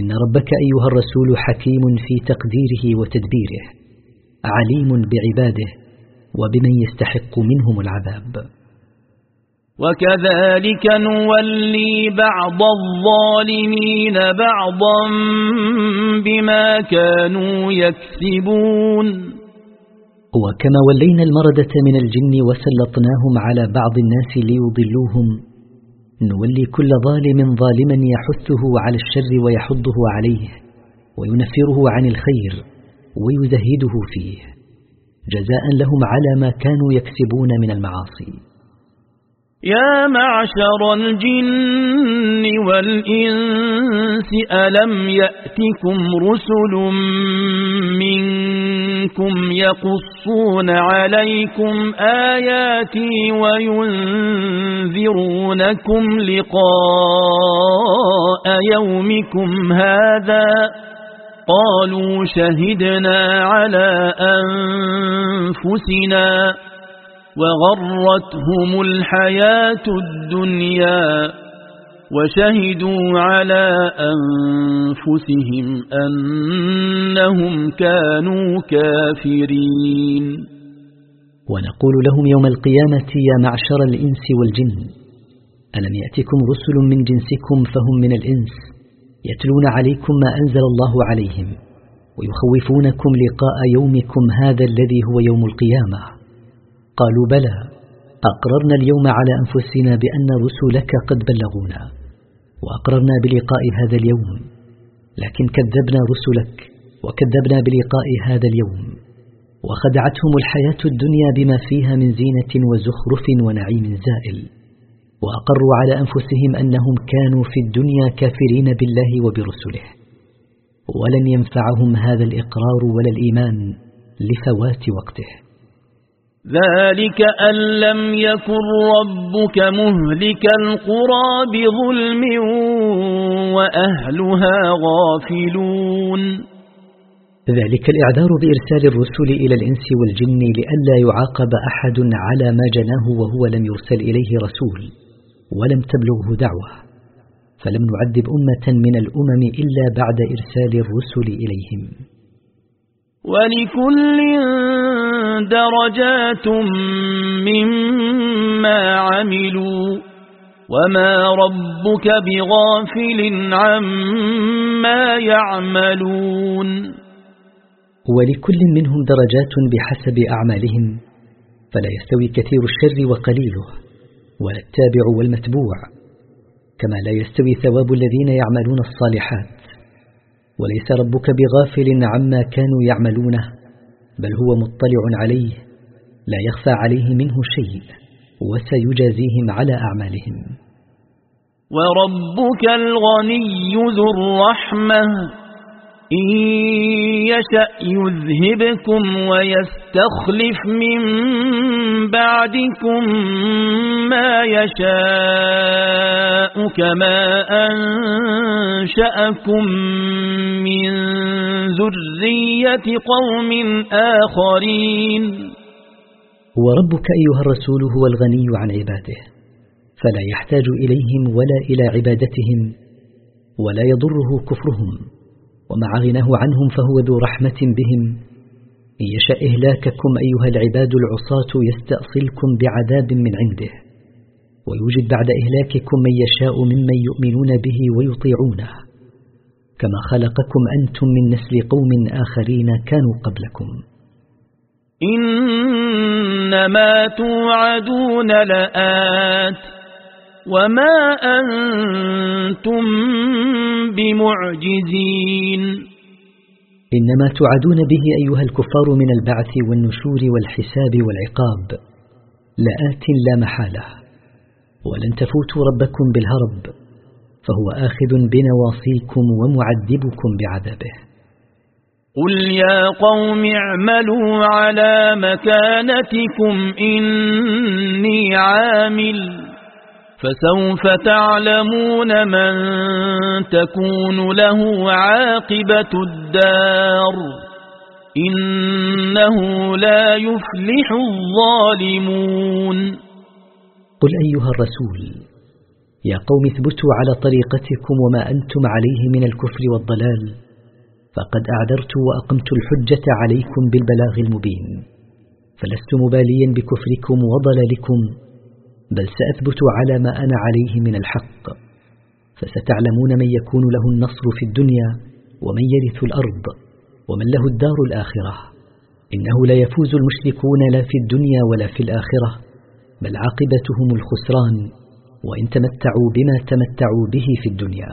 S1: إن ربك أيها الرسول حكيم في تقديره وتدبيره عليم بعباده وبمن يستحق منهم العذاب
S2: وكذلك نولي بعض الظالمين بعضا بما كانوا يكسبون
S1: وكما ولينا المردة من الجن وسلطناهم على بعض الناس ليضلوهم نولي كل ظالم ظالما يحثه على الشر ويحضه عليه وينفره عن الخير ويزهده فيه جزاء لهم على ما كانوا يكسبون من المعاصي
S2: يا معشر الجن والإنس ألم يأتكم رسل منكم يقصون عليكم آياتي وينذرونكم لقاء يومكم هذا؟ قالوا شهدنا على أنفسنا وغرتهم الحياة الدنيا وشهدوا على أنفسهم أنهم كانوا كافرين
S1: ونقول لهم يوم القيامة يا معشر الإنس والجن ألم يأتكم رسل من جنسكم فهم من الإنس يتلون عليكم ما أنزل الله عليهم ويخوفونكم لقاء يومكم هذا الذي هو يوم القيامة قالوا بلى أقررنا اليوم على أنفسنا بأن رسلك قد بلغونا وأقررنا بلقاء هذا اليوم لكن كذبنا رسلك وكذبنا بلقاء هذا اليوم وخدعتهم الحياة الدنيا بما فيها من زينة وزخرف ونعيم زائل وأقروا على أنفسهم أنهم كانوا في الدنيا كافرين بالله وبرسله ولن ينفعهم هذا الإقرار ولا الإيمان لفوات وقته
S2: ذلك أن لم يكن ربك مهلك القرى بظلم وأهلها غافلون
S1: ذلك الإعذار بإرسال الرسل إلى الإنس والجن لئلا يعاقب أحد على ما جناه وهو لم يرسل إليه رسول ولم تبلغه دعوة فلم نعذب أمة من الأمم إلا بعد إرسال الرسل إليهم
S2: ولكل درجات مما عملوا وما ربك بغافل عما يعملون
S1: ولكل منهم درجات بحسب أعمالهم فلا يستوي كثير الشر وقليله ولا التابع والمتبوع كما لا يستوي ثواب الذين يعملون الصالحات وليس ربك بغافل عما كانوا يعملونه بل هو مطلع عليه لا يخفى عليه منه شيء وسيجازيهم على أعمالهم
S2: وربك الغني ذو الرحمه إن يشأ يذهبكم ويستخلف من بعدكم ما يشاء كما أنشأكم من ذرية قوم آخرين
S1: وربك أيها الرسول هو الغني عن عباده فلا يحتاج إليهم ولا إلى عبادتهم ولا يضره كفرهم ومع غناه عنهم فهو ذو رحمة بهم إن يشاء إهلاككم أيها العباد العصاة يستأصلكم بعذاب من عنده ويوجد بعد إهلاككم من يشاء ممن يؤمنون به ويطيعونه كما خلقكم أنتم من نسل قوم آخرين كانوا قبلكم
S2: إنما توعدون لآت وما أنتم بمعجزين
S1: إنما توعدون به أيها الكفار من البعث والنشور والحساب والعقاب لآت لا محالة ولن تفوتوا ربكم بالهرب فهو آخذ بنواصيكم ومعذبكم بعذابه
S2: قل يا قوم اعملوا على مكانتكم إني عامل فسوف تعلمون من تكون له عاقبة الدار إنه لا يفلح الظالمون
S1: قل أيها الرسول يا قوم اثبتوا على طريقتكم وما أنتم عليه من الكفر والضلال فقد أعذرت وأقمت الحجة عليكم بالبلاغ المبين فلست مباليا بكفركم وضلالكم بل سأثبت على ما أنا عليه من الحق فستعلمون من يكون له النصر في الدنيا ومن يرث الأرض ومن له الدار الآخرة إنه لا يفوز المشركون لا في الدنيا ولا في الآخرة بل عاقبتهم الخسران وإن تمتعوا بما تمتعوا به في الدنيا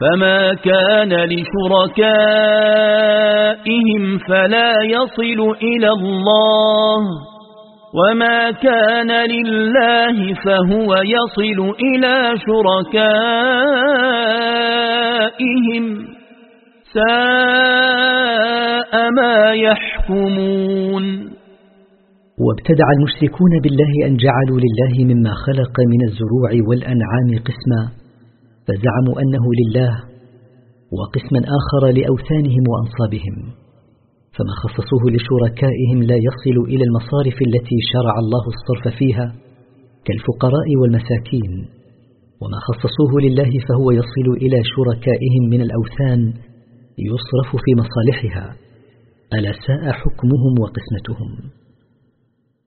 S2: فما كان لشركائهم فلا يصل إلى الله وما كان لله فهو يصل إلى شركائهم ساء
S1: ما يحكمون وابتدع المشركون بالله أن جعلوا لله مما خلق من الزروع والأنعام قسماً فزعموا أنه لله وقسما آخر لأوثانهم وأنصابهم فما خصصوه لشركائهم لا يصل إلى المصارف التي شرع الله الصرف فيها كالفقراء والمساكين وما خصصوه لله فهو يصل إلى شركائهم من الأوثان يصرف في مصالحها ألا ساء حكمهم وقسمتهم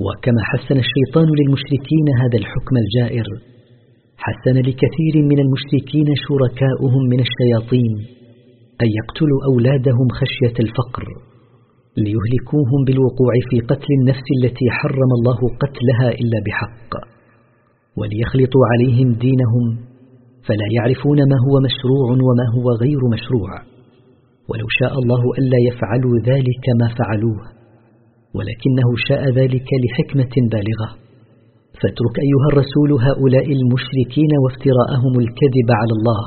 S1: وكما حسن الشيطان للمشركين هذا الحكم الجائر حسن لكثير من المشركين شركاؤهم من الشياطين أن يقتلوا أولادهم خشية الفقر ليهلكوهم بالوقوع في قتل النفس التي حرم الله قتلها إلا بحق وليخلطوا عليهم دينهم فلا يعرفون ما هو مشروع وما هو غير مشروع ولو شاء الله ألا يفعلوا ذلك ما فعلوه ولكنه شاء ذلك لحكمة بالغة فاترك أيها الرسول هؤلاء المشركين وافتراءهم الكذب على الله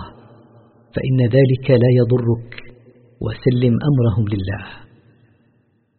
S1: فإن ذلك لا يضرك وسلم أمرهم لله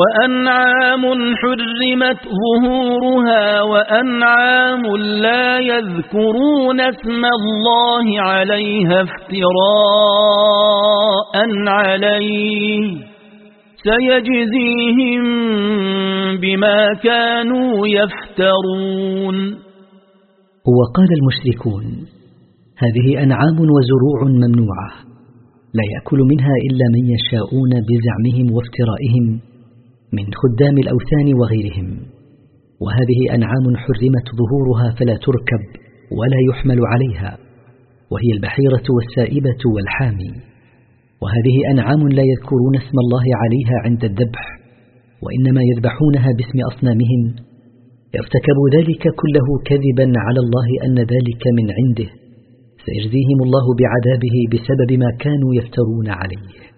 S2: وأنعام حرمت ظهورها وأنعام لا يذكرون اسم الله عليها افتراء عليه سيجزيهم بما كانوا يفترون
S1: وقال المشركون هذه أنعام وزروع ممنوعة لا يأكل منها إلا من يشاءون بزعمهم وافترائهم من خدام الأوثان وغيرهم وهذه أنعام حرمت ظهورها فلا تركب ولا يحمل عليها وهي البحيرة والسائبة والحامي وهذه أنعام لا يذكرون اسم الله عليها عند الذبح وإنما يذبحونها باسم أصنامهم يرتكب ذلك كله كذبا على الله أن ذلك من عنده سيجزيهم الله بعذابه بسبب ما كانوا يفترون عليه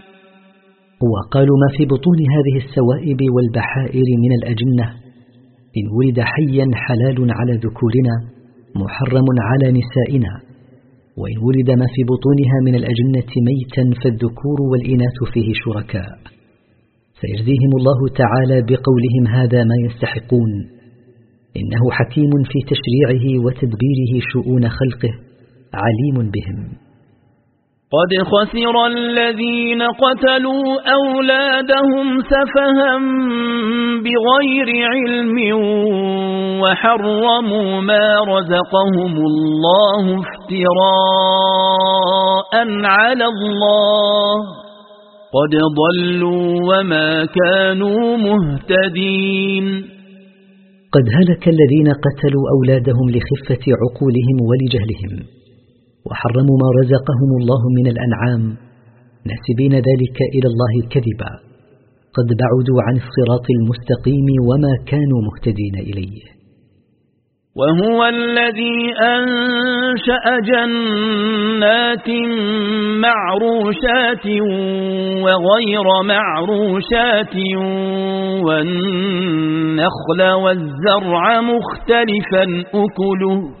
S1: وقالوا ما في بطون هذه السوائب والبحائر من الأجنة إن ولد حيا حلال على ذكورنا محرم على نسائنا وإن ولد ما في بطونها من الأجنة ميتا فالذكور والإناث فيه شركاء فيجزيهم الله تعالى بقولهم هذا ما يستحقون إنه حكيم في تشريعه وتدبيره شؤون خلقه عليم بهم
S2: قد خسر الذين قتلوا أولادهم سفها بغير علم وحرموا ما رزقهم الله افتراء على الله قد ضلوا وما كانوا مهتدين
S1: قد هلك الذين قتلوا أولادهم لخفة عقولهم ولجهلهم وحرموا ما رزقهم الله من الأنعام ناسبين ذلك إلى الله كذبا قد بعدوا عن الصراط المستقيم وما كانوا مهتدين إليه
S2: وهو الذي أنشأ جنات معروشات وغير معروشات والنخل والزرع مختلفا أكله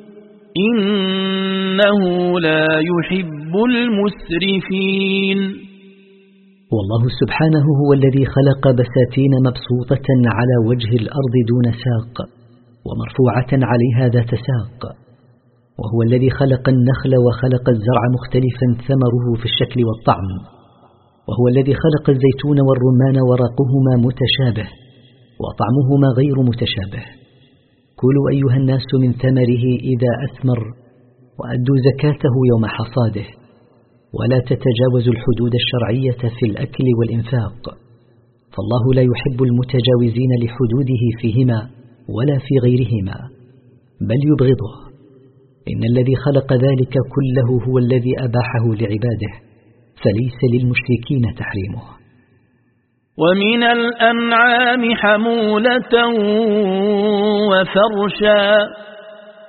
S2: إنه لا يحب المسرفين
S1: والله سبحانه هو الذي خلق بساتين مبسوطة على وجه الأرض دون ساق ومرفوعة عليها ذات ساق وهو الذي خلق النخل وخلق الزرع مختلفا ثمره في الشكل والطعم وهو الذي خلق الزيتون والرمان ورقهما متشابه وطعمهما غير متشابه كلوا أيها الناس من ثمره إذا أثمر وأدوا زكاته يوم حصاده ولا تتجاوزوا الحدود الشرعية في الأكل والإنفاق فالله لا يحب المتجاوزين لحدوده فيهما ولا في غيرهما بل يبغضه إن الذي خلق ذلك كله هو الذي أباحه لعباده فليس للمشركين تحريمه
S2: ومن الأنعام حمولة وفرشا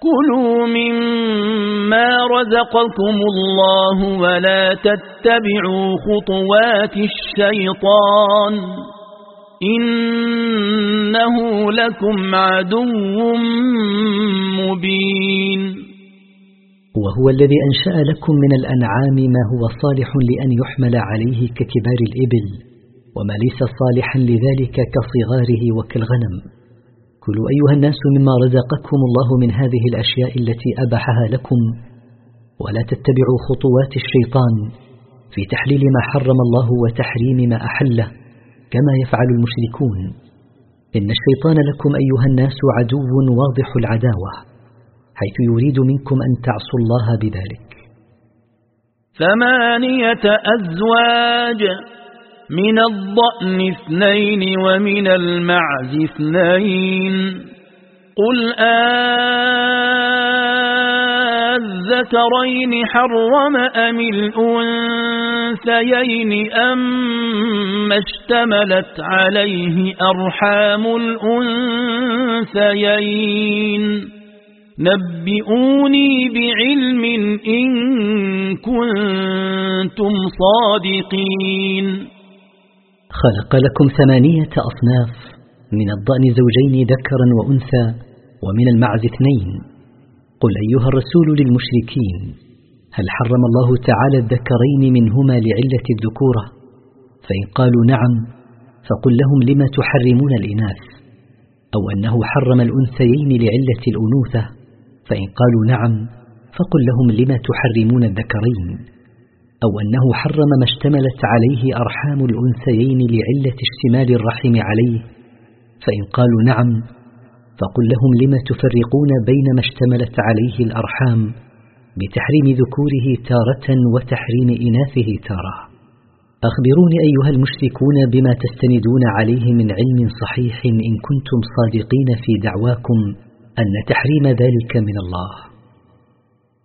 S2: كلوا مما رزقكم الله ولا تتبعوا خطوات الشيطان إنه لكم عدو
S1: مبين وهو الذي أنشأ لكم من الأنعام ما هو صالح لأن يحمل عليه ككبار الإبل وما ليس صالحا لذلك كصغاره وكالغنم كلوا أيها الناس مما رزقكم الله من هذه الأشياء التي أبحها لكم ولا تتبعوا خطوات الشيطان في تحليل ما حرم الله وتحريم ما أحله كما يفعل المشركون إن الشيطان لكم أيها الناس عدو واضح العداوة حيث يريد منكم أن تعصوا الله بذلك
S2: ثمانية أزواج من الضأن اثنين ومن المعز اثنين قل آذكرين حرم أم الأنثيين أم اشتملت عليه أرحام الأنثيين نبئوني بعلم إن كنتم صادقين
S1: خلق لكم ثمانية أصناف من الضأن زوجين ذكرا وأنثى ومن المعز اثنين قل أيها الرسول للمشركين هل حرم الله تعالى الذكرين منهما لعلة الذكورة فإن قالوا نعم فقل لهم لما تحرمون الإناث أو أنه حرم الأنثيين لعلة الأنوثة فإن قالوا نعم فقل لهم لما تحرمون الذكرين أو أنه حرم ما اشتملت عليه أرحام الأنثيين لعلة اشتمال الرحم عليه فإن قالوا نعم فقل لهم لم تفرقون بين ما اشتملت عليه الأرحام بتحريم ذكوره تارة وتحريم إناثه تارة أخبروني أيها المشركون بما تستندون عليه من علم صحيح إن كنتم صادقين في دعواكم أن تحريم ذلك من الله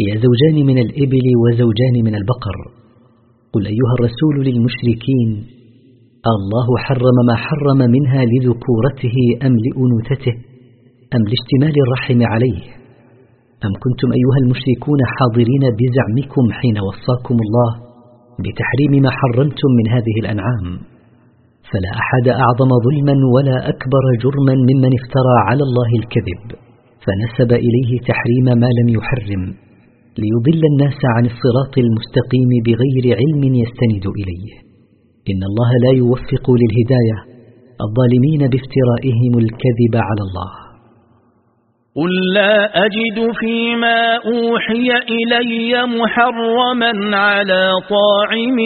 S1: هي زوجان من الإبل وزوجان من البقر قل أيها الرسول للمشركين الله حرم ما حرم منها لذكورته أم لأنوثته أم لاشتمال الرحم عليه أم كنتم أيها المشركون حاضرين بزعمكم حين وصاكم الله بتحريم ما حرمتم من هذه الأنعام فلا أحد أعظم ظلما ولا أكبر جرما ممن افترى على الله الكذب فنسب إليه تحريم ما لم يحرم ليضل الناس عن الصراط المستقيم بغير علم يستند إليه إن الله لا يوفق للهداية الظالمين بافترائهم الكذب على الله
S2: قل لا أجد فيما أوحي إلي محرما على طاعم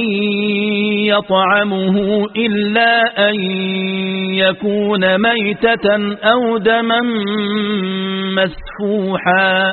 S2: يطعمه إلا أن يكون ميتة أو دما مسفوحا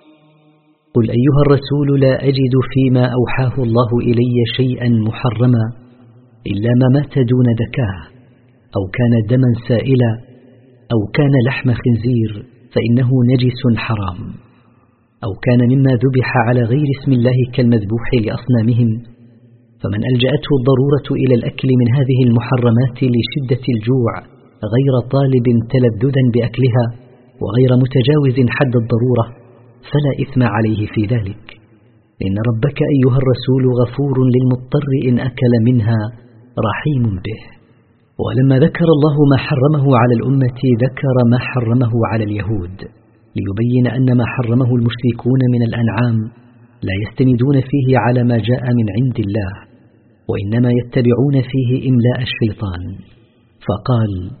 S1: قل أيها الرسول لا أجد فيما أوحاه الله إلي شيئا محرما إلا ما مات دون ذكاه أو كان دما سائلا أو كان لحم خنزير فإنه نجس حرام أو كان مما ذبح على غير اسم الله كالمذبوح لأصنامهم فمن ألجأته الضرورة إلى الأكل من هذه المحرمات لشدة الجوع غير طالب تلذذا بأكلها وغير متجاوز حد الضرورة فلا إثم عليه في ذلك إن ربك أيها الرسول غفور للمضطر إن أكل منها رحيم به ولما ذكر الله ما حرمه على الأمة ذكر ما حرمه على اليهود ليبين أن ما حرمه المشركون من الأنعام لا يستندون فيه على ما جاء من عند الله وإنما يتبعون فيه إملاء الشيطان فقال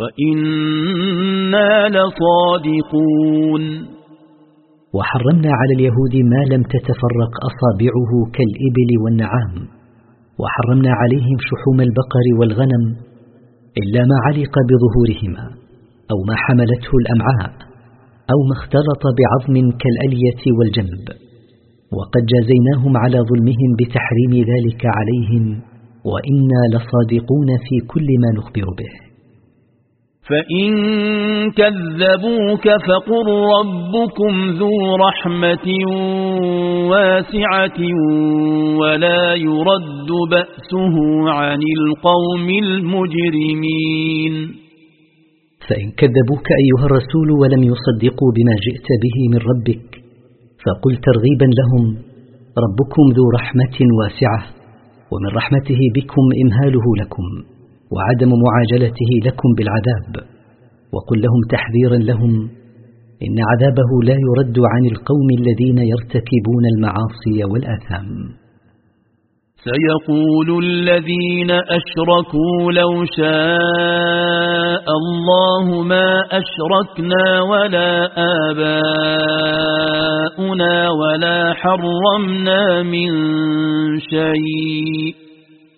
S2: وإنا لصادقون
S1: وحرمنا على اليهود ما لم تتفرق أصابعه كالإبل والنعام وحرمنا عليهم شحوم البقر والغنم إلا ما علق بظهورهما أو ما حملته الأمعاء أو ما اختلط بعظم كالألية والجنب وقد جازيناهم على ظلمهم بتحريم ذلك عليهم وإنا لصادقون في كل ما نخبر به
S2: فإن كذبوك فقل ربكم ذو رحمة واسعة ولا يرد بأسه عن القوم المجرمين
S1: فإن كذبوك أيها الرسول ولم يصدقوا بما جئت به من ربك فقل ترغيبا لهم ربكم ذو رحمة واسعة ومن رحمته بكم إمهاله لكم وعدم معاجلته لكم بالعذاب وقل لهم تحذيرا لهم إن عذابه لا يرد عن القوم الذين يرتكبون المعاصي والآثام
S2: سيقول الذين أشركوا لو شاء الله ما أشركنا ولا آباؤنا ولا حرمنا من شيء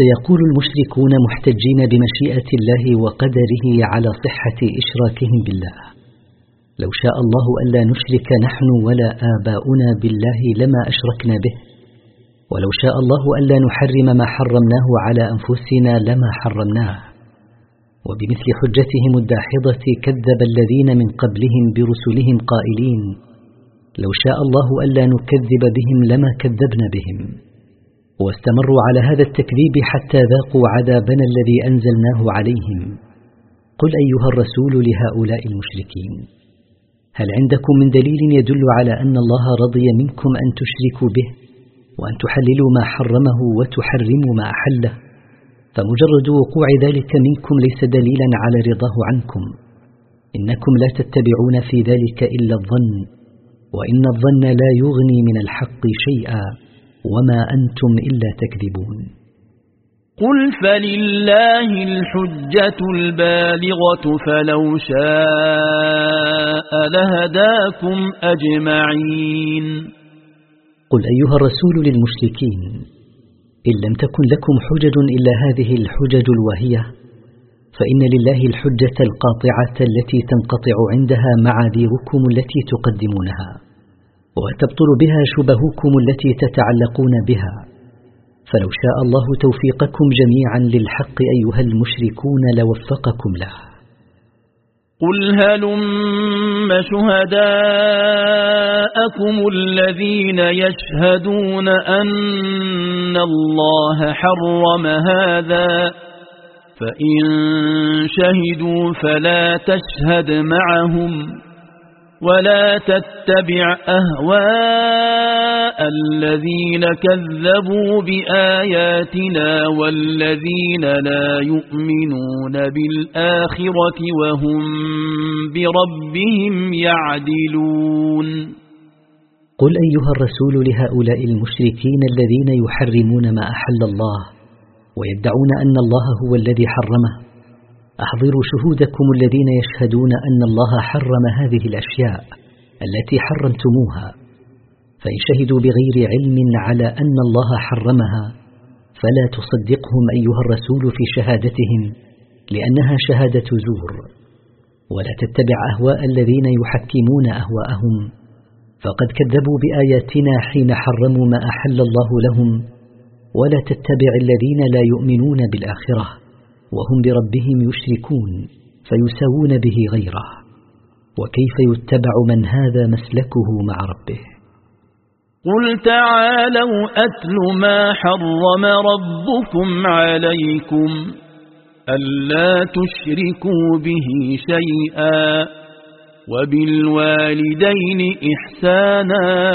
S1: سيقول المشركون محتجين بمشيئة الله وقدره على صحة إشراكهم بالله لو شاء الله ألا نشرك نحن ولا آباؤنا بالله لما أشركنا به ولو شاء الله ألا نحرم ما حرمناه على أنفسنا لما حرمناه وبمثل حجتهم الداحضة كذب الذين من قبلهم برسلهم قائلين لو شاء الله ألا نكذب بهم لما كذبنا بهم واستمروا على هذا التكذيب حتى ذاقوا عذابنا الذي أنزلناه عليهم قل أيها الرسول لهؤلاء المشركين هل عندكم من دليل يدل على أن الله رضي منكم أن تشركوا به وأن تحللوا ما حرمه وتحرموا ما أحله فمجرد وقوع ذلك منكم ليس دليلا على رضاه عنكم إنكم لا تتبعون في ذلك إلا الظن وإن الظن لا يغني من الحق شيئا وما أنتم إلا تكذبون
S2: قل فلله الحجة البالغة فلو شاء لهداكم أجمعين
S1: قل أيها الرسول للمشركين إن لم تكن لكم حجج إلا هذه الحجج الواهية فإن لله الحجة القاطعة التي تنقطع عندها معاذيركم التي تقدمونها وتبطل بها شبهكم التي تتعلقون بها فلو شاء الله توفيقكم جميعا للحق أيها المشركون لوفقكم له
S2: قل هلم شهداءكم الذين يشهدون أن الله حرم هذا فإن شهدوا فلا تشهد معهم ولا تتبع أهواء الذين كذبوا بآياتنا والذين لا يؤمنون بالآخرة وهم بربهم يعدلون
S1: قل أيها الرسول لهؤلاء المشركين الذين يحرمون ما أحل الله ويدعون أن الله هو الذي حرمه أحضروا شهودكم الذين يشهدون أن الله حرم هذه الأشياء التي حرمتموها فإن شهدوا بغير علم على أن الله حرمها فلا تصدقهم أيها الرسول في شهادتهم لأنها شهادة زور ولا تتبع أهواء الذين يحكمون أهواءهم فقد كذبوا بآياتنا حين حرموا ما أحل الله لهم ولا تتبع الذين لا يؤمنون بالآخرة وهم بربهم يشركون فيساوون به غيره وكيف يتبع من هذا مسلكه مع ربه
S2: قل تعالوا أتل ما حرم ربكم عليكم ألا تشركوا به شيئا وبالوالدين إحساناً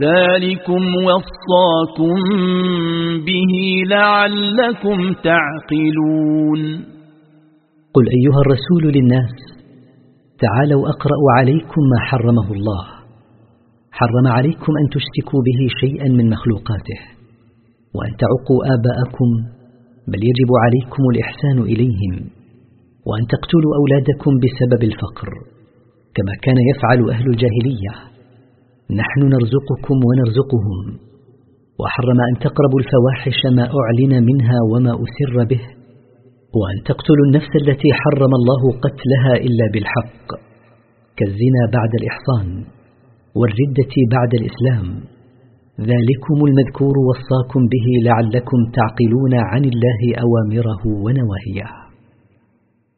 S2: ذلكم وصاكم به لعلكم تعقلون
S1: قل أيها الرسول للناس تعالوا أقرأ عليكم ما حرمه الله حرم عليكم أن تشركوا به شيئا من مخلوقاته وأن تعقوا آباءكم بل يجب عليكم الإحسان إليهم وأن تقتلوا أولادكم بسبب الفقر كما كان يفعل أهل الجاهليه نحن نرزقكم ونرزقهم وحرم أن تقربوا الفواحش ما أعلن منها وما أسر به وأن تقتلوا النفس التي حرم الله قتلها إلا بالحق كالزنا بعد الإحصان والردة بعد الإسلام ذلكم المذكور وصاكم به لعلكم تعقلون عن الله أوامره ونواهيه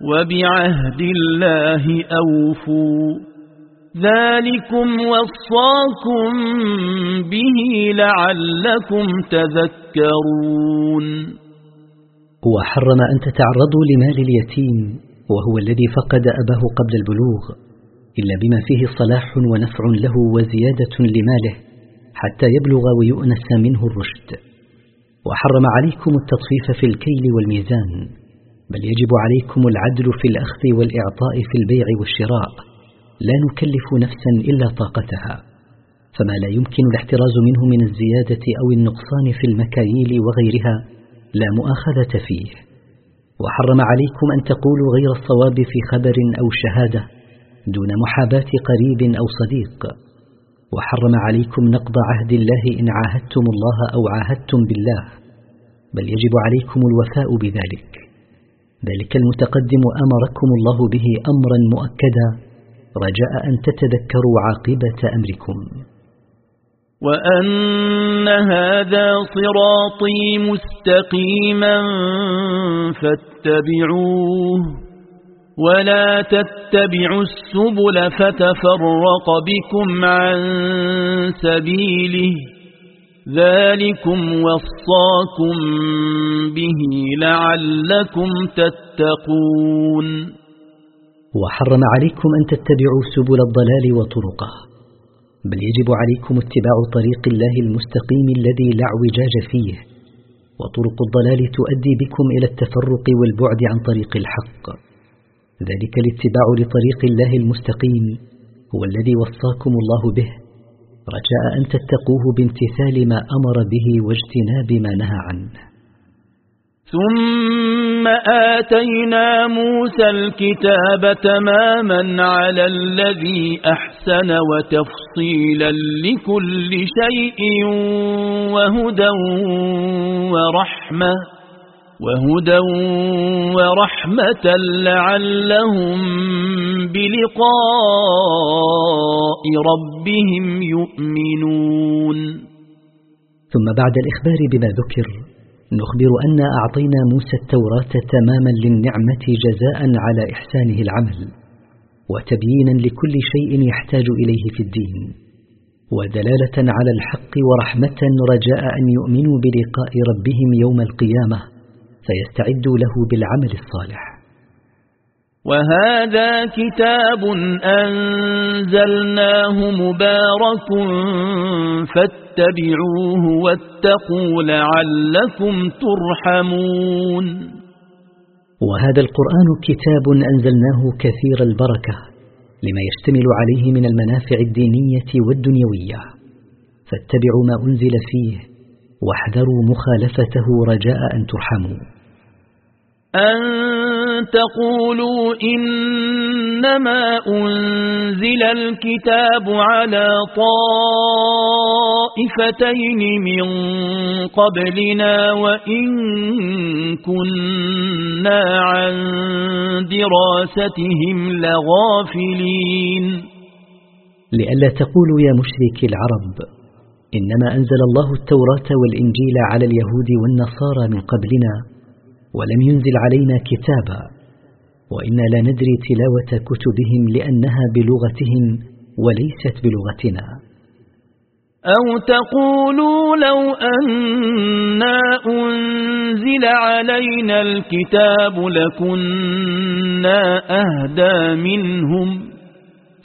S2: وبعهد الله أوفوا ذلكم وصاكم به لعلكم تذكرون
S1: وحرم أن تتعرضوا لمال اليتيم وهو الذي فقد أباه قبل البلوغ إلا بما فيه صلاح ونفع له وزيادة لماله حتى يبلغ ويؤنس منه الرشد وحرم عليكم التطفيف في الكيل والميزان بل يجب عليكم العدل في الأخذ والإعطاء في البيع والشراء لا نكلف نفسا إلا طاقتها فما لا يمكن الاحتراز منه من الزيادة أو النقصان في المكاييل وغيرها لا مؤاخذة فيه وحرم عليكم أن تقولوا غير الصواب في خبر أو شهادة دون محاباة قريب أو صديق وحرم عليكم نقض عهد الله إن عاهدتم الله أو عاهدتم بالله بل يجب عليكم الوفاء بذلك ذلك المتقدم أمركم الله به أمرا مؤكدا رجاء أن تتذكروا عاقبة أمركم
S2: وأن هذا صراطي مستقيما فاتبعوه ولا تتبعوا السبل فتفرق بكم عن سبيله ذلكم وصاكم به لعلكم تتقون
S1: وحرم عليكم أن تتبعوا سبل الضلال وطرقه بل يجب عليكم اتباع طريق الله المستقيم الذي لا اعوجاج فيه وطرق الضلال تؤدي بكم إلى التفرق والبعد عن طريق الحق ذلك الاتباع لطريق الله المستقيم هو الذي وصاكم الله به رجاء أن تتقوه بامتثال ما أمر به واجتناب ما نهى عنه
S2: ثم آتينا موسى الكتاب تماما على الذي أحسن وتفصيلا لكل شيء وهدى ورحمه وهدى ورحمة لعلهم بلقاء ربهم يؤمنون
S1: ثم بعد الإخبار بما ذكر نخبر أن أعطينا موسى التوراة تماما للنعمة جزاء على إحسانه العمل وتبيينا لكل شيء يحتاج إليه في الدين ودلالة على الحق ورحمة رجاء أن يؤمنوا بلقاء ربهم يوم القيامة فيستعد له بالعمل الصالح
S2: وهذا كتاب أنزلناه مبارك فاتبعوه واتقوا لعلكم ترحمون
S1: وهذا القرآن كتاب أنزلناه كثير البركة لما يشتمل عليه من المنافع الدينية والدنيوية فاتبعوا ما أنزل فيه واحذروا مخالفته رجاء أن ترحموا
S2: أن تقولوا إنما أنزل الكتاب على طائفتين من قبلنا وإن كنا عن دراستهم لغافلين
S1: لئلا تقولوا يا مشركي العرب إنما أنزل الله التوراة والإنجيل على اليهود والنصارى من قبلنا ولم ينزل علينا كتابا وإنا لا ندري تلاوة كتبهم لأنها بلغتهم وليست بلغتنا
S2: أو تقولوا لو أنا أنزل علينا الكتاب لكنا أهدى منهم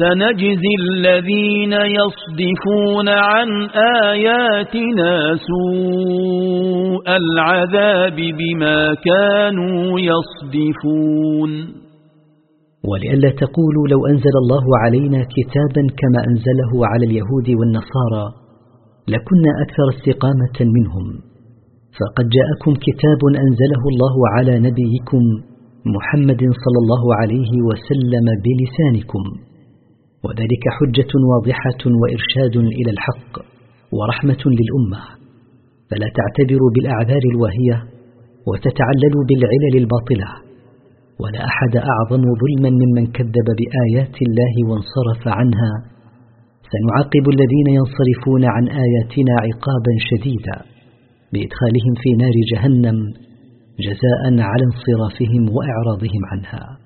S2: سنجزي الذين يصدفون عن آياتنا سوء العذاب بما كانوا يصدفون
S1: ولئلا تقولوا لو أنزل الله علينا كتابا كما أنزله على اليهود والنصارى لكنا أكثر استقامة منهم فقد جاءكم كتاب أنزله الله على نبيكم محمد صلى الله عليه وسلم بلسانكم وذلك حجة واضحة وإرشاد إلى الحق ورحمة للأمة فلا تعتبروا بالأعذار الواهية وتتعللوا بالعلل الباطلة ولا أحد أعظم ظلما ممن كذب بآيات الله وانصرف عنها سنعاقب الذين ينصرفون عن آياتنا عقابا شديدا بإدخالهم في نار جهنم جزاء على انصرافهم وإعراضهم عنها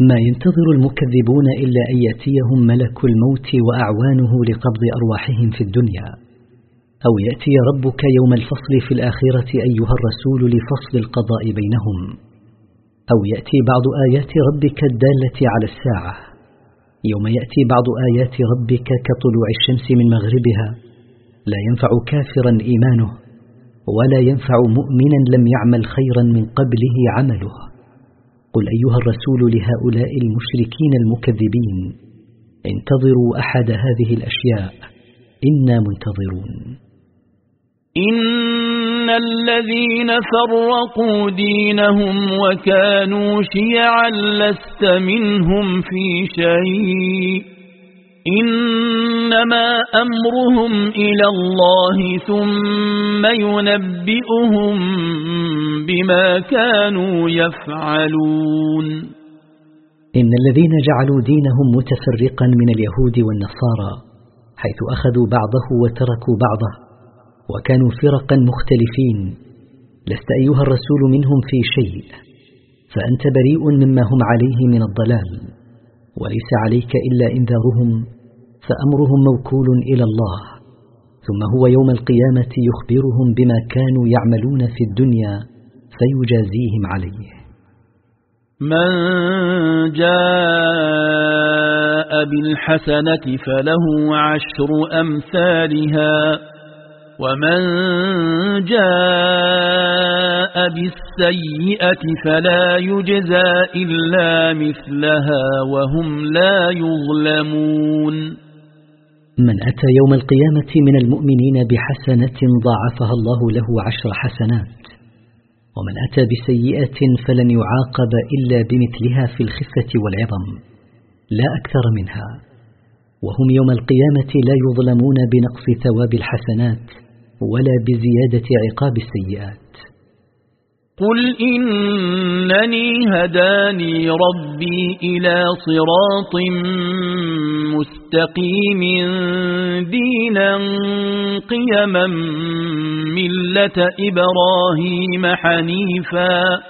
S1: ما ينتظر المكذبون إلا أن يأتيهم ملك الموت وأعوانه لقبض أرواحهم في الدنيا أو يأتي ربك يوم الفصل في الآخرة أيها الرسول لفصل القضاء بينهم أو يأتي بعض آيات ربك الدالة على الساعة يوم يأتي بعض آيات ربك كطلوع الشمس من مغربها لا ينفع كافرا إيمانه ولا ينفع مؤمنا لم يعمل خيرا من قبله عمله قل أيها الرسول لهؤلاء المشركين المكذبين انتظروا أحد هذه الأشياء إنا منتظرون
S2: إن الذين فرقوا دينهم وكانوا شيعا لست منهم في شيء إنما أمرهم إلى الله ثم ينبئهم بما كانوا يفعلون
S1: إن الذين جعلوا دينهم متفرقا من اليهود والنصارى حيث أخذوا بعضه وتركوا بعضه وكانوا فرقا مختلفين لست أيها الرسول منهم في شيء فأنت بريء مما هم عليه من الضلال وليس عليك إلا إنذارهم فأمرهم موكول إلى الله ثم هو يوم القيامة يخبرهم بما كانوا يعملون في الدنيا فيجازيهم عليه
S2: من جاء بالحسنة فله عشر أمثالها ومن جاء بالسيئة فلا يجزى إلا مثلها وهم لا يظلمون
S1: من أتى يوم القيامة من المؤمنين بحسنة ضاعفها الله له عشر حسنات ومن أتى بسيئة فلن يعاقب إلا بمثلها في الخفة والعظم لا أكثر منها وهم يوم القيامة لا يظلمون بنقص ثواب الحسنات ولا بزيادة عقاب السيئات
S2: قل إنني هداني ربي إلى صراط مستقيم دينا قيما ملة إبراهيم حنيفا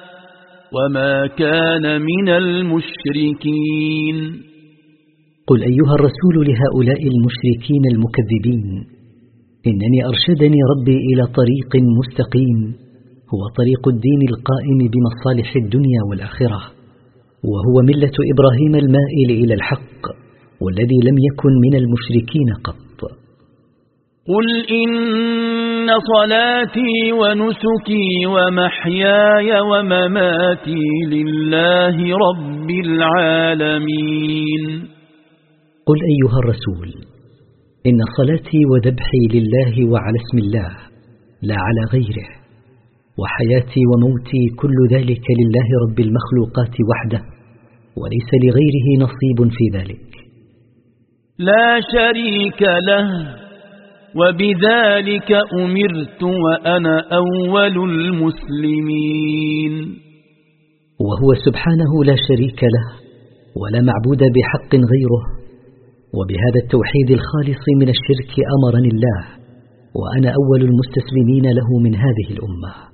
S2: وما كان من المشركين
S1: قل أيها الرسول لهؤلاء المشركين المكذبين إنني أرشدني ربي إلى طريق مستقيم هو طريق الدين القائم بمصالح الدنيا والآخرة وهو ملة إبراهيم المائل إلى الحق والذي لم يكن من المشركين قط
S2: قل إن صلاتي ونسكي ومحياي ومماتي لله رب العالمين
S1: قل أيها الرسول إن صلاتي وذبحي لله وعلى اسم الله لا على غيره وحياتي وموتي كل ذلك لله رب المخلوقات وحده وليس لغيره نصيب في ذلك
S2: لا شريك له وبذلك أمرت وأنا أول المسلمين
S1: وهو سبحانه لا شريك له ولا معبود بحق غيره وبهذا التوحيد الخالص من الشرك أمرني الله وأنا أول المستسلمين له من هذه الأمة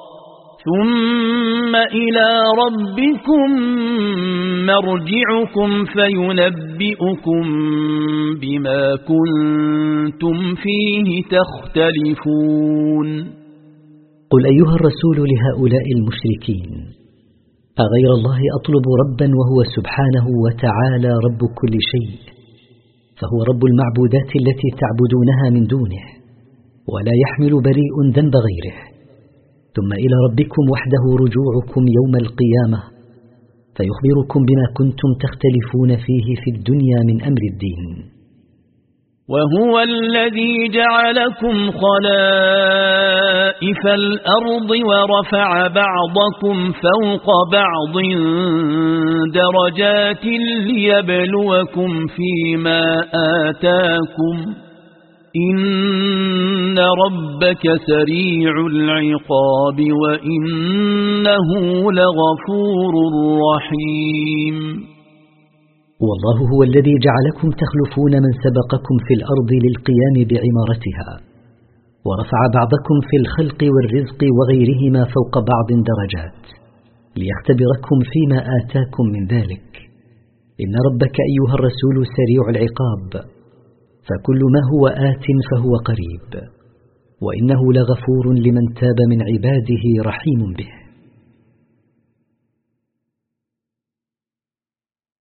S2: ثم إلى ربكم مرجعكم فينبئكم بما كنتم فيه تختلفون
S1: قل أيها الرسول لهؤلاء المشركين أغير الله أطلب ربا وهو سبحانه وتعالى رب كل شيء فهو رب المعبودات التي تعبدونها من دونه ولا يحمل بريء ذنب غيره ثم إلى ربكم وحده رجوعكم يوم القيامة فيخبركم بما كنتم تختلفون فيه في الدنيا من أمر الدين
S2: وهو الذي جعلكم خلائف الأرض ورفع بعضكم فوق بعض درجات ليبلوكم فيما آتاكم إن ربك سريع العقاب وإنه لغفور رحيم
S1: والله هو الذي جعلكم تخلفون من سبقكم في الأرض للقيام بعمارتها ورفع بعضكم في الخلق والرزق وغيرهما فوق بعض درجات ليختبركم فيما آتاكم من ذلك إن ربك أيها الرسول سريع العقاب فكل ما هو آت فهو قريب وإنه لغفور لمن تاب من عباده رحيم به